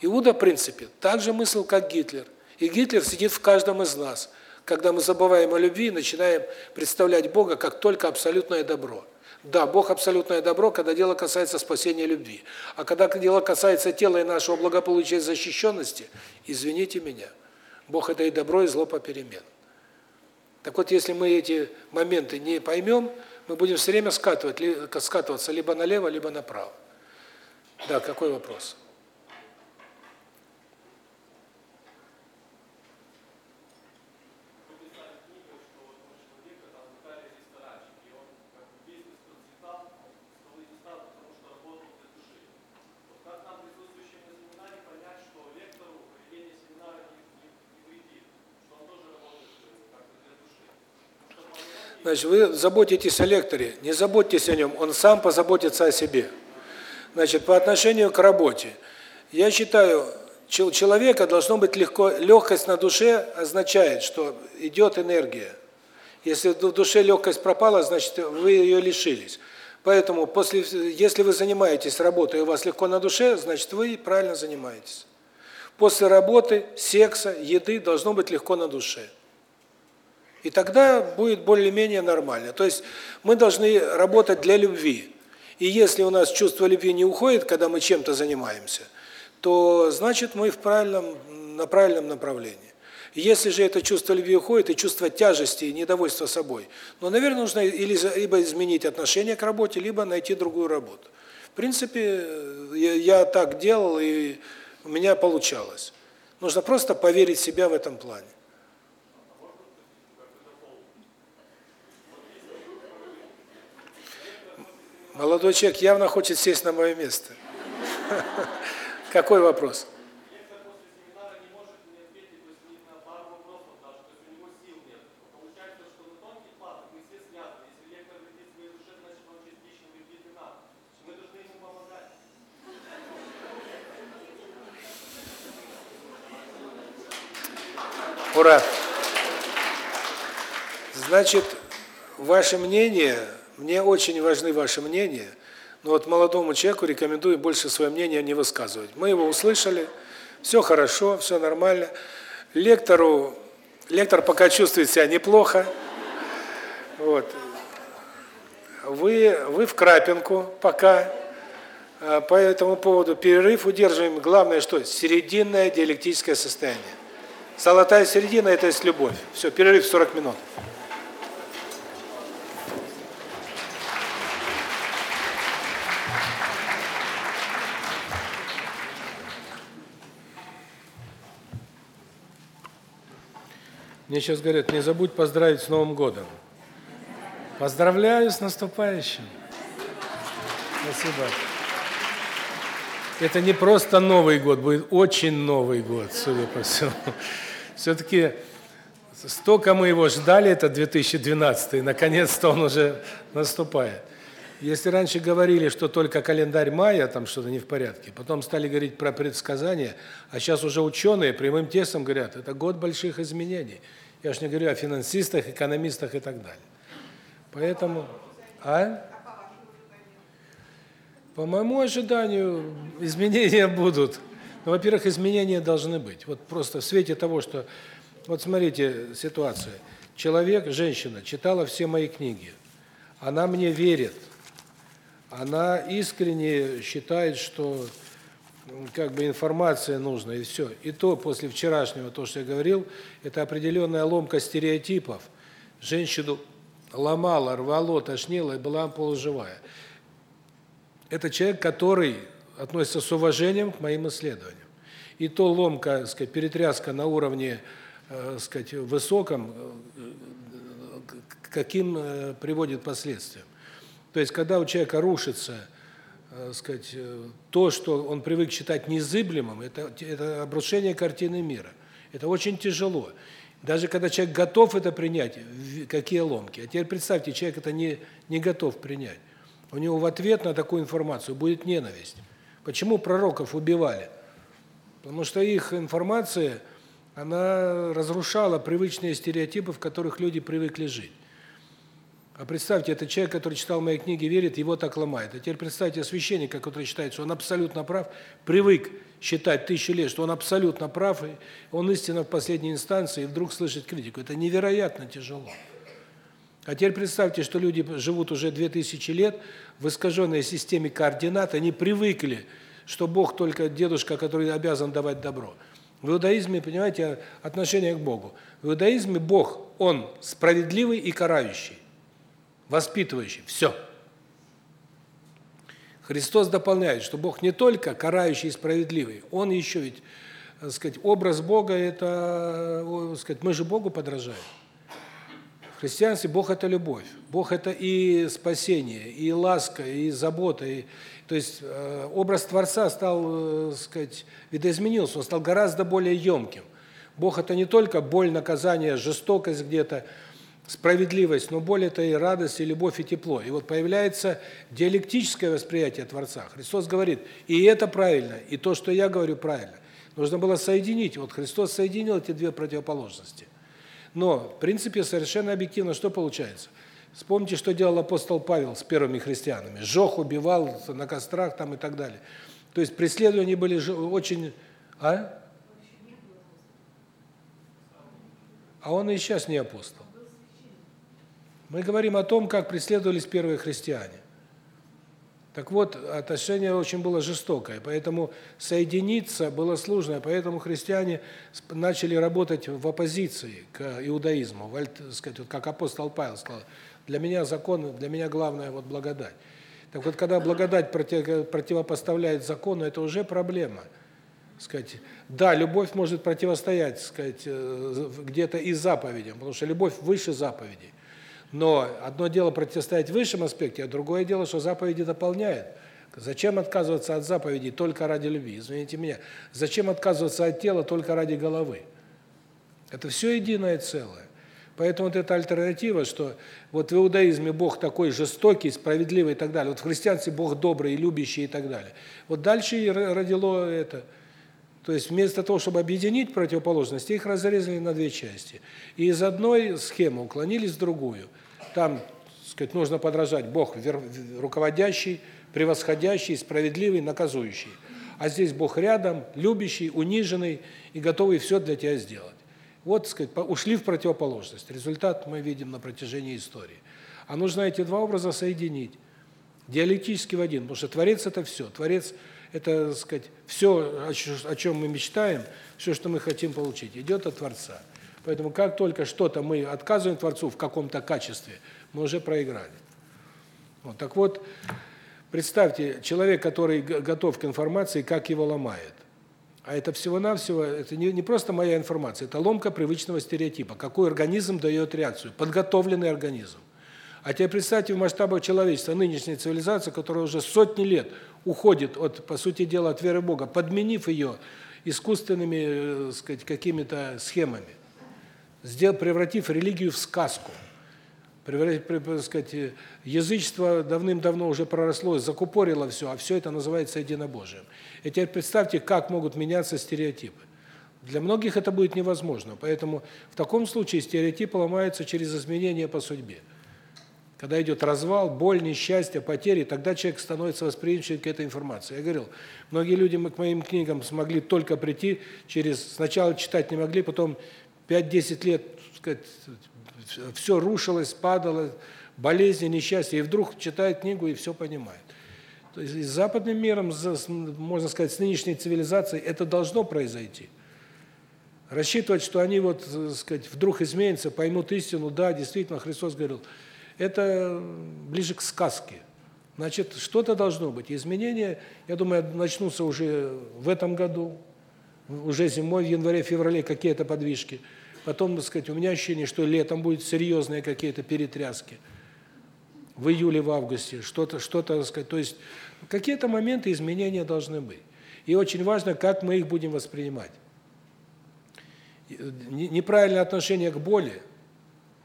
Иуда, в принципе, так же мыслил, как Гитлер. И Гитлер сидит в каждом из нас, когда мы забываем о любви и начинаем представлять Бога как только абсолютное добро. Да, Бог абсолютное добро, когда дело касается спасения любви. А когда дело касается тела и нашего благополучия и защищенности, извините меня, Бог это и добро, и зло попеременно. Так вот, если мы эти моменты не поймем, мы будем все время скатывать, скатываться либо налево, либо направо. Да, какой вопрос? Значит, вы заботитесь о лекторе, не заботьтесь о нем, он сам позаботится о себе. Значит, по отношению к работе. Я считаю, человека должно быть легко, легкость на душе означает, что идет энергия. Если в душе легкость пропала, значит, вы ее лишились. Поэтому после если вы занимаетесь работой, и у вас легко на душе, значит, вы правильно занимаетесь. После работы, секса, еды должно быть легко на душе. И тогда будет более-менее нормально. То есть мы должны работать для любви. И если у нас чувство любви не уходит, когда мы чем-то занимаемся, то значит мы в правильном на правильном направлении. Если же это чувство любви уходит, и чувство тяжести, и недовольства собой, ну, наверное, нужно или либо изменить отношение к работе, либо найти другую работу. В принципе, я, я так делал, и у меня получалось. Нужно просто поверить в себя в этом плане. Молодой человек явно хочет сесть на мое место. Какой вопрос? Ура! Значит, ваше мнение, мне очень важны ваши мнения, но вот молодому человеку рекомендую больше свое мнение не высказывать. Мы его услышали, все хорошо, все нормально. Лектору, лектор пока чувствует себя неплохо. Вот. Вы, вы в крапинку пока. А, по этому поводу перерыв удерживаем. Главное, что серединное диалектическое состояние. Золотая середина – это есть любовь. Все, перерыв 40 минут. Мне сейчас говорят, не забудь поздравить с Новым годом. Поздравляю с наступающим. Спасибо. Это не просто Новый год, будет очень Новый год, судя по всему. Все-таки столько мы его ждали, это 2012, и наконец-то он уже наступает. Если раньше говорили, что только календарь мая там что-то не в порядке, потом стали говорить про предсказания, а сейчас уже ученые прямым текстом говорят, это год больших изменений. Я ж не говорю о финансистах, экономистах и так далее. Поэтому, а? По моему ожиданию, изменения будут. Ну, во-первых, изменения должны быть. Вот просто в свете того, что вот смотрите ситуация. Человек, женщина читала все мои книги. Она мне верит. Она искренне считает, что как бы информация нужна и все. И то после вчерашнего то, что я говорил, это определенная ломка стереотипов. Женщину ломала, рвало, тошнило и была полуживая. Это человек, который относится с уважением к моим исследованиям. И то ломка, так сказать, перетряска на уровне, э, так сказать, высоком, э, каким э, приводит последствиям. То есть, когда у человека рушится, так сказать, то, что он привык считать незыблемым, это, это обрушение картины мира. Это очень тяжело. Даже когда человек готов это принять, какие ломки. А теперь представьте, человек это не, не готов принять. У него в ответ на такую информацию будет ненависть. Почему пророков убивали? Потому что их информация, она разрушала привычные стереотипы, в которых люди привыкли жить. А представьте, это человек, который читал мои книги, верит, его так ломает. А теперь представьте священника, который считает, что он абсолютно прав, привык считать тысячу лет, что он абсолютно прав, и он истинно в последней инстанции, и вдруг слышит критику. Это невероятно тяжело. А теперь представьте, что люди живут уже 2000 лет в искаженной системе координат, они привыкли, что Бог только дедушка, который обязан давать добро. В иудаизме, понимаете, отношение к Богу. В иудаизме Бог, Он справедливый и карающий, воспитывающий. Все. Христос дополняет, что Бог не только карающий и справедливый, Он еще ведь, так сказать, образ Бога – это, так сказать, мы же Богу подражаем. В христианстве Бог это любовь. Бог это и спасение, и ласка, и забота, и то есть э, образ творца стал, э, сказать, видоизменился, он стал гораздо более емким. Бог это не только боль, наказание, жестокость где-то, справедливость, но боль это и радость, и любовь, и тепло. И вот появляется диалектическое восприятие Творца. Христос говорит: "И это правильно, и то, что я говорю, правильно". Нужно было соединить. Вот Христос соединил эти две противоположности. Но, в принципе, совершенно объективно что получается? Вспомните, что делал апостол Павел с первыми христианами. Сжег, убивал на кострах там и так далее. То есть преследования были очень... А? А он и сейчас не апостол. Мы говорим о том, как преследовались первые христиане. Так вот, отношение очень было жестокое, поэтому соединиться было сложно, поэтому христиане начали работать в оппозиции к иудаизму, сказать, вот как апостол Павел сказал, для меня закон, для меня главное вот благодать. Так вот, когда благодать противопоставляет закону, это уже проблема. Сказать, да, любовь может противостоять, сказать, э, где-то и заповедям, потому что любовь выше заповедей. Но одно дело противостоять в высшем аспекте, а другое дело, что заповеди дополняют. Зачем отказываться от заповедей только ради любви? Извините меня. Зачем отказываться от тела только ради головы? Это все единое целое. Поэтому вот эта альтернатива, что вот в иудаизме Бог такой жестокий, справедливый и так далее, вот в христианстве Бог добрый, любящий и так далее. Вот дальше и родило это. То есть вместо того, чтобы объединить противоположности, их разрезали на две части. И из одной схемы уклонились в другую. Там, сказать, нужно подражать Бог руководящий, превосходящий, справедливый, наказующий. А здесь Бог рядом, любящий, униженный и готовый все для тебя сделать. Вот, сказать, ушли в противоположность. Результат мы видим на протяжении истории. А нужно эти два образа соединить диалектически в один, потому что Творец – это все. Творец – это, так сказать, все, о чем мы мечтаем, все, что мы хотим получить, идет от Творца. Поэтому как только что-то мы отказываем Творцу в каком-то качестве, мы уже проиграли. Вот, так вот, представьте, человек, который готов к информации, как его ломает. А это всего-навсего, это не, не просто моя информация, это ломка привычного стереотипа. Какой организм дает реакцию? Подготовленный организм. А теперь представьте в масштабах человечества, нынешней цивилизации, которая уже сотни лет уходит от, по сути дела, от веры Бога, подменив ее искусственными, э, сказать, какими-то схемами, сделал, превратив религию в сказку – превратить, сказать, язычество давным-давно уже проросло, закупорило все, а все это называется единобожием. И теперь представьте, как могут меняться стереотипы. Для многих это будет невозможно, поэтому в таком случае стереотипы ломаются через изменения по судьбе. Когда идет развал, боль, несчастье, потери, тогда человек становится восприимчивым к этой информации. Я говорил, многие люди к моим книгам смогли только прийти через сначала читать не могли, потом 5-10 лет, сказать, все рушилось, падало, болезни, несчастья, и вдруг читает книгу и все понимает. То есть с западным миром, можно сказать, с нынешней цивилизацией это должно произойти. Рассчитывать, что они вот, так сказать, вдруг изменятся, поймут истину, да, действительно, Христос говорил, это ближе к сказке. Значит, что-то должно быть. Изменения, я думаю, начнутся уже в этом году, уже зимой, в январе-феврале какие-то подвижки – Потом, так сказать, у меня ощущение, что летом будут серьезные какие-то перетряски. В июле, в августе, что-то, что-то, так сказать, то есть какие-то моменты изменения должны быть. И очень важно, как мы их будем воспринимать. Неправильное отношение к боли,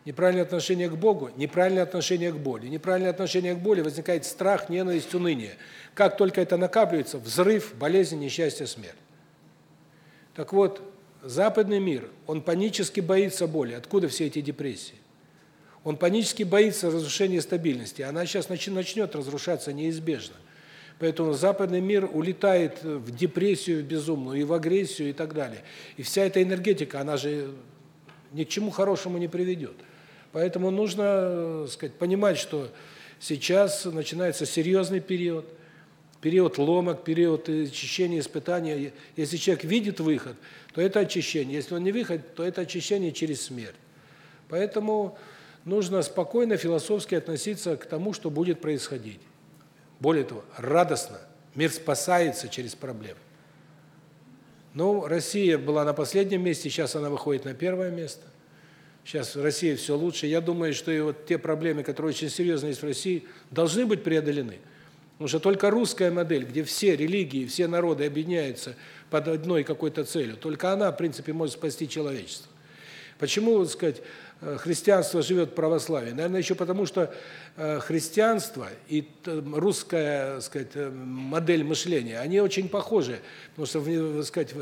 неправильное отношение к Богу, неправильное отношение к боли. Неправильное отношение к боли возникает страх, ненависть, уныние. Как только это накапливается, взрыв, болезнь, несчастье, смерть. Так вот, Западный мир, он панически боится боли. Откуда все эти депрессии? Он панически боится разрушения стабильности. Она сейчас начнет разрушаться неизбежно. Поэтому западный мир улетает в депрессию безумную, и в агрессию, и так далее. И вся эта энергетика, она же ни к чему хорошему не приведет. Поэтому нужно, сказать, понимать, что сейчас начинается серьезный период, период ломок, период очищения, испытания. Если человек видит выход – то это очищение. Если он не выходит, то это очищение через смерть. Поэтому нужно спокойно, философски относиться к тому, что будет происходить. Более того, радостно. Мир спасается через проблемы. Ну, Россия была на последнем месте, сейчас она выходит на первое место. Сейчас в России все лучше. Я думаю, что и вот те проблемы, которые очень серьезные есть в России, должны быть преодолены. Потому что только русская модель, где все религии, все народы объединяются под одной какой-то целью. Только она, в принципе, может спасти человечество. Почему, так сказать, э, христианство живет в православии? Наверное, еще потому, что э, христианство и русская, так сказать, э, модель мышления, они очень похожи. Потому что, так сказать,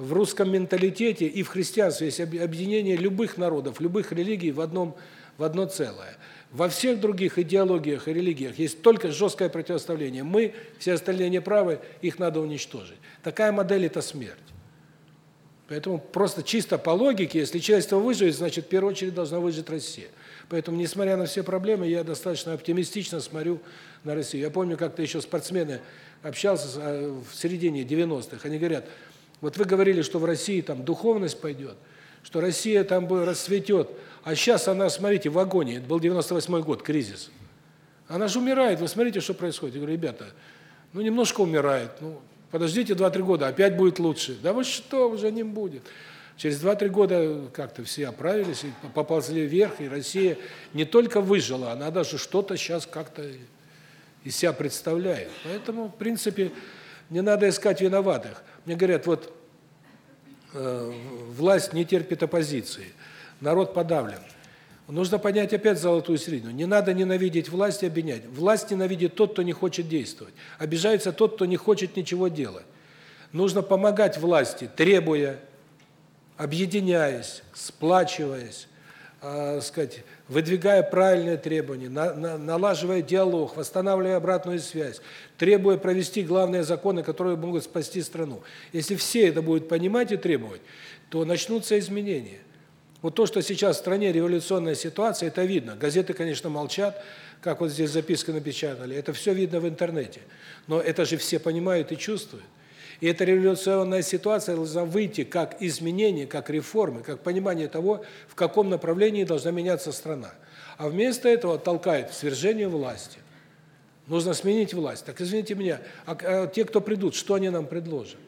в русском менталитете и в христианстве есть объединение любых народов, любых религий в одном в одно целое. Во всех других идеологиях и религиях есть только жесткое противоставление. Мы, все остальные неправы, их надо уничтожить. Такая модель – это смерть. Поэтому просто чисто по логике, если человечество выживет, значит, в первую очередь должна выжить Россия. Поэтому, несмотря на все проблемы, я достаточно оптимистично смотрю на Россию. Я помню, как-то еще спортсмены общался э, в середине 90-х, они говорят, вот вы говорили, что в России там духовность пойдет, что Россия там расцветет, а сейчас она, смотрите, в агонии. Это был 98 год, кризис. Она же умирает. Вы смотрите, что происходит. Я говорю, ребята, ну немножко умирает. Ну, подождите 2-3 года, опять будет лучше. Да вы что, уже не будет. Через 2-3 года как-то все оправились и поползли вверх, и Россия не только выжила, она даже что-то сейчас как-то из себя представляет. Поэтому, в принципе, не надо искать виноватых. Мне говорят, вот э, власть не терпит оппозиции народ подавлен. Нужно понять опять золотую середину. Не надо ненавидеть власть и обвинять. Власть ненавидит тот, кто не хочет действовать. Обижается тот, кто не хочет ничего делать. Нужно помогать власти, требуя, объединяясь, сплачиваясь, э, сказать, выдвигая правильные требования, на, на, налаживая диалог, восстанавливая обратную связь, требуя провести главные законы, которые могут спасти страну. Если все это будут понимать и требовать, то начнутся изменения. Вот то, что сейчас в стране революционная ситуация, это видно. Газеты, конечно, молчат, как вот здесь записка напечатали. Это все видно в интернете. Но это же все понимают и чувствуют. И эта революционная ситуация должна выйти как изменение, как реформы, как понимание того, в каком направлении должна меняться страна. А вместо этого толкает свержение власти. Нужно сменить власть. Так извините меня, а, а те, кто придут, что они нам предложат?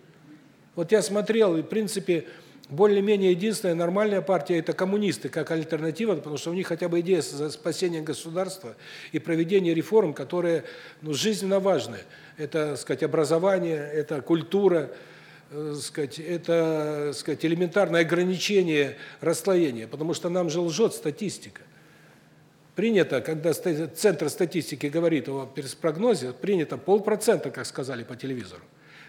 Вот я смотрел, и в принципе, более-менее единственная нормальная партия это коммунисты как альтернатива, потому что у них хотя бы идея за спасение государства и проведение реформ, которые, ну, жизненно важны. Это, сказать, образование, это культура, э, сказать, это, сказать, элементарное ограничение расслоения, потому что нам же лжет статистика. Принято, когда Центр статистики говорит о прогнозе, принято полпроцента, как сказали по телевизору.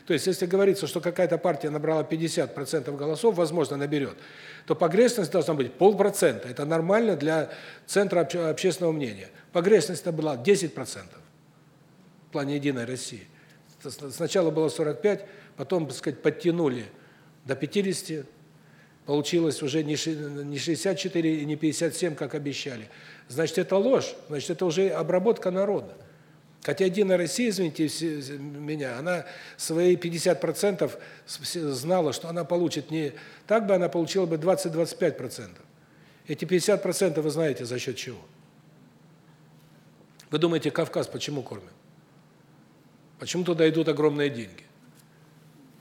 То есть, если говорится, что какая-то партия набрала 50% голосов, возможно, наберет, то погрешность должна быть полпроцента. Это нормально для центра общественного мнения. Погрешность была 10% в плане «Единой России». Сначала было 45, потом, так сказать, подтянули до 50, получилось уже не 64 и не 57, как обещали. Значит, это ложь, значит, это уже обработка народа. Хотя Единая Россия, извините меня, она свои 50% знала, что она получит не так бы, она получила бы 20-25%. Эти 50% вы знаете за счет чего? Вы думаете, Кавказ почему кормят? Почему туда идут огромные деньги?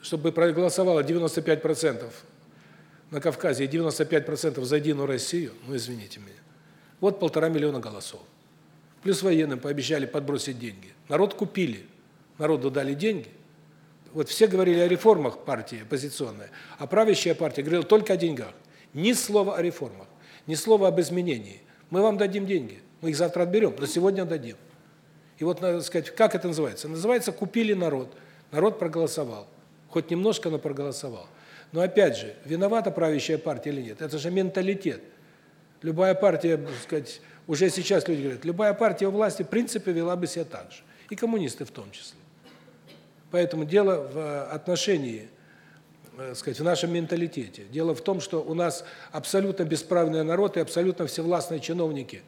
Чтобы проголосовало 95% на Кавказе и 95% за Единую Россию, ну извините меня. Вот полтора миллиона голосов. Плюс военным пообещали подбросить деньги. Народ купили. Народу дали деньги. Вот все говорили о реформах партии оппозиционная, а правящая партия говорила только о деньгах. Ни слова о реформах, ни слова об изменении. Мы вам дадим деньги. Мы их завтра отберем, но сегодня дадим. И вот, надо сказать, как это называется? Называется «купили народ». Народ проголосовал. Хоть немножко, но проголосовал. Но опять же, виновата правящая партия или нет? Это же менталитет. Любая партия, так сказать, уже сейчас люди говорят, любая партия у власти в принципе вела бы себя так же. И коммунисты в том числе. Поэтому дело в отношении, так сказать, в нашем менталитете. Дело в том, что у нас абсолютно бесправный народ и абсолютно всевластные чиновники.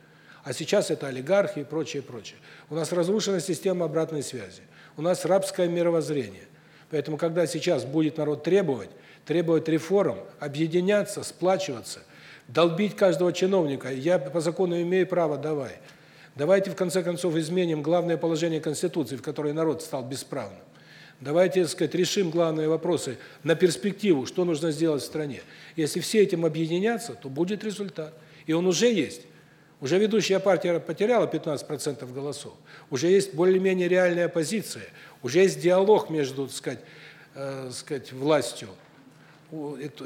А сейчас это олигархи и прочее, прочее. У нас разрушена система обратной связи. У нас рабское мировоззрение. Поэтому, когда сейчас будет народ требовать, требовать реформ, объединяться, сплачиваться – долбить каждого чиновника. Я по закону имею право, давай. Давайте в конце концов изменим главное положение Конституции, в которой народ стал бесправным. Давайте, так сказать, решим главные вопросы на перспективу, что нужно сделать в стране. Если все этим объединятся, то будет результат. И он уже есть. Уже ведущая партия потеряла 15% голосов. Уже есть более-менее реальная оппозиция. Уже есть диалог между, так сказать, э, сказать, властью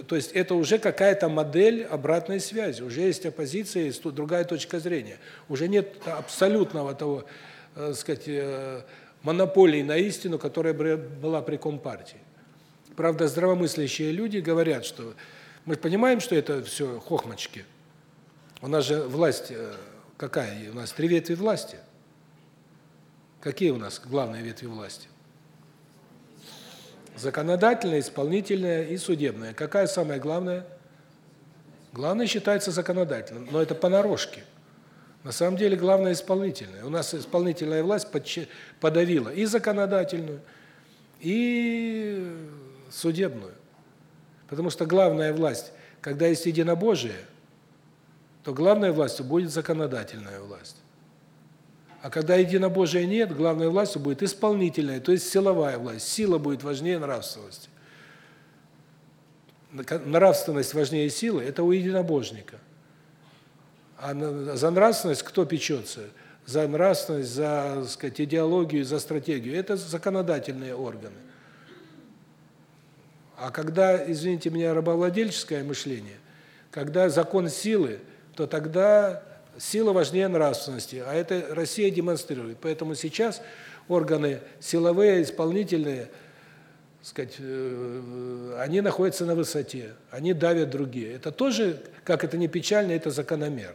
то есть это уже какая-то модель обратной связи, уже есть оппозиция, есть другая точка зрения. Уже нет абсолютного того, э, сказать, э, монополии на истину, которая была при Компартии. Правда, здравомыслящие люди говорят, что мы понимаем, что это все хохмочки. У нас же власть э, Какая у нас три ветви власти? Какие у нас главные ветви власти? Законодательная, исполнительная и судебная. Какая самая главная? Главное считается законодательным, но это понарошке. На самом деле главное исполнительная. У нас исполнительная власть подавила и законодательную, и судебную. Потому что главная власть, когда есть единобожие, то главной властью будет законодательная власть. А когда единобожия нет, главной властью будет исполнительная, то есть силовая власть. Сила будет важнее нравственности. Нравственность важнее силы это у единобожника. А за нравственность кто печется? За нравственность, за, так сказать, идеологию, за стратегию это законодательные органы. А когда, извините меня, рабовладельческое мышление, когда закон силы, то тогда сила важнее нравственности, а это Россия демонстрирует. Поэтому сейчас органы силовые, исполнительные, сказать, э, они находятся на высоте, они давят другие. Это тоже, как это ни печально, это закономерно.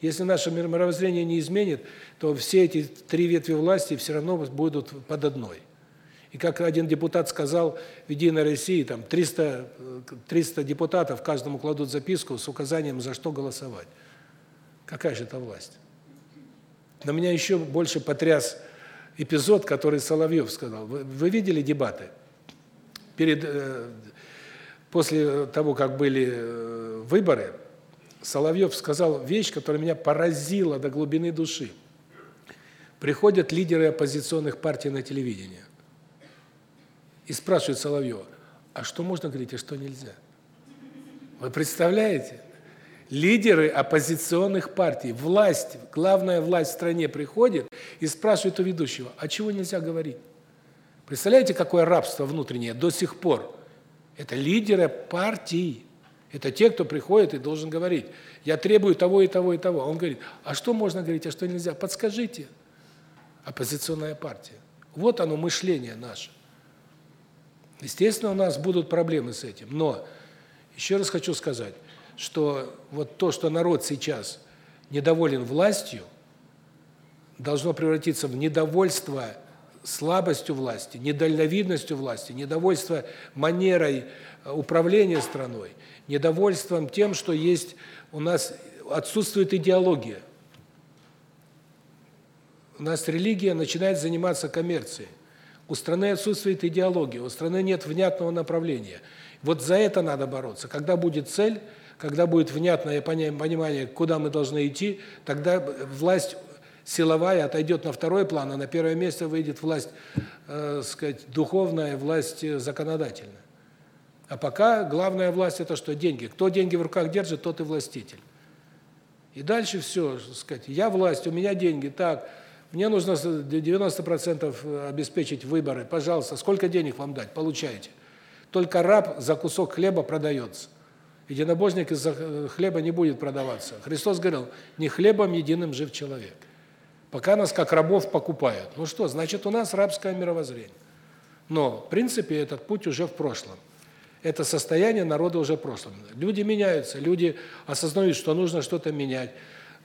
Если наше мировоззрение не изменит, то все эти три ветви власти все равно будут под одной. И как один депутат сказал в Единой России, там 300 300 депутатов каждому кладут записку с указанием, за что голосовать. Какая же это власть? Но меня еще больше потряс эпизод, который Соловьев сказал. Вы, вы видели дебаты? Перед э, после того, как были э, выборы, Соловьев сказал вещь, которая меня поразила до глубины души. Приходят лидеры оппозиционных партий на телевидение и спрашивают Соловьева: "А что можно говорить, а что нельзя?" Вы представляете? лидеры оппозиционных партий, власть, главная власть в стране приходит и спрашивает у ведущего: "А чего нельзя говорить?" Представляете, какое рабство внутреннее до сих пор? Это лидеры партий. Это те, кто приходит и должен говорить: "Я требую того и того и того". Он говорит: "А что можно говорить, а что нельзя? Подскажите". Оппозиционная партия. Вот оно мышление наше. Естественно, у нас будут проблемы с этим, но еще раз хочу сказать, что вот то, что народ сейчас недоволен властью, должно превратиться в недовольство слабостью власти, недальновидностью власти, недовольство манерой э, управления страной, недовольством тем, что есть у нас отсутствует идеология. У нас религия начинает заниматься коммерцией. У страны отсутствует идеология, у страны нет внятного направления. Вот за это надо бороться. Когда будет цель, когда будет внятное понимание, куда мы должны идти, тогда власть силовая отойдет на второй план, а на первое место выйдет власть, э, сказать, духовная, власть законодательная. А пока главная власть это что? Деньги. Кто деньги в руках держит, тот и властитель. И дальше все, сказать, я власть, у меня деньги, так, мне нужно 90% обеспечить выборы, пожалуйста, сколько денег вам дать? Получаете. Только раб за кусок хлеба продается. Единобожник из-за э, хлеба не будет продаваться. Христос говорил: "Не хлебом единым жив человек". Пока нас как рабов покупают. Ну что, значит, у нас рабское мировоззрение. Но, в принципе, этот путь уже в прошлом. Это состояние народа уже в прошлом. Люди меняются, люди осознают, что нужно что-то менять,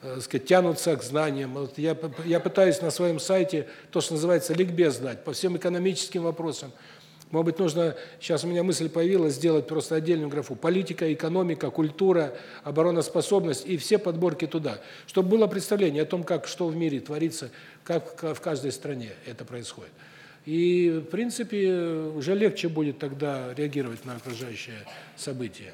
э, сказать, тянутся к знаниям. Вот я я пытаюсь на своем сайте то, что называется ликбез дать по всем экономическим вопросам. Может быть, нужно, сейчас у меня мысль появилась, сделать просто отдельную графу. Политика, экономика, культура, обороноспособность и все подборки туда. Чтобы было представление о том, как что в мире творится, как в каждой стране это происходит. И, в принципе, уже легче будет тогда реагировать на окружающее событие.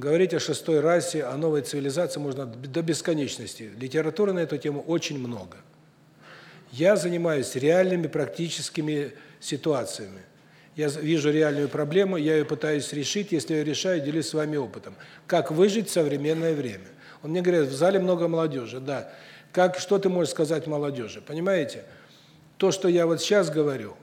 говорить о шестой расе, о новой цивилизации можно до бесконечности. Литературы на эту тему очень много. Я занимаюсь реальными практическими ситуациями. Я вижу реальную проблему, я ее пытаюсь решить, если я решаю, делюсь с вами опытом. Как выжить в современное время? Он мне говорит, в зале много молодежи, да. Как, что ты можешь сказать молодежи? Понимаете? То, что я вот сейчас говорю,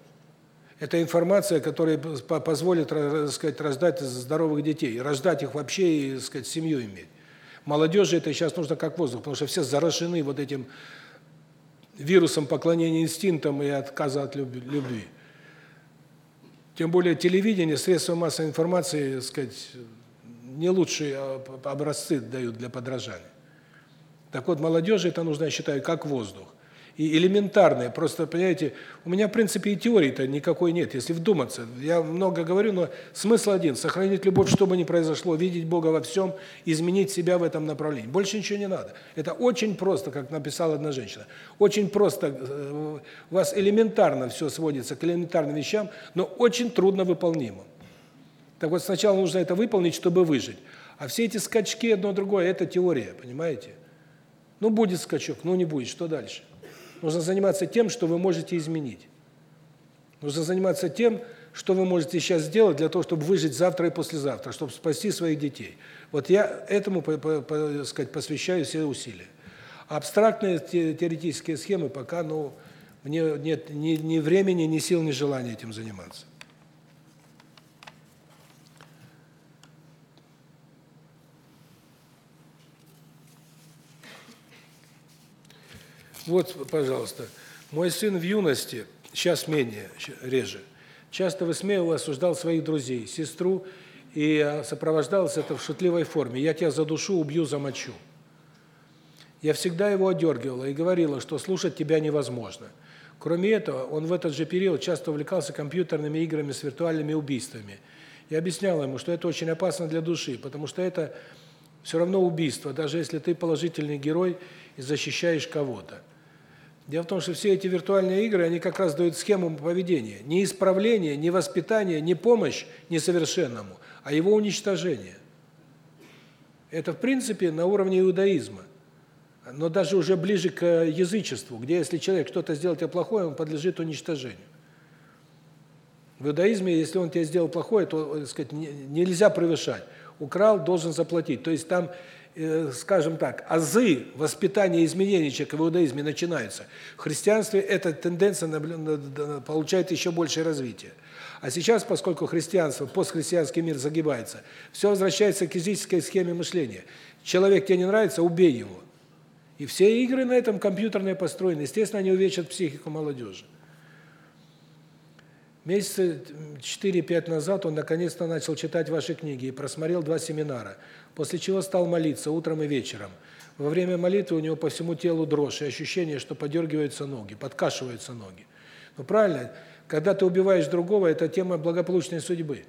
это информация, которая позволит, так сказать, раздать здоровых детей, рождать их вообще и, так сказать, семью иметь. Молодежи это сейчас нужно как воздух, потому что все заражены вот этим вирусом поклонения инстинктам и отказа от любви. Тем более телевидение, средства массовой информации, так сказать, не лучшие а, образцы дают для подражания. Так вот, молодежи это нужно, я считаю, как воздух и элементарное. Просто, понимаете, у меня, в принципе, и теории-то никакой нет, если вдуматься. Я много говорю, но смысл один – сохранить любовь, что бы ни произошло, видеть Бога во всем, изменить себя в этом направлении. Больше ничего не надо. Это очень просто, как написала одна женщина. Очень просто, э, у вас элементарно все сводится к элементарным вещам, но очень трудно выполнимо. Так вот, сначала нужно это выполнить, чтобы выжить. А все эти скачки одно другое – это теория, понимаете? Ну, будет скачок, ну, не будет, что дальше? Нужно заниматься тем, что вы можете изменить. Нужно заниматься тем, что вы можете сейчас сделать для того, чтобы выжить завтра и послезавтра, чтобы спасти своих детей. Вот я этому, по, сказать, посвящаю все усилия. Абстрактные теоретические схемы пока, ну, мне нет ни, ни времени, ни сил, ни желания этим заниматься. Вот, пожалуйста. Мой сын в юности, сейчас менее, реже, часто высмеивал и осуждал своих друзей, сестру, и сопровождалось это в шутливой форме. «Я тебя задушу, убью, замочу». Я всегда его одергивала и говорила, что слушать тебя невозможно. Кроме этого, он в этот же период часто увлекался компьютерными играми с виртуальными убийствами. Я объясняла ему, что это очень опасно для души, потому что это все равно убийство, даже если ты положительный герой и защищаешь кого-то. Дело в том, что все эти виртуальные игры, они как раз дают схему поведения. Не исправление, не воспитание, не помощь несовершенному, а его уничтожение. Это, в принципе, на уровне иудаизма. Но даже уже ближе к язычеству, где если человек что-то сделал тебе плохое, он подлежит уничтожению. В иудаизме, если он тебе сделал плохое, то, так сказать, нельзя превышать. Украл, должен заплатить. То есть там Э, скажем так, азы воспитания изменений человека в иудаизме начинаются. В христианстве эта тенденция получает еще большее развитие. А сейчас, поскольку христианство, постхристианский мир загибается, все возвращается к физической схеме мышления. Человек тебе не нравится, убей его. И все игры на этом компьютерные построены. Естественно, они увечат психику молодежи. Месяца 4-5 назад он наконец-то начал читать ваши книги и просмотрел два семинара после чего стал молиться утром и вечером. Во время молитвы у него по всему телу дрожь и ощущение, что подергиваются ноги, подкашиваются ноги. Ну правильно, когда ты убиваешь другого, это тема благополучной судьбы.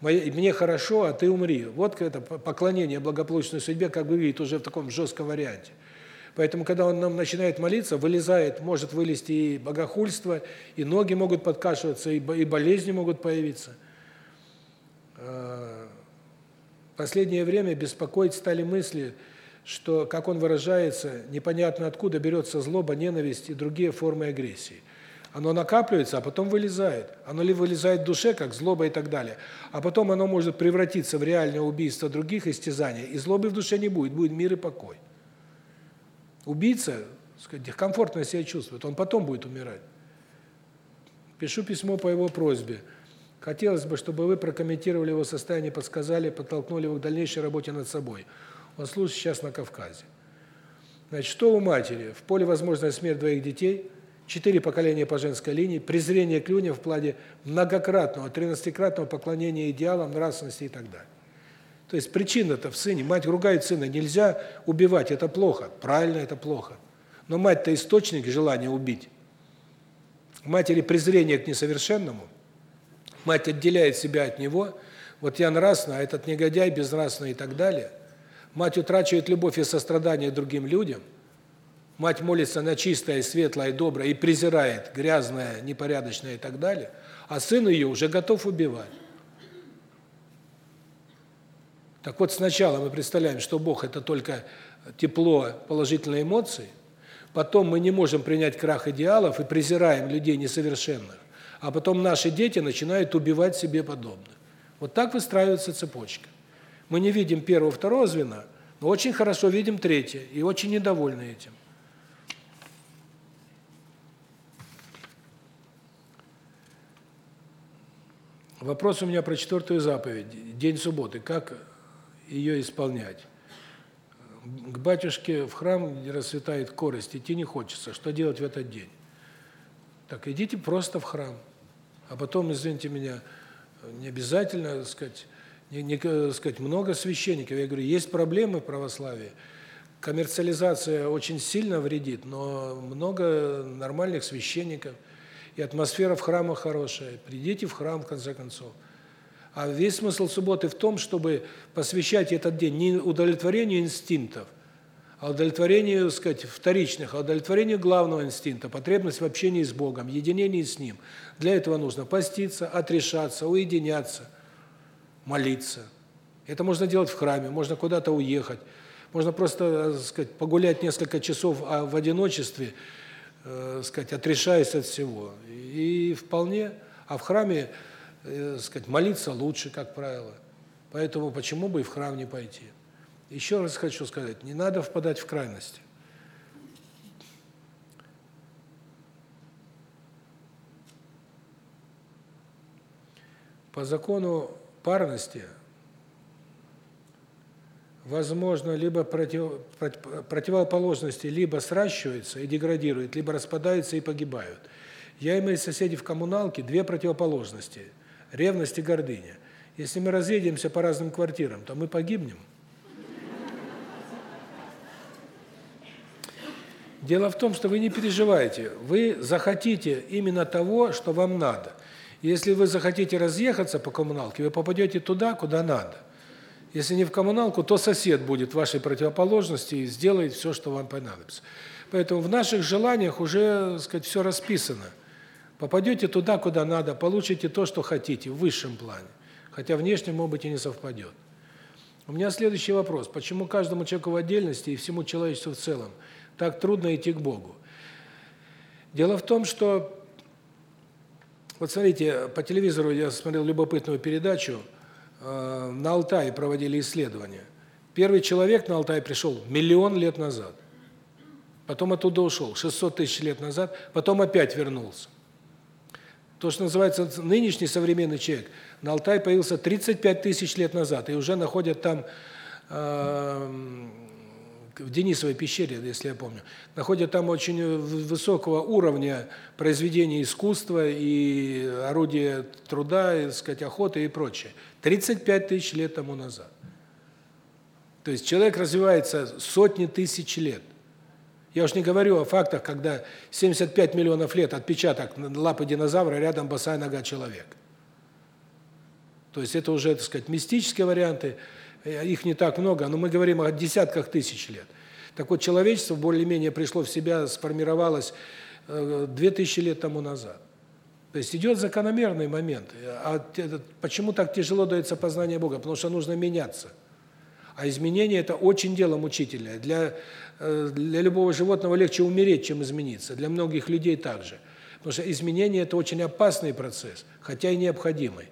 Мне хорошо, а ты умри. Вот это поклонение благополучной судьбе, как бы видит уже в таком жестком варианте. Поэтому, когда он нам начинает молиться, вылезает, может вылезти и богохульство, и ноги могут подкашиваться, и болезни могут появиться. Последнее время беспокоить стали мысли, что, как он выражается, непонятно откуда берется злоба, ненависть и другие формы агрессии. Оно накапливается, а потом вылезает. Оно ли вылезает в душе, как злоба и так далее. А потом оно может превратиться в реальное убийство других, истязания, и злобы в душе не будет, будет мир и покой. Убийца, сказать, комфортно себя чувствует, он потом будет умирать. Пишу письмо по его просьбе. Хотелось бы, чтобы вы прокомментировали его состояние, подсказали, подтолкнули его к дальнейшей работе над собой. Он служит сейчас на Кавказе. Значит, что у матери? В поле возможная смерть двоих детей, четыре поколения по женской линии, презрение к людям в плане многократного, тринадцатикратного поклонения идеалам, нравственности и так далее. То есть причина-то в сыне. Мать ругает сына, нельзя убивать, это плохо. Правильно, это плохо. Но мать-то источник желания убить. матери презрение к несовершенному – Мать отделяет себя от него. Вот я нравственный, а этот негодяй безнравственный и так далее. Мать утрачивает любовь и сострадание другим людям. Мать молится на чистое, светлое, доброе и презирает грязное, непорядочное и так далее. А сын ее уже готов убивать. Так вот, сначала мы представляем, что Бог – это только тепло, положительные эмоции. Потом мы не можем принять крах идеалов и презираем людей несовершенных. А потом наши дети начинают убивать себе подобных. Вот так выстраивается цепочка. Мы не видим первого, второго звена, но очень хорошо видим третье и очень недовольны этим. Вопрос у меня про четвертую заповедь, день субботы. Как ее исполнять? К батюшке в храм, где расцветает корость, идти не хочется. Что делать в этот день? Так идите просто в храм. А потом, извините меня, не обязательно, так сказать, не, не так сказать, много священников. Я говорю, есть проблемы в православии. Коммерциализация очень сильно вредит, но много нормальных священников – и атмосфера в храмах хорошая. Придите в храм, в конце концов. А весь смысл субботы в том, чтобы посвящать этот день не удовлетворению инстинктов, удовлетворению, так сказать, вторичных, а удовлетворению главного инстинкта, потребность в общении с Богом, единении с Ним. Для этого нужно поститься, отрешаться, уединяться, молиться. Это можно делать в храме, можно куда-то уехать, можно просто, так сказать, погулять несколько часов а в одиночестве, э, сказать, отрешаясь от всего. И вполне, а в храме, э, сказать, молиться лучше, как правило. Поэтому почему бы и в храм не пойти? Еще раз хочу сказать, не надо впадать в крайности. По закону парности возможно, либо против, противоположности либо сращиваются и деградируют, либо распадаются и погибают. Я и мои соседи в коммуналке две противоположности – ревность и гордыня. Если мы разъедемся по разным квартирам, то мы погибнем. Дело в том, что вы не переживаете, вы захотите именно того, что вам надо. Если вы захотите разъехаться по коммуналке, вы попадете туда, куда надо. Если не в коммуналку, то сосед будет вашей противоположности и сделает все, что вам понадобится. Поэтому в наших желаниях уже, так сказать, все расписано. Попадете туда, куда надо, получите то, что хотите, в высшем плане. Хотя внешне, может быть, и не совпадет. У меня следующий вопрос. Почему каждому человеку в отдельности и всему человечеству в целом так трудно идти к Богу? Дело в том, что... Вот смотрите, по телевизору я смотрел любопытную передачу – Э, на Алтае проводили исследования. Первый человек на Алтай пришел миллион лет назад. Потом оттуда ушел, 600 тысяч лет назад, потом опять вернулся. То, что называется нынешний современный человек, на Алтай появился 35 тысяч лет назад, и уже находят там э, в Денисовой пещере, если я помню, находят там очень высокого уровня произведения искусства и орудия труда, и, сказать, охоты и прочее. 35 тысяч лет тому назад. То есть человек развивается сотни тысяч лет. Я уж не говорю о фактах, когда 75 миллионов лет отпечаток лапы динозавра, рядом босая нога человека. То есть это уже, так сказать, мистические варианты, их не так много, но мы говорим о десятках тысяч лет. Так вот, человечество более-менее пришло в себя, сформировалось 2000 э, лет тому назад. То есть идет закономерный момент. А почему так тяжело дается познание Бога? Потому что нужно меняться. А изменение это очень дело мучительное. Для э, для любого животного легче умереть, чем измениться. Для многих людей также. Потому что изменение это очень опасный процесс, хотя и необходимый.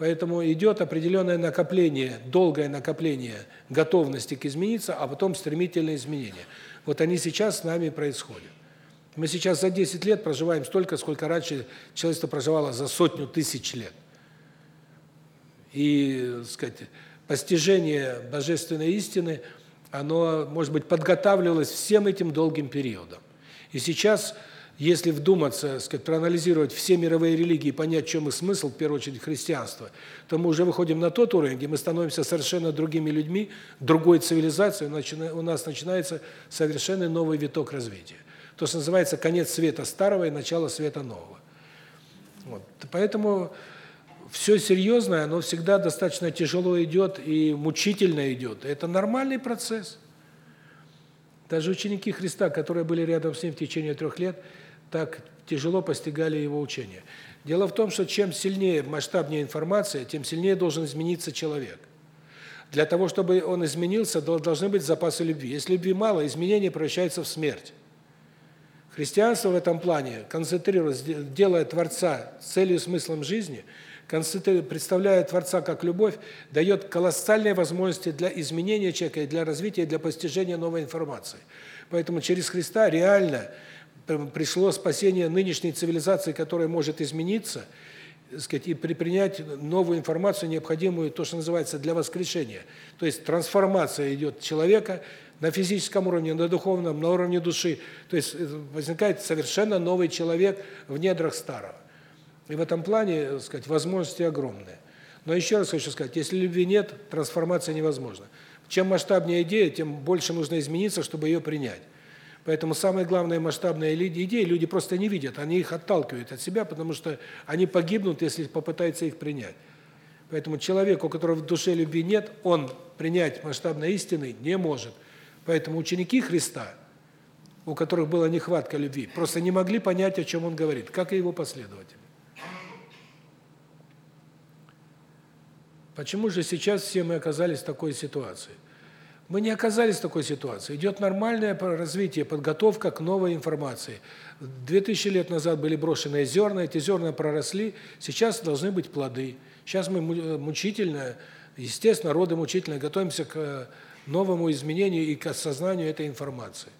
Поэтому идет определенное накопление, долгое накопление готовности к измениться, а потом стремительное изменение. Вот они сейчас с нами происходят. Мы сейчас за 10 лет проживаем столько, сколько раньше человечество проживало за сотню тысяч лет. И, так сказать, постижение божественной истины, оно, может быть, подготавливалось всем этим долгим периодом. И сейчас, если вдуматься, сказать, проанализировать все мировые религии, понять, в чем их смысл, в первую очередь христианство, то мы уже выходим на тот уровень, где мы становимся совершенно другими людьми, другой цивилизацией, у нас начинается совершенно новый виток развития то, что называется конец света старого и начало света нового. Вот. Поэтому все серьезное, оно всегда достаточно тяжело идет и мучительно идет. Это нормальный процесс. Даже ученики Христа, которые были рядом с ним в течение трех лет, так тяжело постигали его учение. Дело в том, что чем сильнее, масштабнее информация, тем сильнее должен измениться человек. Для того, чтобы он изменился, должны быть запасы любви. Если любви мало, изменение превращается в смерть. Христианство в этом плане, концентрируясь, делая Творца целью и смыслом жизни, представляя Творца как любовь, дает колоссальные возможности для изменения человека, для развития, для постижения новой информации. Поэтому через Христа реально пришло спасение нынешней цивилизации, которая может измениться, сказать, и принять новую информацию, необходимую, то, что называется, для воскрешения. То есть трансформация идет человека на физическом уровне, на духовном, на уровне души. То есть э, возникает совершенно новый человек в недрах старого. И в этом плане, так сказать, возможности огромные. Но еще раз хочу сказать, если любви нет, трансформация невозможна. Чем масштабнее идея, тем больше нужно измениться, чтобы ее принять. Поэтому самая главная масштабная идея люди просто не видят, они их отталкивают от себя, потому что они погибнут, если попытаются их принять. Поэтому человек, у которого в душе любви нет, он принять масштабной истины не может. Поэтому ученики Христа, у которых была нехватка любви, просто не могли понять, о чем он говорит, как и его последователи. Почему же сейчас все мы оказались в такой ситуации? Мы не оказались в такой ситуации. Идет нормальное развитие, подготовка к новой информации. 2000 лет назад были брошенные зерна, эти зерна проросли, сейчас должны быть плоды. Сейчас мы мучительно, естественно, роды мучительно готовимся к новому изменению и к осознанию этой информации.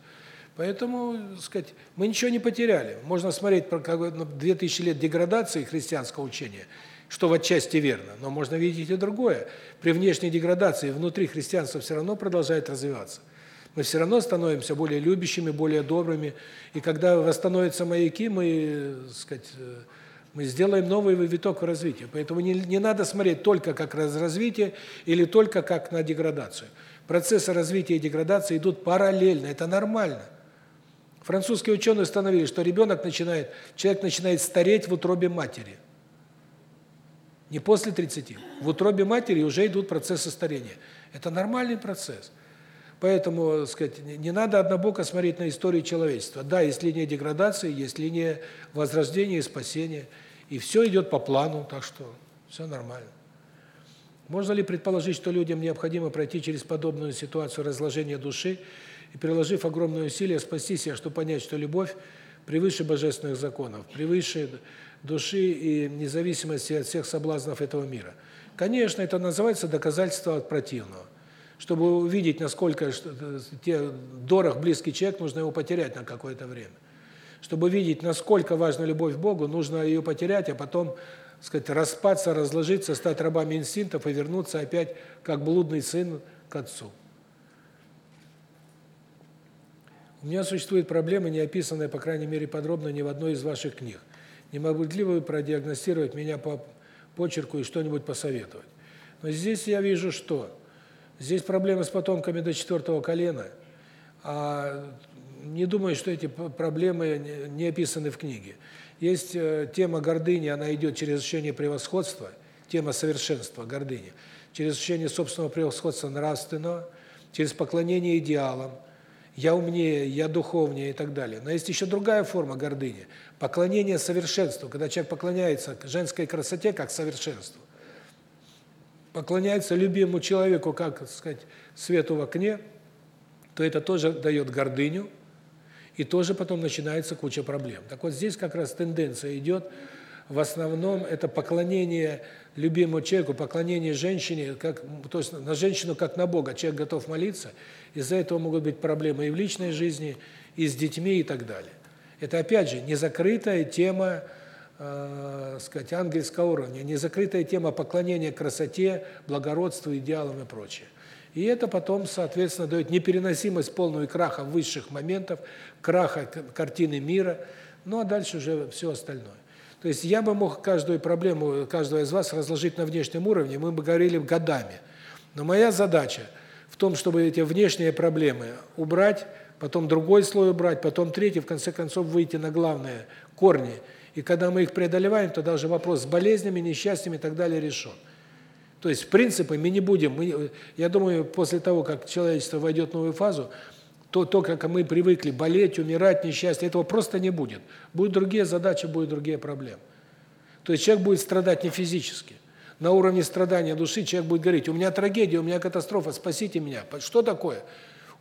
Поэтому, сказать, мы ничего не потеряли. Можно смотреть про 2000 лет деградации христианского учения – что в отчасти верно, но можно видеть и другое. При внешней деградации внутри христианство все равно продолжает развиваться. Мы все равно становимся более любящими, более добрыми, и когда восстановятся маяки, мы, сказать, мы сделаем новый виток в развитии. Поэтому не не надо смотреть только как раз развитие или только как на деградацию. Процессы развития и деградации идут параллельно, это нормально. Французские ученые установили, что ребенок начинает, человек начинает стареть в утробе матери. Не после 30. В утробе матери уже идут процессы старения. Это нормальный процесс. Поэтому, сказать, не надо однобоко смотреть на историю человечества. Да, есть линия деградации, есть линия возрождения и спасения. И все идет по плану, так что все нормально. Можно ли предположить, что людям необходимо пройти через подобную ситуацию разложения души и, приложив огромные усилия, спасти себя, чтобы понять, что любовь превыше божественных законов, превыше души и независимости от всех соблазнов этого мира. Конечно, это называется доказательство от противного. Чтобы увидеть, насколько те дорог близкий человек, нужно его потерять на какое-то время. Чтобы видеть, насколько важна любовь к Богу, нужно ее потерять, а потом, сказать, распаться, разложиться, стать рабами инстинктов и вернуться опять как блудный сын к отцу. У меня существует проблема, не описанная, по крайней мере, подробно ни в одной из ваших книг. Не могли ли вы продиагностировать меня по почерку и что-нибудь посоветовать? Но здесь я вижу что? Здесь проблемы с потомками до четвертого колена. А не думаю, что эти проблемы не описаны в книге. Есть э, тема гордыни, она идет через ощущение превосходства, тема совершенства, гордыни, через ощущение собственного превосходства нравственного, через поклонение идеалам, я умнее, я духовнее и так далее. Но есть еще другая форма гордыни поклонение совершенству, когда человек поклоняется женской красоте как совершенству. Поклоняется любимому человеку как, так сказать, свету в окне, то это тоже дает гордыню, и тоже потом начинается куча проблем. Так вот здесь как раз тенденция идет в основном это поклонение любимому человеку, поклонение женщине, как то есть на женщину как на Бога, человек готов молиться. Из-за этого могут быть проблемы и в личной жизни, и с детьми и так далее. Это опять же не закрытая тема, э, сказать, ангельского уровня, не закрытая тема поклонения красоте, благородству, идеалам и прочее. И это потом, соответственно, дает непереносимость полную краха высших моментов, краха картины мира, ну а дальше уже все остальное. То есть я бы мог каждую проблему каждого из вас разложить на внешнем уровне, мы бы говорили годами. Но моя задача в том, чтобы эти внешние проблемы убрать, потом другой слой убрать, потом третий, в конце концов выйти на главные корни. И когда мы их преодолеваем, то даже вопрос с болезнями, несчастьями и так далее решен. То есть, в принципе, мы не будем, мы, я думаю, после того, как человечество войдет в новую фазу, то, то, как мы привыкли болеть, умирать, несчастье, этого просто не будет. Будут другие задачи, будут другие проблемы. То есть человек будет страдать не физически. На уровне страдания души человек будет говорить, у меня трагедия, у меня катастрофа, спасите меня. Что такое?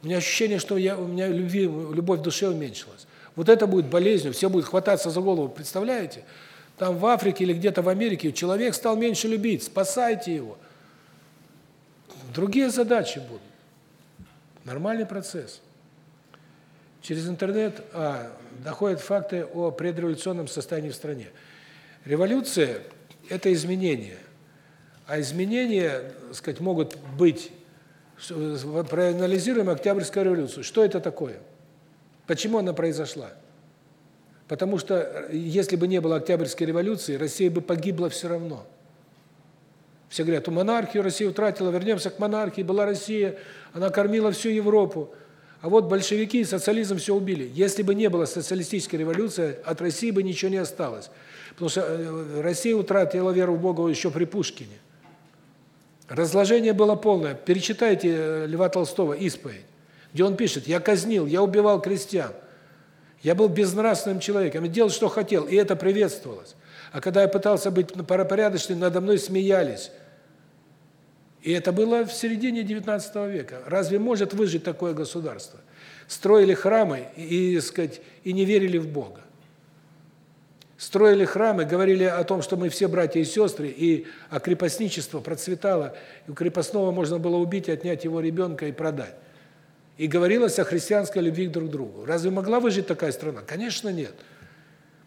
У меня ощущение, что я у меня любви, любовь в душе уменьшилась. Вот это будет болезнью, все будут хвататься за голову, представляете? Там в Африке или где-то в Америке человек стал меньше любить, спасайте его. Другие задачи будут. Нормальный процесс. Через интернет а, доходят факты о предреволюционном состоянии в стране. Революция – это изменения. А изменения, так сказать, могут быть проанализируем Октябрьскую революцию. Что это такое? Почему она произошла? Потому что если бы не было Октябрьской революции, Россия бы погибла все равно. Все говорят, у монархию Россия утратила, вернемся к монархии, была Россия, она кормила всю Европу. А вот большевики и социализм все убили. Если бы не было социалистической революции, от России бы ничего не осталось. Потому что э, Россия утратила веру в Бога еще при Пушкине. Разложение было полное. Перечитайте э, Льва Толстого «Исповедь», где он пишет «Я казнил, я убивал крестьян, я был безнравственным человеком, я делал, что хотел, и это приветствовалось. А когда я пытался быть порядочным, надо мной смеялись». И это было в середине XIX века. Разве может выжить такое государство? Строили храмы и, и сказать, и не верили в Бога строили храмы, говорили о том, что мы все братья и сестры, и а крепостничество процветало, и у крепостного можно было убить, отнять его ребенка и продать. И говорилось о христианской любви друг к другу. Разве могла выжить такая страна? Конечно, нет.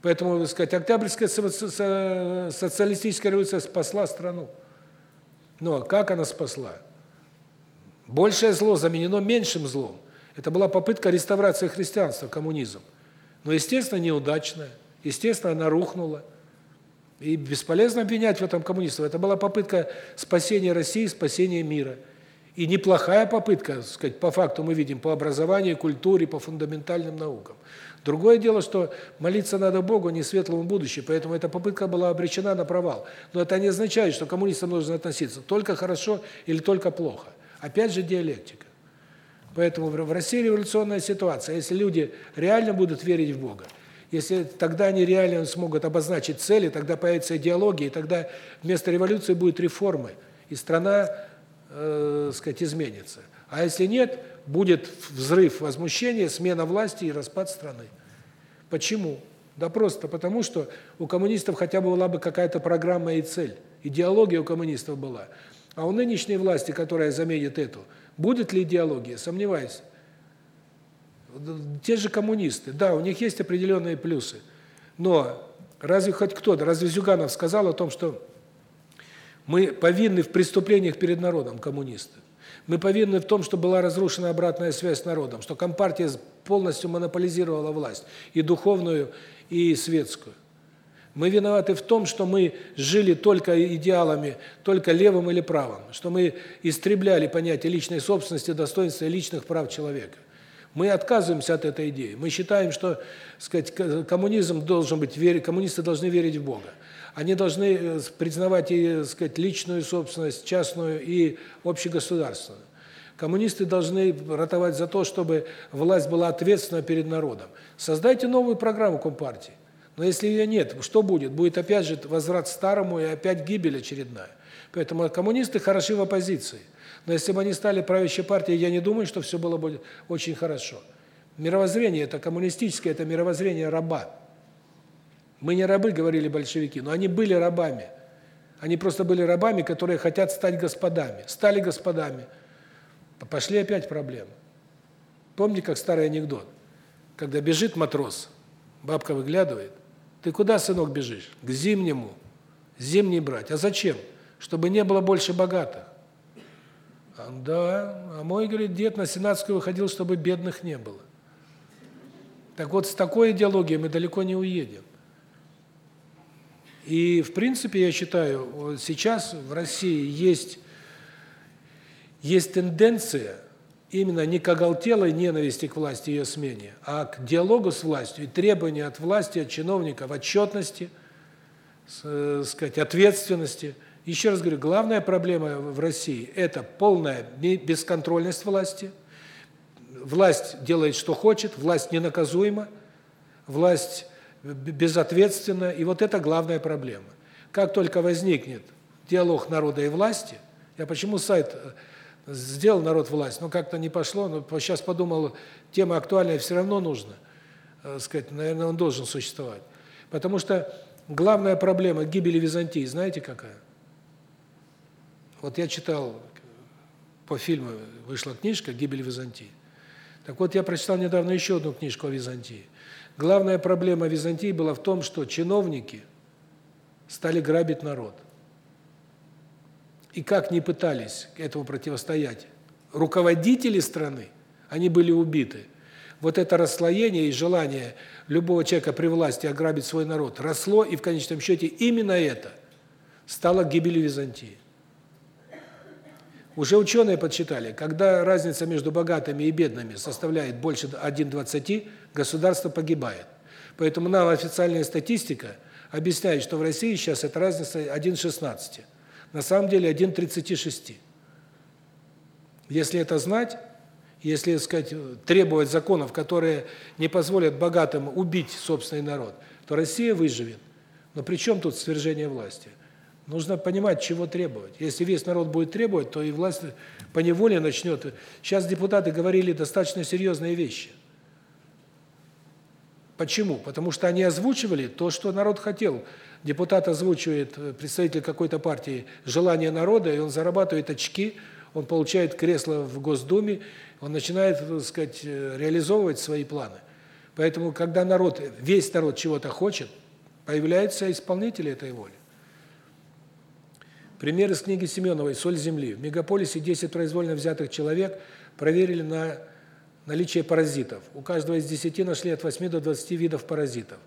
Поэтому, так сказать, Октябрьская социалистическая революция спасла страну. Но как она спасла? Большее зло заменено меньшим злом. Это была попытка реставрации христианства, коммунизм. Но, естественно, неудачная. Естественно, она рухнула. И бесполезно обвинять в этом коммунистов. Это была попытка спасения России, спасения мира. И неплохая попытка, так сказать, по факту мы видим, по образованию, культуре, по фундаментальным наукам. Другое дело, что молиться надо Богу, а не светлому будущему, поэтому эта попытка была обречена на провал. Но это не означает, что к коммунистам нужно относиться только хорошо или только плохо. Опять же диалектика. Поэтому в России революционная ситуация. Если люди реально будут верить в Бога, если тогда они реально смогут обозначить цели, тогда появится идеология, и тогда вместо революции будет реформы, и страна, э, сказать, изменится. А если нет, будет взрыв возмущения, смена власти и распад страны. Почему? Да просто потому, что у коммунистов хотя бы была бы какая-то программа и цель. Идеология у коммунистов была. А у нынешней власти, которая заменит эту, будет ли идеология? Сомневаюсь те же коммунисты, да, у них есть определенные плюсы. Но разве хоть кто-то, разве Зюганов сказал о том, что мы повинны в преступлениях перед народом, коммунисты? Мы повинны в том, что была разрушена обратная связь с народом, что компартия полностью монополизировала власть, и духовную, и светскую. Мы виноваты в том, что мы жили только идеалами, только левым или правым, что мы истребляли понятие личной собственности, достоинства и личных прав человека. Мы отказываемся от этой идеи. Мы считаем, что, сказать, коммунизм должен быть верить, коммунисты должны верить в Бога. Они должны э, признавать и, сказать, личную собственность, частную и общегосударственную. Коммунисты должны ратовать за то, чтобы власть была ответственна перед народом. Создайте новую программу Компартии. Но если ее нет, что будет? Будет опять же возврат старому и опять гибель очередная. Поэтому коммунисты хороши в оппозиции. Но если бы они стали правящей партией, я не думаю, что все было бы очень хорошо. Мировоззрение это коммунистическое, это мировоззрение раба. Мы не рабы, говорили большевики, но они были рабами. Они просто были рабами, которые хотят стать господами. Стали господами. Пошли опять проблемы. Помните, как старый анекдот? Когда бежит матрос, бабка выглядывает. Ты куда, сынок, бежишь? К зимнему. Зимний брать. А зачем? Чтобы не было больше богатых. Да, а мой, говорит, дед на Сенатскую выходил, чтобы бедных не было. Так вот, с такой идеологией мы далеко не уедем. И, в принципе, я считаю, сейчас в России есть есть тенденция именно не к оголтелой ненависти к власти и ее смене, а к диалогу с властью и требования от власти, от чиновников отчетности, э, сказать, ответственности – еще раз говорю, главная проблема в России – это полная бесконтрольность власти. Власть делает, что хочет, власть ненаказуема, власть безответственна, и вот это главная проблема. Как только возникнет диалог народа и власти, я почему сайт э, сделал народ власть, но как-то не пошло, но сейчас подумал, тема актуальная, все равно нужно. э, сказать, наверное, он должен существовать. Потому что главная проблема гибели Византии, знаете какая? Вот я читал по фильму вышла книжка Гибель Византии. Так вот я прочитал недавно еще одну книжку о Византии. Главная проблема Византии была в том, что чиновники стали грабить народ. И как ни пытались этому противостоять руководители страны, они были убиты. Вот это расслоение и желание любого человека при власти ограбить свой народ росло, и в конечном счете именно это стало гибелью Византии. Уже ученые подсчитали, когда разница между богатыми и бедными составляет больше 1,20, государство погибает. Поэтому нам официальная статистика объясняет, что в России сейчас эта разница 1,16. На самом деле 1,36. Если это знать, если, сказать, требовать законов, которые не позволят богатым убить собственный народ, то Россия выживет. Но при чем тут свержение власти? Нужно понимать, чего требовать. Если весь народ будет требовать, то и власть по неволе начнет. Сейчас депутаты говорили достаточно серьезные вещи. Почему? Потому что они озвучивали то, что народ хотел. Депутат озвучивает, э, представитель какой-то партии, желание народа, и он зарабатывает очки, он получает кресло в Госдуме, он начинает, так сказать, э, реализовывать свои планы. Поэтому, когда народ, весь народ чего-то хочет, появляются исполнители этой воли. Пример из книги Семеновой «Соль земли». В мегаполисе 10 произвольно взятых человек проверили на наличие паразитов. У каждого из 10 нашли от 8 до 20 видов паразитов.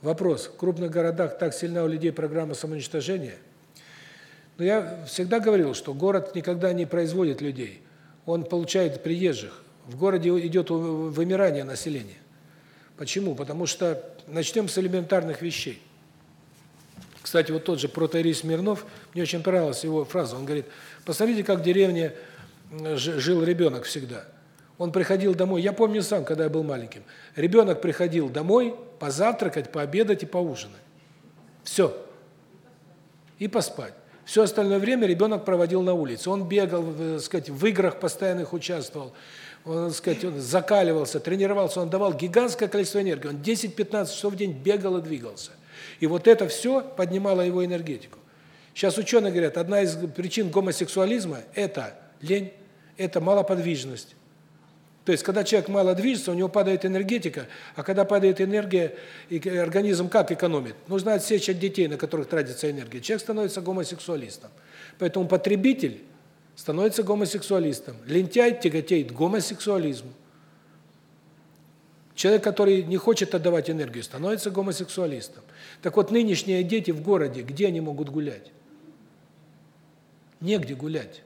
Вопрос. В крупных городах так сильна у людей программа самоуничтожения? Но я всегда говорил, что город никогда не производит людей. Он получает приезжих. В городе идет вымирание населения. Почему? Потому что начнем с элементарных вещей. Кстати, вот тот же протоиерей Смирнов, мне очень понравилась его фраза. Он говорит: "Посмотрите, как в деревне жил ребенок всегда. Он приходил домой, я помню сам, когда я был маленьким. Ребенок приходил домой позавтракать, пообедать и поужинать. Все. И поспать. Все остальное время ребенок проводил на улице. Он бегал, так сказать, в играх постоянных участвовал. Он, так сказать, он закаливался, тренировался, он давал гигантское количество энергии. Он 10-15 часов в день бегал и двигался. И вот это все поднимало его энергетику. Сейчас ученые говорят, одна из причин гомосексуализма – это лень, это малоподвижность. То есть, когда человек мало движется, у него падает энергетика, а когда падает энергия, организм как экономит? Нужно отсечь от детей, на которых тратится энергия. Человек становится гомосексуалистом. Поэтому потребитель становится гомосексуалистом. Лентяй тяготеет к гомосексуализму. Человек, который не хочет отдавать энергию, становится гомосексуалистом. Так вот, нынешние дети в городе, где они могут гулять? Негде гулять.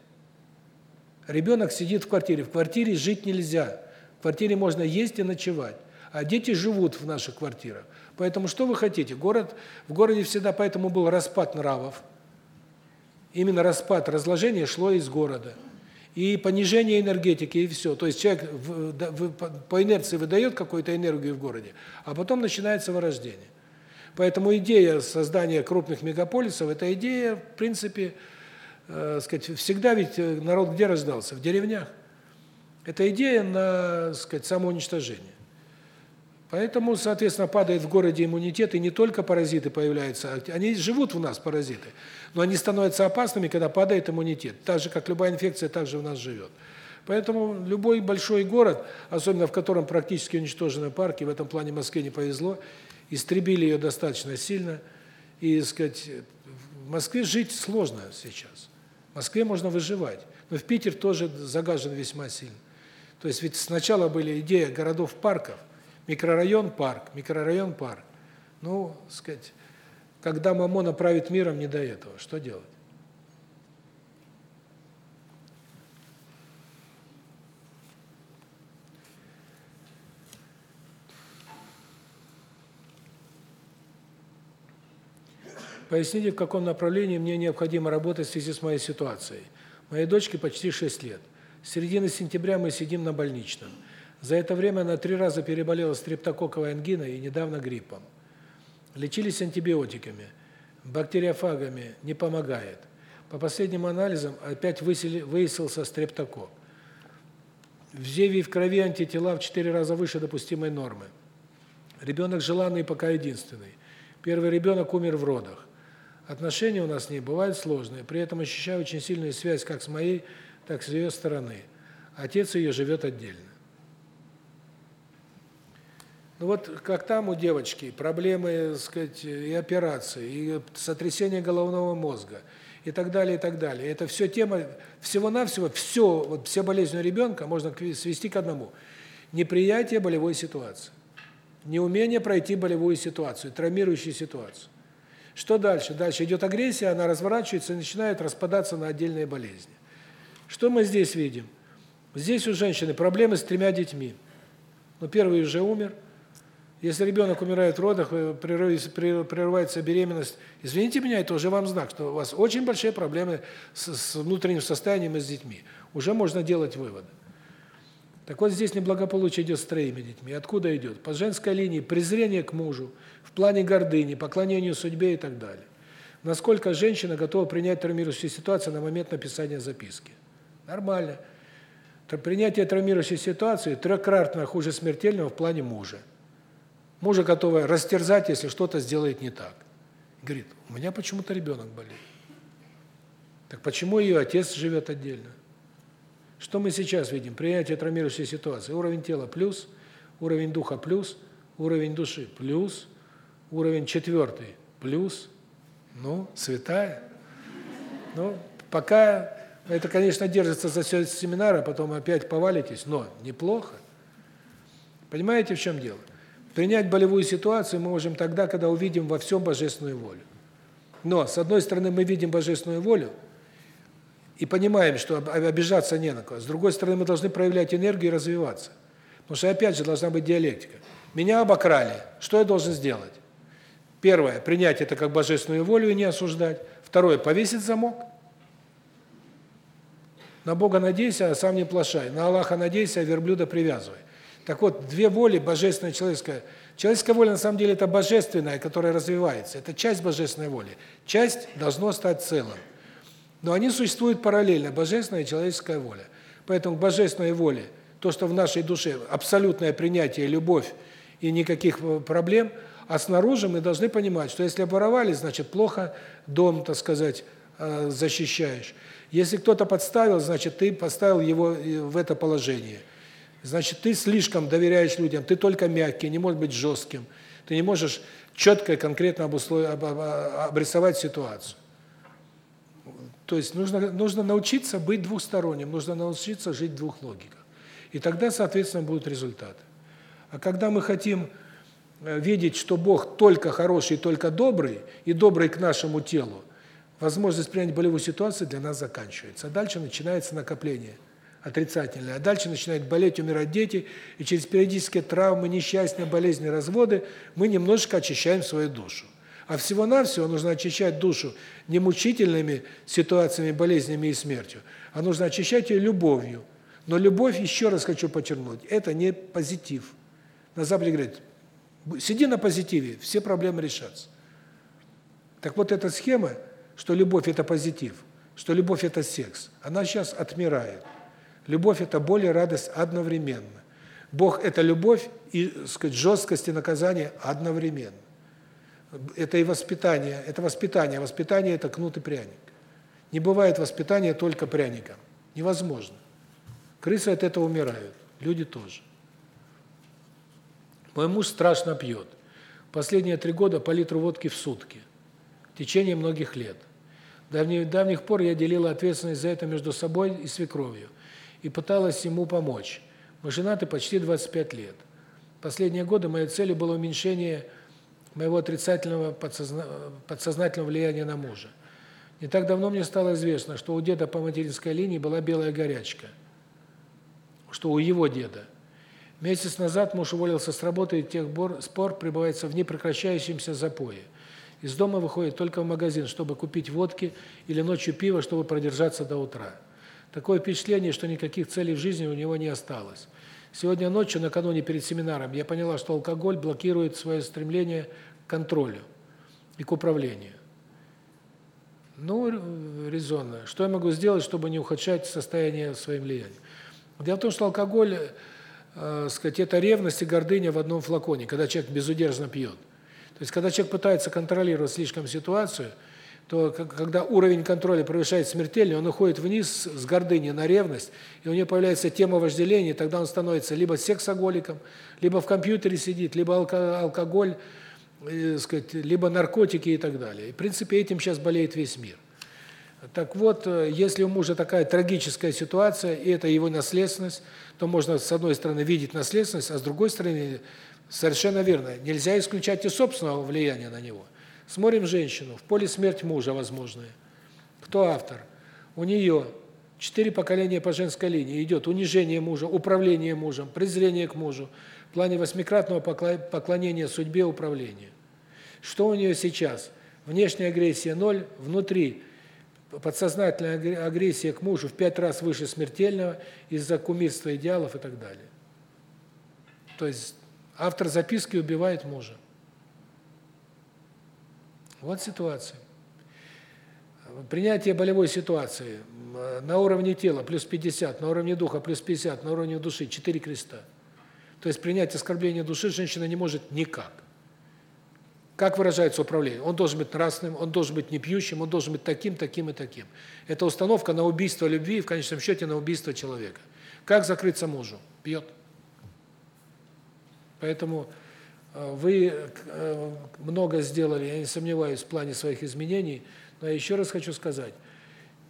Ребенок сидит в квартире. В квартире жить нельзя. В квартире можно есть и ночевать. А дети живут в наших квартирах. Поэтому что вы хотите? Город В городе всегда поэтому был распад нравов. Именно распад, разложение шло из города и понижение энергетики, и все. То есть человек по инерции выдает какую-то энергию в городе, а потом начинается вырождение. Поэтому идея создания крупных мегаполисов – это идея, в принципе, э, сказать, всегда ведь э, народ где рождался? В деревнях. Это идея на, сказать, самоуничтожение. Поэтому, соответственно, падает в городе иммунитет, и не только паразиты появляются, а они живут в нас, паразиты, но они становятся опасными, когда падает иммунитет. Так же, как любая инфекция, так же в нас живет. Поэтому любой большой город, особенно в котором практически уничтожены парки, в этом плане Москве не повезло, истребили ее достаточно сильно, и, сказать, в Москве жить сложно сейчас. В Москве можно выживать, но в Питер тоже загажен весьма сильно. То есть ведь сначала были идеи городов-парков, Микрорайон парк, микрорайон парк. Ну, сказать, когда Мамона правит миром, не до этого. Что делать? Поясните, в каком направлении мне необходимо работать в связи с моей ситуацией. Моей дочке почти 6 лет. С середины сентября мы сидим на больничном. За это время она три раза переболела стрептококковой ангиной и недавно гриппом. Лечились антибиотиками, бактериофагами, не помогает. По последним анализам опять выяснился стрептокок. В зеве и в крови антитела в 4 раза выше допустимой нормы. Ребенок желанный пока единственный. Первый ребенок умер в родах. Отношения у нас с ней бывают сложные, при этом ощущаю очень сильную связь как с моей, так и с ее стороны. Отец ее живет отдельно. Ну вот как там у девочки проблемы, так сказать, и операции, и сотрясение головного мозга, и так далее, и так далее. Это все тема, всего-навсего, все, вот все болезни у ребенка можно свести к одному. Неприятие болевой ситуации. Неумение пройти болевую ситуацию, травмирующую ситуацию. Что дальше? Дальше идет агрессия, она разворачивается и начинает распадаться на отдельные болезни. Что мы здесь видим? Здесь у женщины проблемы с тремя детьми. Ну, первый уже умер – если ребенок умирает в родах, э, прерывается беременность, извините меня, это уже вам знак, что у вас очень большие проблемы с, с внутренним состоянием и с детьми. Уже можно делать выводы. Так вот здесь неблагополучие идет с троими детьми. Откуда идет? По женской линии презрение к мужу, в плане гордыни, поклонению судьбе и так далее. Насколько женщина готова принять травмирующую ситуацию на момент написания записки? Нормально. Принятие травмирующей ситуации трехкратно хуже смертельного в плане мужа. Мужа готова растерзать, если что-то сделает не так. Говорит, у меня почему-то ребенок болеет. Так почему ее отец живет отдельно? Что мы сейчас видим? Принятие травмирующей ситуации. Уровень тела плюс, уровень духа плюс, уровень души плюс, уровень четвертый плюс. Ну, святая. Ну, пока это, конечно, держится за все семинары, потом опять повалитесь, но неплохо. Понимаете, в чем дело? Принять болевую ситуацию мы можем тогда, когда увидим во всем божественную волю. Но, с одной стороны, мы видим божественную волю и понимаем, что обижаться не на кого. С другой стороны, мы должны проявлять энергию и развиваться. Потому что, опять же, должна быть диалектика. Меня обокрали. Что я должен сделать? Первое – принять это как божественную волю и не осуждать. Второе – повесить замок. На Бога надейся, а сам не плашай. На Аллаха надейся, а верблюда привязывай. Так вот, две воли, божественная и человеческая. Человеческая воля на самом деле это божественная, которая развивается. Это часть божественной воли. Часть должно стать целым. Но они существуют параллельно, божественная и человеческая воля. Поэтому божественной воле, то, что в нашей душе абсолютное принятие, любовь и никаких э, проблем, а снаружи мы должны понимать, что если оборовали, значит плохо дом, так сказать, э, защищаешь. Если кто-то подставил, значит ты поставил его э, в это положение – Значит, ты слишком доверяешь людям, ты только мягкий, не можешь быть жестким. Ты не можешь четко и конкретно обрисовать ситуацию. То есть нужно нужно научиться быть двухсторонним, нужно научиться жить в двух логиках. И тогда, соответственно, будут результаты. А когда мы хотим э, видеть, что Бог только хороший, только добрый, и добрый к нашему телу, возможность принять болевую ситуацию для нас заканчивается. А дальше начинается накопление отрицательное. А дальше начинают болеть, умирать дети, и через периодические травмы, несчастья, болезни, разводы мы немножечко очищаем свою душу. А всего-навсего нужно очищать душу не мучительными ситуациями, болезнями и смертью, а нужно очищать ее любовью. Но любовь, еще раз хочу подчеркнуть, это не позитив. На Западе говорят, сиди на позитиве, все проблемы решатся. Так вот эта схема, что любовь – это позитив, что любовь – это секс, она сейчас отмирает. Любовь – это боль и радость одновременно. Бог – это любовь и, сказать, жесткость и наказание одновременно. Это и воспитание, это воспитание. Воспитание – это кнут и пряник. Не бывает воспитания только пряником. Невозможно. Крысы от этого умирают, люди тоже. Мой муж страшно пьет. Последние три года по литру водки в сутки. В течение многих лет. До давних пор я делила ответственность за это между собой и свекровью и пыталась ему помочь. Мы женаты почти 25 лет. Последние годы моей целью было уменьшение моего отрицательного подсозна... подсознательного влияния на мужа. Не так давно мне стало известно, что у деда по материнской линии была белая горячка. Что у его деда. Месяц назад муж уволился с работы, и тех пор спор пребывается в непрекращающемся запое. Из дома выходит только в магазин, чтобы купить водки или ночью пива, чтобы продержаться до утра. Такое впечатление, что никаких целей в жизни у него не осталось. Сегодня ночью, накануне перед семинаром, я поняла, что алкоголь блокирует свое стремление к контролю и к управлению. Ну, резонно. Что я могу сделать, чтобы не ухудшать состояние своим влиянием? Дело в том, что алкоголь э, сказать, это ревность и гордыня в одном флаконе, когда человек безудержно пьет. То есть, когда человек пытается контролировать слишком ситуацию, то когда уровень контроля превышает смертельный, он уходит вниз с гордыни на ревность, и у него появляется тема вожделения, и тогда он становится либо сексоголиком, либо в компьютере сидит, либо алкоголь, э, сказать, либо наркотики и так далее. И, в принципе, этим сейчас болеет весь мир. Так вот, э, если у мужа такая трагическая ситуация, и это его наследственность, то можно, с одной стороны, видеть наследственность, а с другой стороны, совершенно верно, нельзя исключать и собственного влияния на него – Смотрим женщину, в поле смерть мужа возможная. Кто автор? У нее четыре поколения по женской линии. Идет унижение мужа, управление мужем, презрение к мужу, в плане восьмикратного поклонения судьбе управления. Что у нее сейчас? Внешняя агрессия ноль, внутри подсознательная агрессия к мужу в пять раз выше смертельного из-за кумирства идеалов и так далее. То есть автор записки убивает мужа. Вот ситуация. Принятие болевой ситуации на уровне тела плюс 50, на уровне духа плюс 50, на уровне души 4 креста. То есть принять оскорбление души женщина не может никак. Как выражается управление? Он должен быть нравственным, он должен быть не пьющим, он должен быть таким, таким и таким. Это установка на убийство любви и в конечном счете на убийство человека. Как закрыться мужу? Пьет. Поэтому вы э, много сделали, я не сомневаюсь, в плане своих изменений, но я еще раз хочу сказать,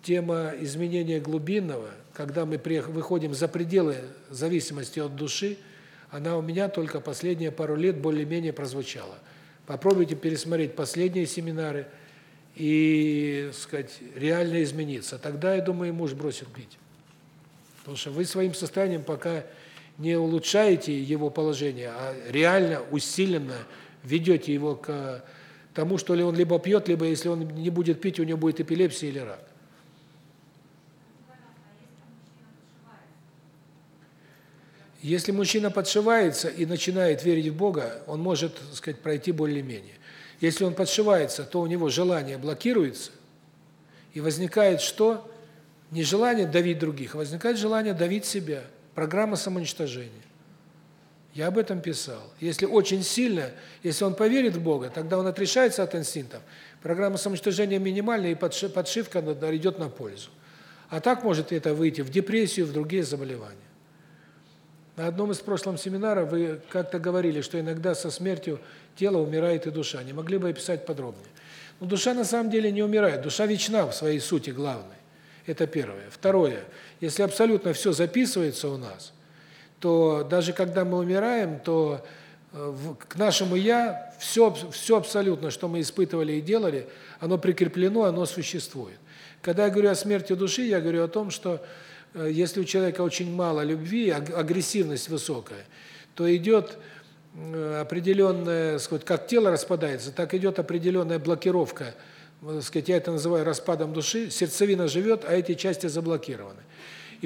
тема изменения глубинного, когда мы выходим за пределы зависимости от души, она у меня только последние пару лет более-менее прозвучала. Попробуйте пересмотреть последние семинары и, сказать, реально измениться. Тогда, я думаю, муж бросит пить. Потому что вы своим состоянием пока не улучшаете его положение, а реально усиленно ведете его к тому, что ли он либо пьет, либо если он не будет пить, у него будет эпилепсия или рак. Если мужчина подшивается и начинает верить в Бога, он может, так сказать, пройти более-менее. Если он подшивается, то у него желание блокируется, и возникает что? Не желание давить других, а возникает желание давить себя – Программа самоуничтожения. Я об этом писал. Если очень сильно, если он поверит в Бога, тогда он отрешается от инстинктов. Программа самоуничтожения минимальная, и подшивка идет на пользу. А так может это выйти в депрессию, в другие заболевания. На одном из прошлых семинаров вы как-то говорили, что иногда со смертью тела умирает и душа. Не могли бы описать подробнее? Но душа на самом деле не умирает. Душа вечна в своей сути главной. Это первое. Второе. Если абсолютно все записывается у нас, то даже когда мы умираем, то э, к нашему я все все абсолютно, что мы испытывали и делали, оно прикреплено, оно существует. Когда я говорю о смерти души, я говорю о том, что э, если у человека очень мало любви, агрессивность высокая, то идет э, определенная, сказать, как тело распадается, так идет определенная блокировка сказать, я это называю распадом души, сердцевина живет, а эти части заблокированы.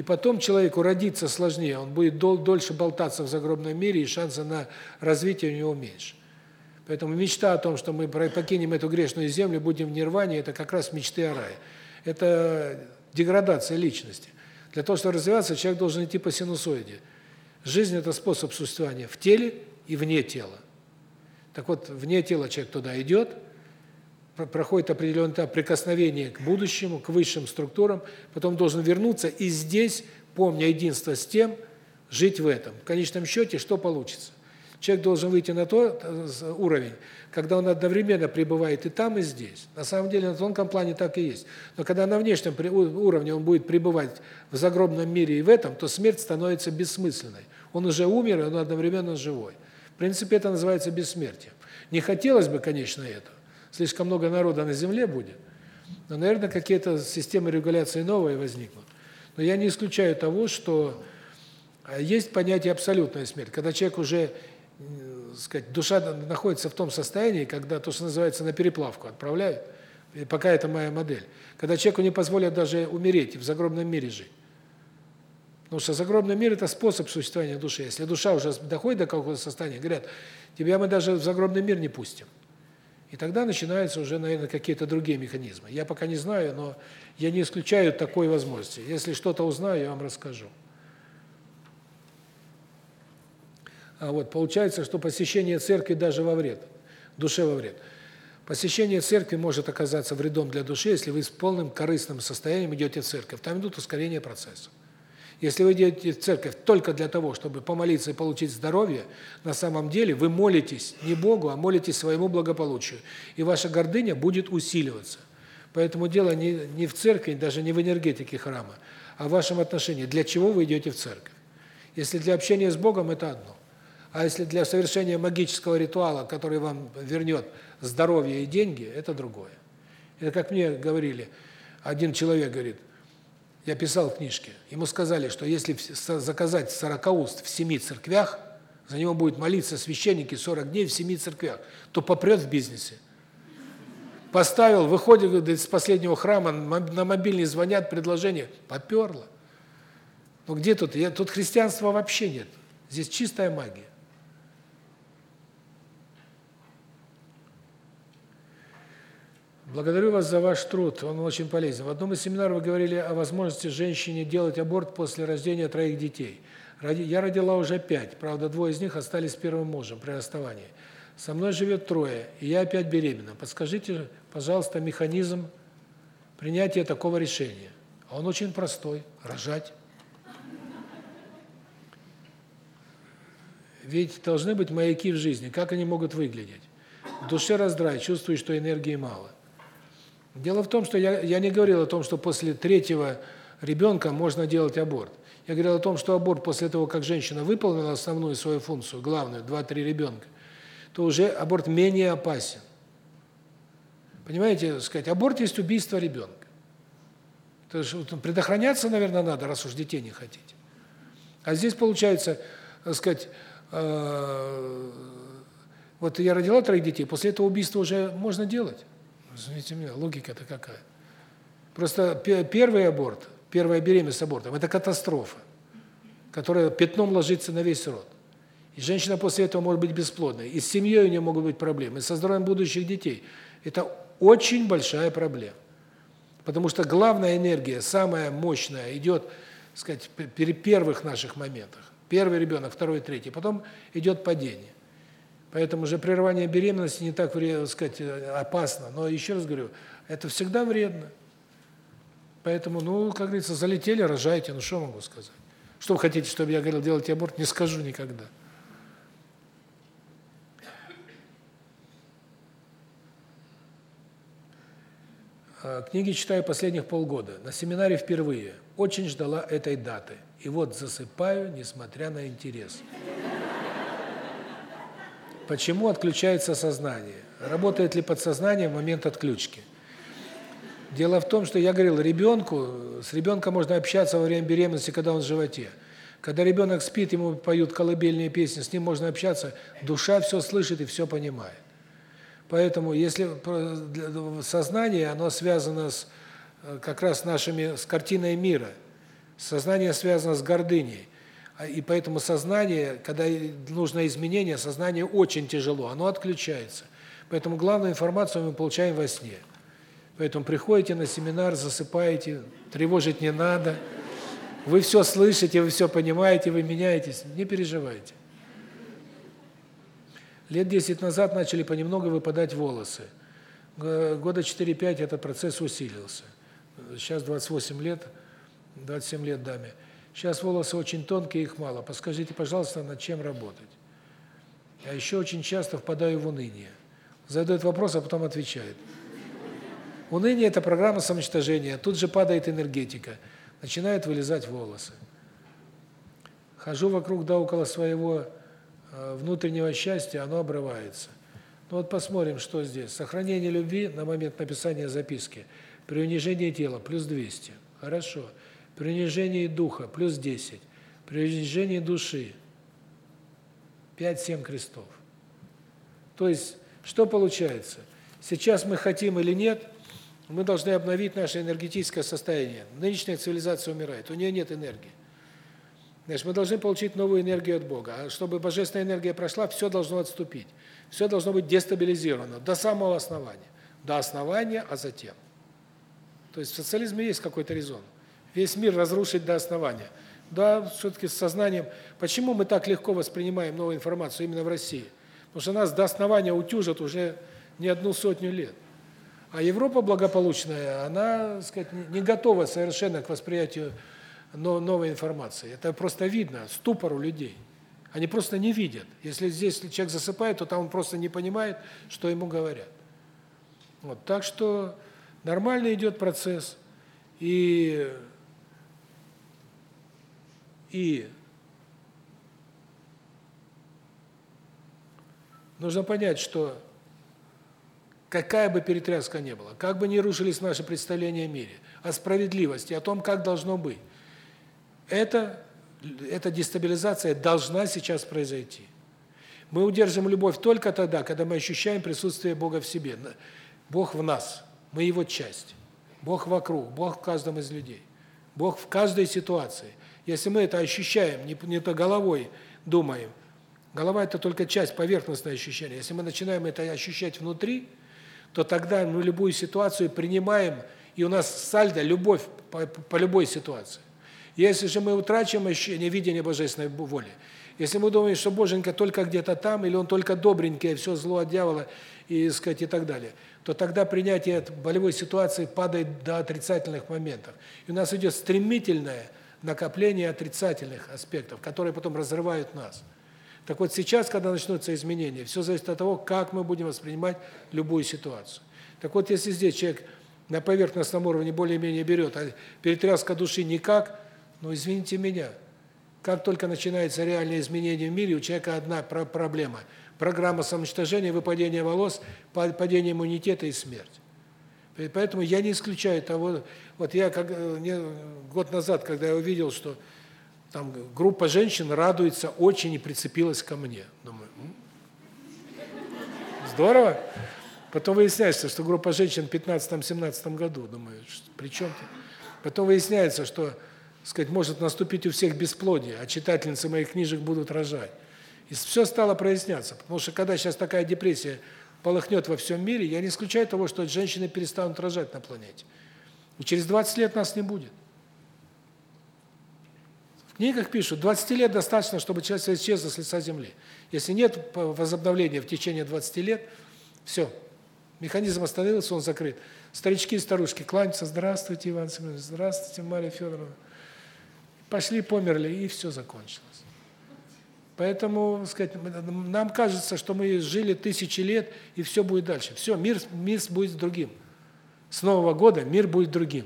И потом человеку родиться сложнее, он будет дол дольше болтаться в загробном мире, и шансы на развитие у него меньше. Поэтому мечта о том, что мы покинем эту грешную землю, будем в нирване, это как раз мечты о рае. Это деградация личности. Для того, чтобы развиваться, человек должен идти по синусоиде. Жизнь – это способ существования в теле и вне тела. Так вот, вне тела человек туда идет – проходит определенный этап прикосновения к будущему, к высшим структурам, потом должен вернуться и здесь, помня единство с тем, жить в этом. В конечном счете, что получится? Человек должен выйти на тот э, уровень, когда он одновременно пребывает и там, и здесь. На самом деле на тонком плане так и есть. Но когда на внешнем уровне он будет пребывать в загробном мире и в этом, то смерть становится бессмысленной. Он уже умер, и он одновременно живой. В принципе, это называется бессмертием. Не хотелось бы, конечно, этого слишком много народа на земле будет, но, наверное, какие-то системы регуляции новые возникнут. Но я не исключаю того, что а, есть понятие абсолютная смерть, когда человек уже, сказать, душа находится в том состоянии, когда то, что называется, на переплавку отправляют, пока это моя модель, когда человеку не позволят даже умереть и в загробном мире жить. Потому что загробный мир – это способ существования души. Если душа уже доходит до какого-то состояния, говорят, тебя мы даже в загробный мир не пустим. И тогда начинаются уже, наверное, какие-то другие механизмы. Я пока не знаю, но я не исключаю такой возможности. Если что-то узнаю, я вам расскажу. А вот получается, что посещение церкви даже во вред, душе во вред. Посещение церкви может оказаться вредом для души, если вы с полным корыстным состоянием идете в церковь. Там идут ускорения процесса. Если вы идете в церковь только для того, чтобы помолиться и получить здоровье, на самом деле вы молитесь не Богу, а молитесь своему благополучию. И ваша гордыня будет усиливаться. Поэтому дело не, не в церкви, даже не в энергетике храма, а в вашем отношении. Для чего вы идете в церковь? Если для общения с Богом, это одно. А если для совершения магического ритуала, который вам вернет здоровье и деньги, это другое. Это как мне говорили, один человек говорит, я писал в книжке, ему сказали, что если заказать 40 уст в семи церквях, за него будет молиться священники 40 дней в семи церквях, то попрет в бизнесе. Поставил, выходит говорит, из последнего храма, на мобильный звонят, предложение, поперло. Ну где тут? Я, тут христианства вообще нет. Здесь чистая магия. Благодарю вас за ваш труд, он очень полезен. В одном из семинаров вы говорили о возможности женщине делать аборт после рождения троих детей. Я родила уже пять, правда, двое из них остались с первым мужем при расставании. Со мной живет трое, и я опять беременна. Подскажите, пожалуйста, механизм принятия такого решения. А он очень простой – рожать. Ведь должны быть маяки в жизни. Как они могут выглядеть? В душе раздрай, чувствую, что энергии мало. Дело в том, что я я не говорил о том, что после третьего ребенка можно делать аборт. Я говорил о том, что аборт после того, как женщина выполнила основную свою функцию, главную, 2-3 ребенка, то уже аборт менее опасен. Понимаете, сказать, аборт есть убийство ребенка. То есть предохраняться, наверное, надо, раз уж детей не хотите. А здесь получается, так сказать, э вот я родила троих детей, после этого убийство уже можно делать. Извините меня, логика-то какая? Просто первый аборт, первая беременность абортом – это катастрофа, которая пятном ложится на весь род. И женщина после этого может быть бесплодной, и с семьей у нее могут быть проблемы, и со здоровьем будущих детей. Это очень большая проблема. Потому что главная энергия, самая мощная, идет, сказать, при первых наших моментах. Первый ребенок, второй, третий. Потом идет падение. Поэтому же прерывание беременности не так, так сказать, опасно. Но еще раз говорю, это всегда вредно. Поэтому, ну, как говорится, залетели, рожайте, ну что могу сказать? Что вы хотите, чтобы я говорил, делайте аборт? Не скажу никогда. А, книги читаю последних полгода. На семинаре впервые. Очень ждала этой даты. И вот засыпаю, несмотря на интерес. Почему отключается сознание? Работает ли подсознание в момент отключки? Дело в том, что я говорил, ребенку, с ребенком можно общаться во время беременности, когда он в животе. Когда ребенок спит, ему поют колыбельные песни, с ним можно общаться, душа все слышит и все понимает. Поэтому если сознание, оно связано с э, как раз нашими с картиной мира. Сознание связано с гордыней. А, и поэтому сознание, когда нужно изменение, сознание очень тяжело, оно отключается. Поэтому главную информацию мы получаем во сне. Поэтому приходите на семинар, засыпаете, тревожить не надо. Вы все слышите, вы все понимаете, вы меняетесь, не переживайте. Лет 10 назад начали понемногу выпадать волосы. Года 4-5 этот процесс усилился. Сейчас 28 лет, 27 лет даме. Сейчас волосы очень тонкие, их мало. Подскажите, пожалуйста, над чем работать? А еще очень часто впадаю в уныние. Задает вопрос, а потом отвечает. Уныние – это программа самоуничтожения. Тут же падает энергетика. Начинают вылезать волосы. Хожу вокруг да около своего э, внутреннего счастья, оно обрывается. Ну вот посмотрим, что здесь. Сохранение любви на момент написания записки. При унижении тела – плюс 200. Хорошо. Хорошо. При унижении духа плюс 10. При унижении души 5-7 крестов. То есть, что получается? Сейчас мы хотим или нет, мы должны обновить наше энергетическое состояние. Нынешняя цивилизация умирает, у нее нет энергии. Значит, мы должны получить новую энергию от Бога. А чтобы божественная энергия прошла, все должно отступить. Все должно быть дестабилизировано до самого основания. До основания, а затем. То есть в социализме есть какой-то резон. Весь мир разрушить до основания. Да, все-таки с сознанием. Почему мы так легко воспринимаем новую информацию именно в России? Потому что нас до основания утюжат уже не одну сотню лет. А Европа благополучная, она, так сказать, не готова совершенно к восприятию новой информации. Это просто видно, ступор у людей. Они просто не видят. Если здесь человек засыпает, то там он просто не понимает, что ему говорят. Вот, так что нормально идет процесс. И и нужно понять, что какая бы перетряска ни была, как бы ни рушились наши представления о мире, о справедливости, о том, как должно быть, это эта дестабилизация должна сейчас произойти. Мы удержим любовь только тогда, когда мы ощущаем присутствие Бога в себе. Бог в нас, мы его часть. Бог вокруг, Бог в каждом из людей. Бог в каждой ситуации. Если мы это ощущаем, не, не то головой думаем, голова – это только часть, поверхностное ощущение. Если мы начинаем это ощущать внутри, то тогда мы любую ситуацию принимаем, и у нас сальдо – любовь по, по любой ситуации. Если же мы утрачиваем ощущение видения божественной воли, если мы думаем, что Боженька только где-то там, или он только добренький, все зло от дьявола, и, сказать, и так далее, то тогда принятие болевой ситуации падает до отрицательных моментов. И у нас идет стремительное накопление отрицательных аспектов, которые потом разрывают нас. Так вот сейчас, когда начнутся изменения, все зависит от того, как мы будем воспринимать любую ситуацию. Так вот, если здесь человек на поверхностном уровне более-менее берет, а перетряска души никак, ну извините меня, как только начинается реальное изменение в мире, у человека одна проблема – программа самоуничтожения, выпадение волос, падение иммунитета и смерть. Поэтому я не исключаю того, вот я как не, год назад, когда я увидел, что там группа женщин радуется очень и прицепилась ко мне. Думаю, здорово. Потом выясняется, что группа женщин в 15-17 году, думаю, при чем -то? Потом выясняется, что, сказать, может наступить у всех бесплодие, а читательницы моих книжек будут рожать. И все стало проясняться, потому что когда сейчас такая депрессия полыхнет во всем мире, я не исключаю того, что женщины перестанут рожать на планете. И через 20 лет нас не будет. В книгах пишут, 20 лет достаточно, чтобы человек исчез с лица земли. Если нет возобновления в течение 20 лет, все, механизм остановился, он закрыт. Старички и старушки кланяются, здравствуйте, Иван Семенович, здравствуйте, Мария Федоровна. Пошли, померли, и все закончилось. Поэтому, сказать, нам кажется, что мы жили тысячи лет, и все будет дальше. Все, мир, мир будет другим. С Нового года мир будет другим.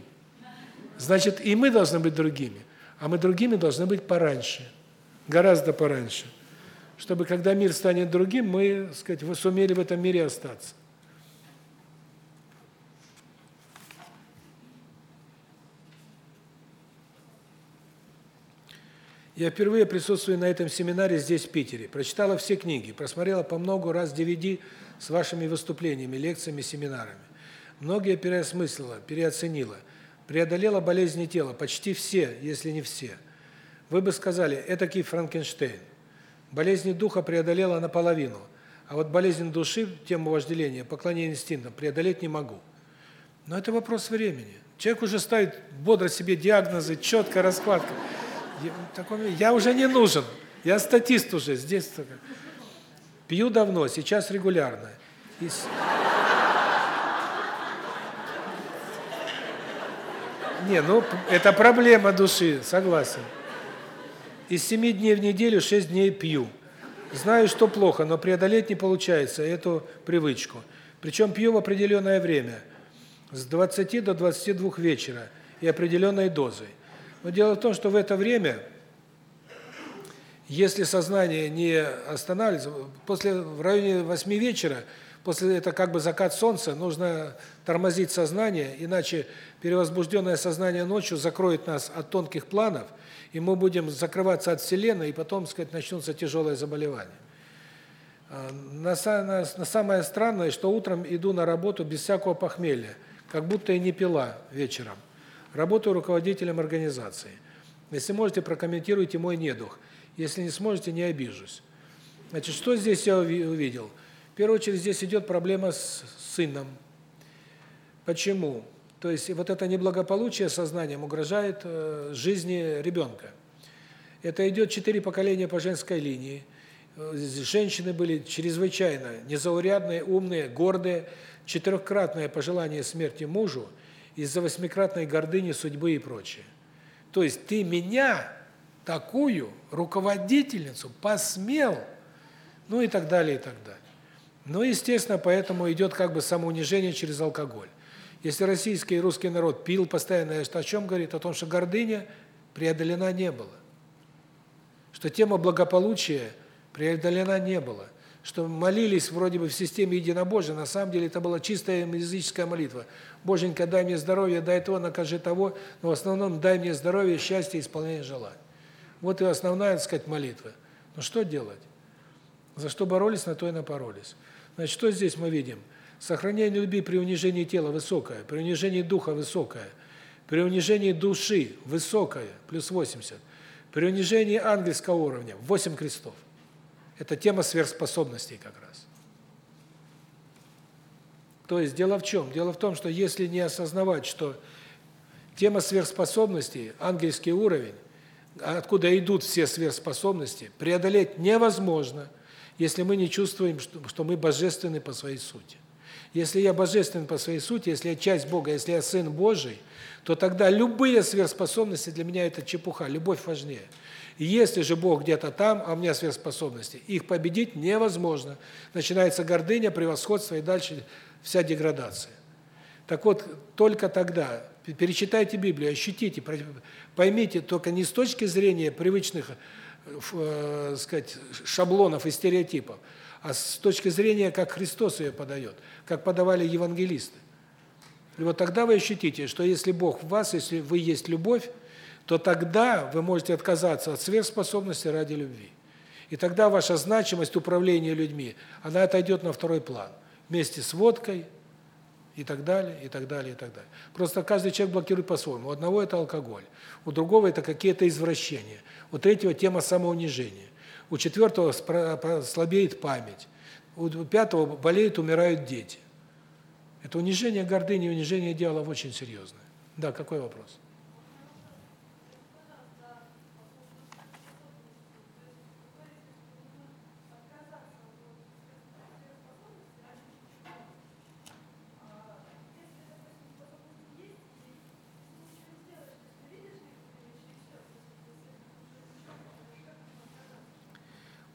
Значит, и мы должны быть другими. А мы другими должны быть пораньше. Гораздо пораньше. Чтобы, когда мир станет другим, мы, сказать, вы сумели в этом мире остаться. Я впервые присутствую на этом семинаре здесь, в Питере. Прочитала все книги, просмотрела по много раз DVD с вашими выступлениями, лекциями, семинарами. Многие переосмыслила, переоценила. Преодолела болезни тела, почти все, если не все. Вы бы сказали, это ки Франкенштейн. Болезни духа преодолела наполовину, а вот болезнь души, тему вожделения, поклонения инстинктам, преодолеть не могу. Но это вопрос времени. Человек уже ставит бодро себе диагнозы, четкая раскладка. Я уже не нужен. Я статист уже здесь. Пью давно, сейчас регулярно. И... Не, ну это проблема души, согласен. Из семи дней в неделю шесть дней пью. Знаю, что плохо, но преодолеть не получается эту привычку. Причем пью в определенное время, с 20 до 22 вечера и определенной дозой. Но дело в том, что в это время, если сознание не останавливается, после в районе 8 вечера, после это как бы закат солнца, нужно тормозить сознание, иначе перевозбужденное сознание ночью закроет нас от тонких планов, и мы будем закрываться от Вселенной, и потом, сказать, начнутся тяжелые заболевания. А, на, на, на самое странное, что утром иду на работу без всякого похмелья, как будто и не пила вечером. Работаю руководителем организации. Если можете, прокомментируйте мой недух. Если не сможете, не обижусь. Значит, что здесь я увидел? В первую очередь здесь идет проблема с сыном. Почему? То есть вот это неблагополучие сознанием угрожает э, жизни ребенка. Это идет четыре поколения по женской линии. Женщины были чрезвычайно незаурядные, умные, гордые, четырехкратное пожелание смерти мужу из-за восьмикратной гордыни судьбы и прочее. То есть ты меня, такую руководительницу, посмел, ну и так далее, и так далее. Ну, естественно, поэтому идет как бы самоунижение через алкоголь. Если российский и русский народ пил постоянно, о чем говорит? О том, что гордыня преодолена не была. Что тема благополучия преодолена не была. Что молились вроде бы в системе единобожия, на самом деле это была чистая языческая молитва. Боженька, дай мне здоровье, дай то, накажи того, но в основном дай мне здоровье, счастье, исполнение желаний. Вот и основная, так сказать, молитва. Но что делать? За что боролись, на то и напоролись. Значит, что здесь мы видим? Сохранение любви при унижении тела высокое, при унижении духа высокое, при унижении души высокое, плюс 80, при унижении ангельского уровня 8 крестов. Это тема сверхспособностей как раз. То есть дело в чем? Дело в том, что если не осознавать, что тема сверхспособностей, ангельский уровень, откуда идут все сверхспособности, преодолеть невозможно, если мы не чувствуем, что, что мы божественны по своей сути. Если я божественен по своей сути, если я часть Бога, если я сын Божий, то тогда любые сверхспособности для меня это чепуха, любовь важнее. Если же Бог где-то там, а у меня сверхспособности, их победить невозможно. Начинается гордыня, превосходство и дальше вся деградация. Так вот, только тогда перечитайте Библию, ощутите, поймите только не с точки зрения привычных э, сказать, шаблонов и стереотипов, а с точки зрения, как Христос ее подает, как подавали евангелисты. И вот тогда вы ощутите, что если Бог в вас, если вы есть любовь, то тогда вы можете отказаться от сверхспособности ради любви. И тогда ваша значимость управления людьми, она отойдет на второй план. Вместе с водкой и так далее, и так далее, и так далее. Просто каждый человек блокирует по-своему. У одного это алкоголь, у другого это какие-то извращения, у третьего тема самоунижения, у четвертого слабеет память, у пятого болеют, умирают дети. Это унижение гордыни, унижение идеалов очень серьезное. Да, какой вопрос?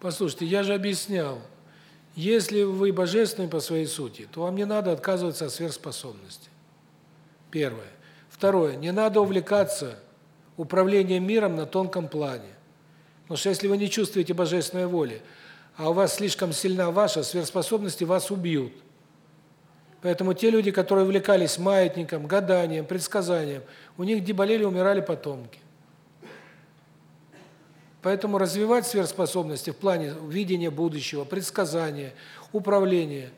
Послушайте, я же объяснял, если вы божественны по своей сути, то вам не надо отказываться от сверхспособности. Первое. Второе. Не надо увлекаться управлением миром на тонком плане. Потому что если вы не чувствуете божественной воли, а у вас слишком сильна ваша, сверхспособности вас убьют. Поэтому те люди, которые увлекались маятником, гаданием, предсказанием, у них где болели, умирали потомки. Поэтому развивать сверхспособности в плане видения будущего, предсказания, управления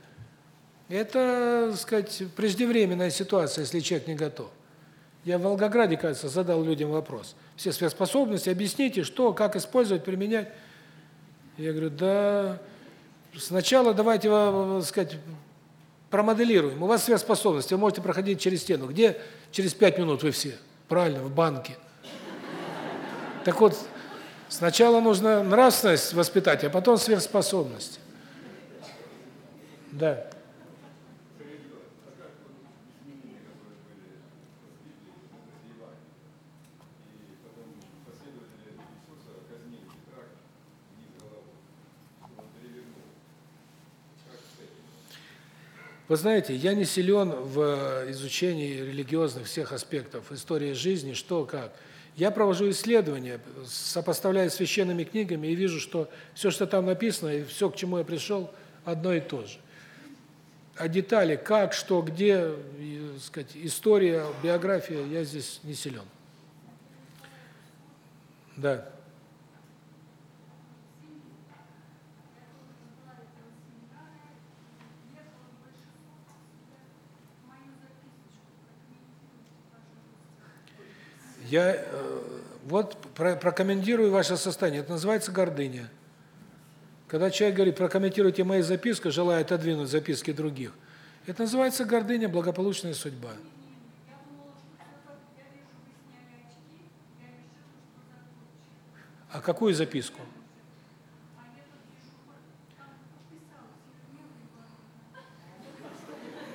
это, так сказать, преждевременная ситуация, если человек не готов. Я в Волгограде, кажется, задал людям вопрос. Все сверхспособности, объясните, что, как использовать, применять. Я говорю: "Да сначала давайте, так сказать, промоделируем. У вас сверхспособности, вы можете проходить через стену. Где через пять минут вы все? Правильно, в банке. Так вот, Сначала нужно нравственность воспитать, а потом сверхспособность. Да. Вы знаете, я не силен в изучении религиозных всех аспектов истории жизни, что как. Я провожу исследования, сопоставляю с священными книгами и вижу, что все, что там написано, и все, к чему я пришел, одно и то же. А детали, как, что, где, и, сказать, история, биография, я здесь не силен. Да. Я э, вот прокомментирую ваше состояние. Это называется гордыня. Когда человек говорит: "Прокомментируйте мои записки", желая отодвинуть записки других. Это называется гордыня, благополучная судьба. А какую записку?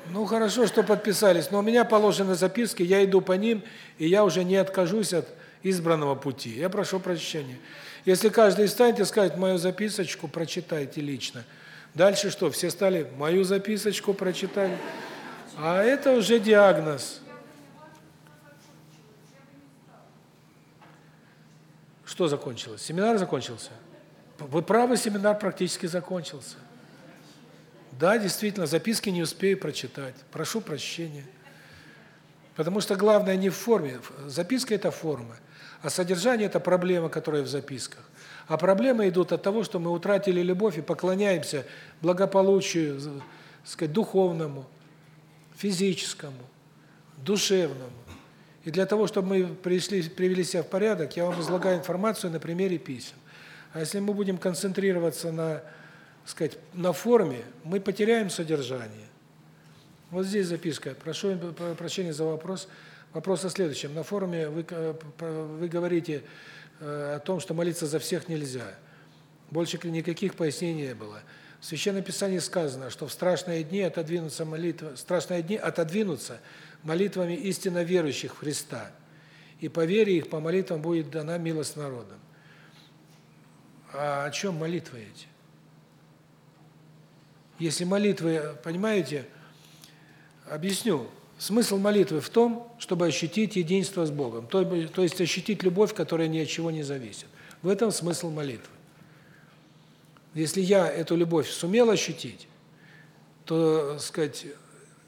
Ну хорошо, что подписались, но у меня положены записки, я иду по ним, и я уже не откажусь от избранного пути. Я прошу прощения. Если каждый встанет и скажет мою записочку, прочитайте лично. Дальше что? Все стали мою записочку прочитали. А это уже диагноз. Что закончилось? Семинар закончился? Вы правы, семинар практически закончился. Да, действительно, записки не успею прочитать. Прошу прощения. Потому что главное не в форме. Записка – это форма. А содержание – это проблема, которая в записках. А проблемы идут от того, что мы утратили любовь и поклоняемся благополучию, сказать, духовному, физическому, душевному. И для того, чтобы мы пришли, привели себя в порядок, я вам излагаю информацию на примере писем. А если мы будем концентрироваться на, сказать, на форме, мы потеряем содержание. Вот здесь записка. Прошу прощения за вопрос. Вопрос о следующем. На форуме вы вы говорите э, о том, что молиться за всех нельзя. Больше никаких пояснений не было. В Священном Писании сказано, что в страшные дни отодвинутся молитвы, страшные дни отодвинутся молитвами истинно верующих в Христа. И по вере их, по молитвам будет дана милость народам. А о чем молитвы эти? Если молитвы, понимаете, объясню. Смысл молитвы в том, чтобы ощутить единство с Богом, то, то есть ощутить любовь, которая ни от чего не зависит. В этом смысл молитвы. Если я эту любовь сумел ощутить, то, сказать,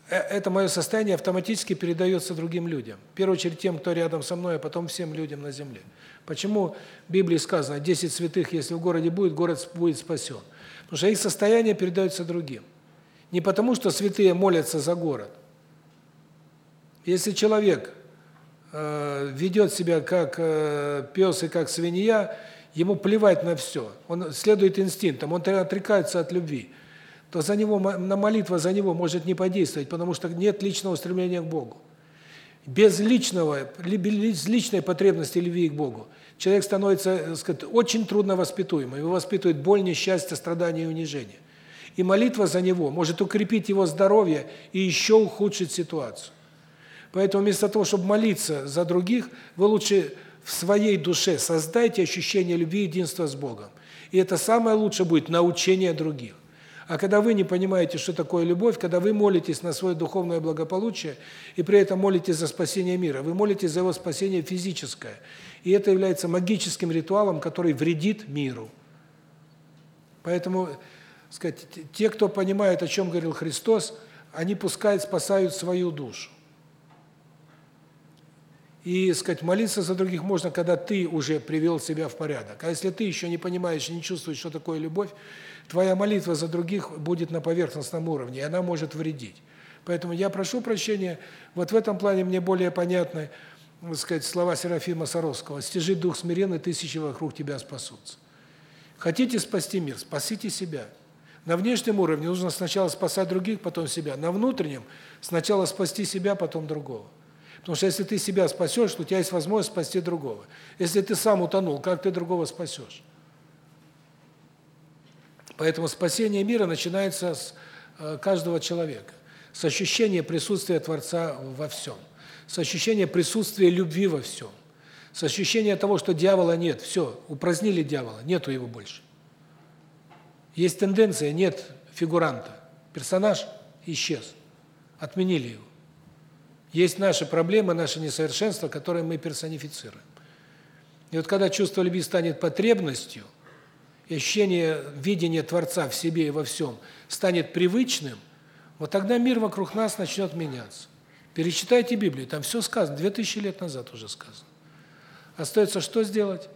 э, это мое состояние автоматически передается другим людям. В первую очередь тем, кто рядом со мной, а потом всем людям на земле. Почему в Библии сказано, 10 святых, если в городе будет, город будет спасен? Потому что их состояние передается другим. Не потому, что святые молятся за город, если человек э, ведет себя как э, пес и как свинья, ему плевать на все. Он следует инстинктам, он отрекается от любви. То за него на молитва за него может не подействовать, потому что нет личного стремления к Богу. Без личного, без личной потребности любви к Богу человек становится, так сказать, очень трудно воспитуемым. Его воспитывает боль, несчастье, страдания и унижение. И молитва за него может укрепить его здоровье и еще ухудшить ситуацию. Поэтому вместо того, чтобы молиться за других, вы лучше в своей душе создайте ощущение любви и единства с Богом. И это самое лучшее будет научение других. А когда вы не понимаете, что такое любовь, когда вы молитесь на свое духовное благополучие и при этом молитесь за спасение мира, вы молитесь за его спасение физическое. И это является магическим ритуалом, который вредит миру. Поэтому, сказать, те, кто понимает, о чем говорил Христос, они пускай спасают свою душу. И, сказать, молиться за других можно, когда ты уже привел себя в порядок. А если ты еще не понимаешь, не чувствуешь, что такое любовь, твоя молитва за других будет на поверхностном уровне, и она может вредить. Поэтому я прошу прощения, вот в этом плане мне более понятны, так сказать, слова Серафима Саровского: "Стяжи дух смиренный, тысячи вокруг тебя спасутся". Хотите спасти мир, спасите себя. На внешнем уровне нужно сначала спасать других, потом себя. На внутреннем сначала спасти себя, потом другого. Потому что если ты себя спасешь, то у тебя есть возможность спасти другого. Если ты сам утонул, как ты другого спасешь? Поэтому спасение мира начинается с э, каждого человека, с ощущения присутствия Творца во всем, с ощущения присутствия любви во всем, с ощущения того, что дьявола нет, все, упразднили дьявола, нету его больше. Есть тенденция, нет фигуранта, персонаж исчез, отменили его. Есть наши проблемы, наши несовершенства, которые мы персонифицируем. И вот когда чувство любви станет потребностью, и ощущение видения Творца в себе и во всем станет привычным, вот тогда мир вокруг нас начнет меняться. Перечитайте Библию, там все сказано, 2000 лет назад уже сказано. Остается что сделать?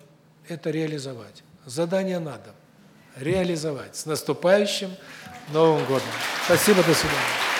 Это реализовать. Задание надо. Реализовать. С наступающим Новым годом. Спасибо, до свидания.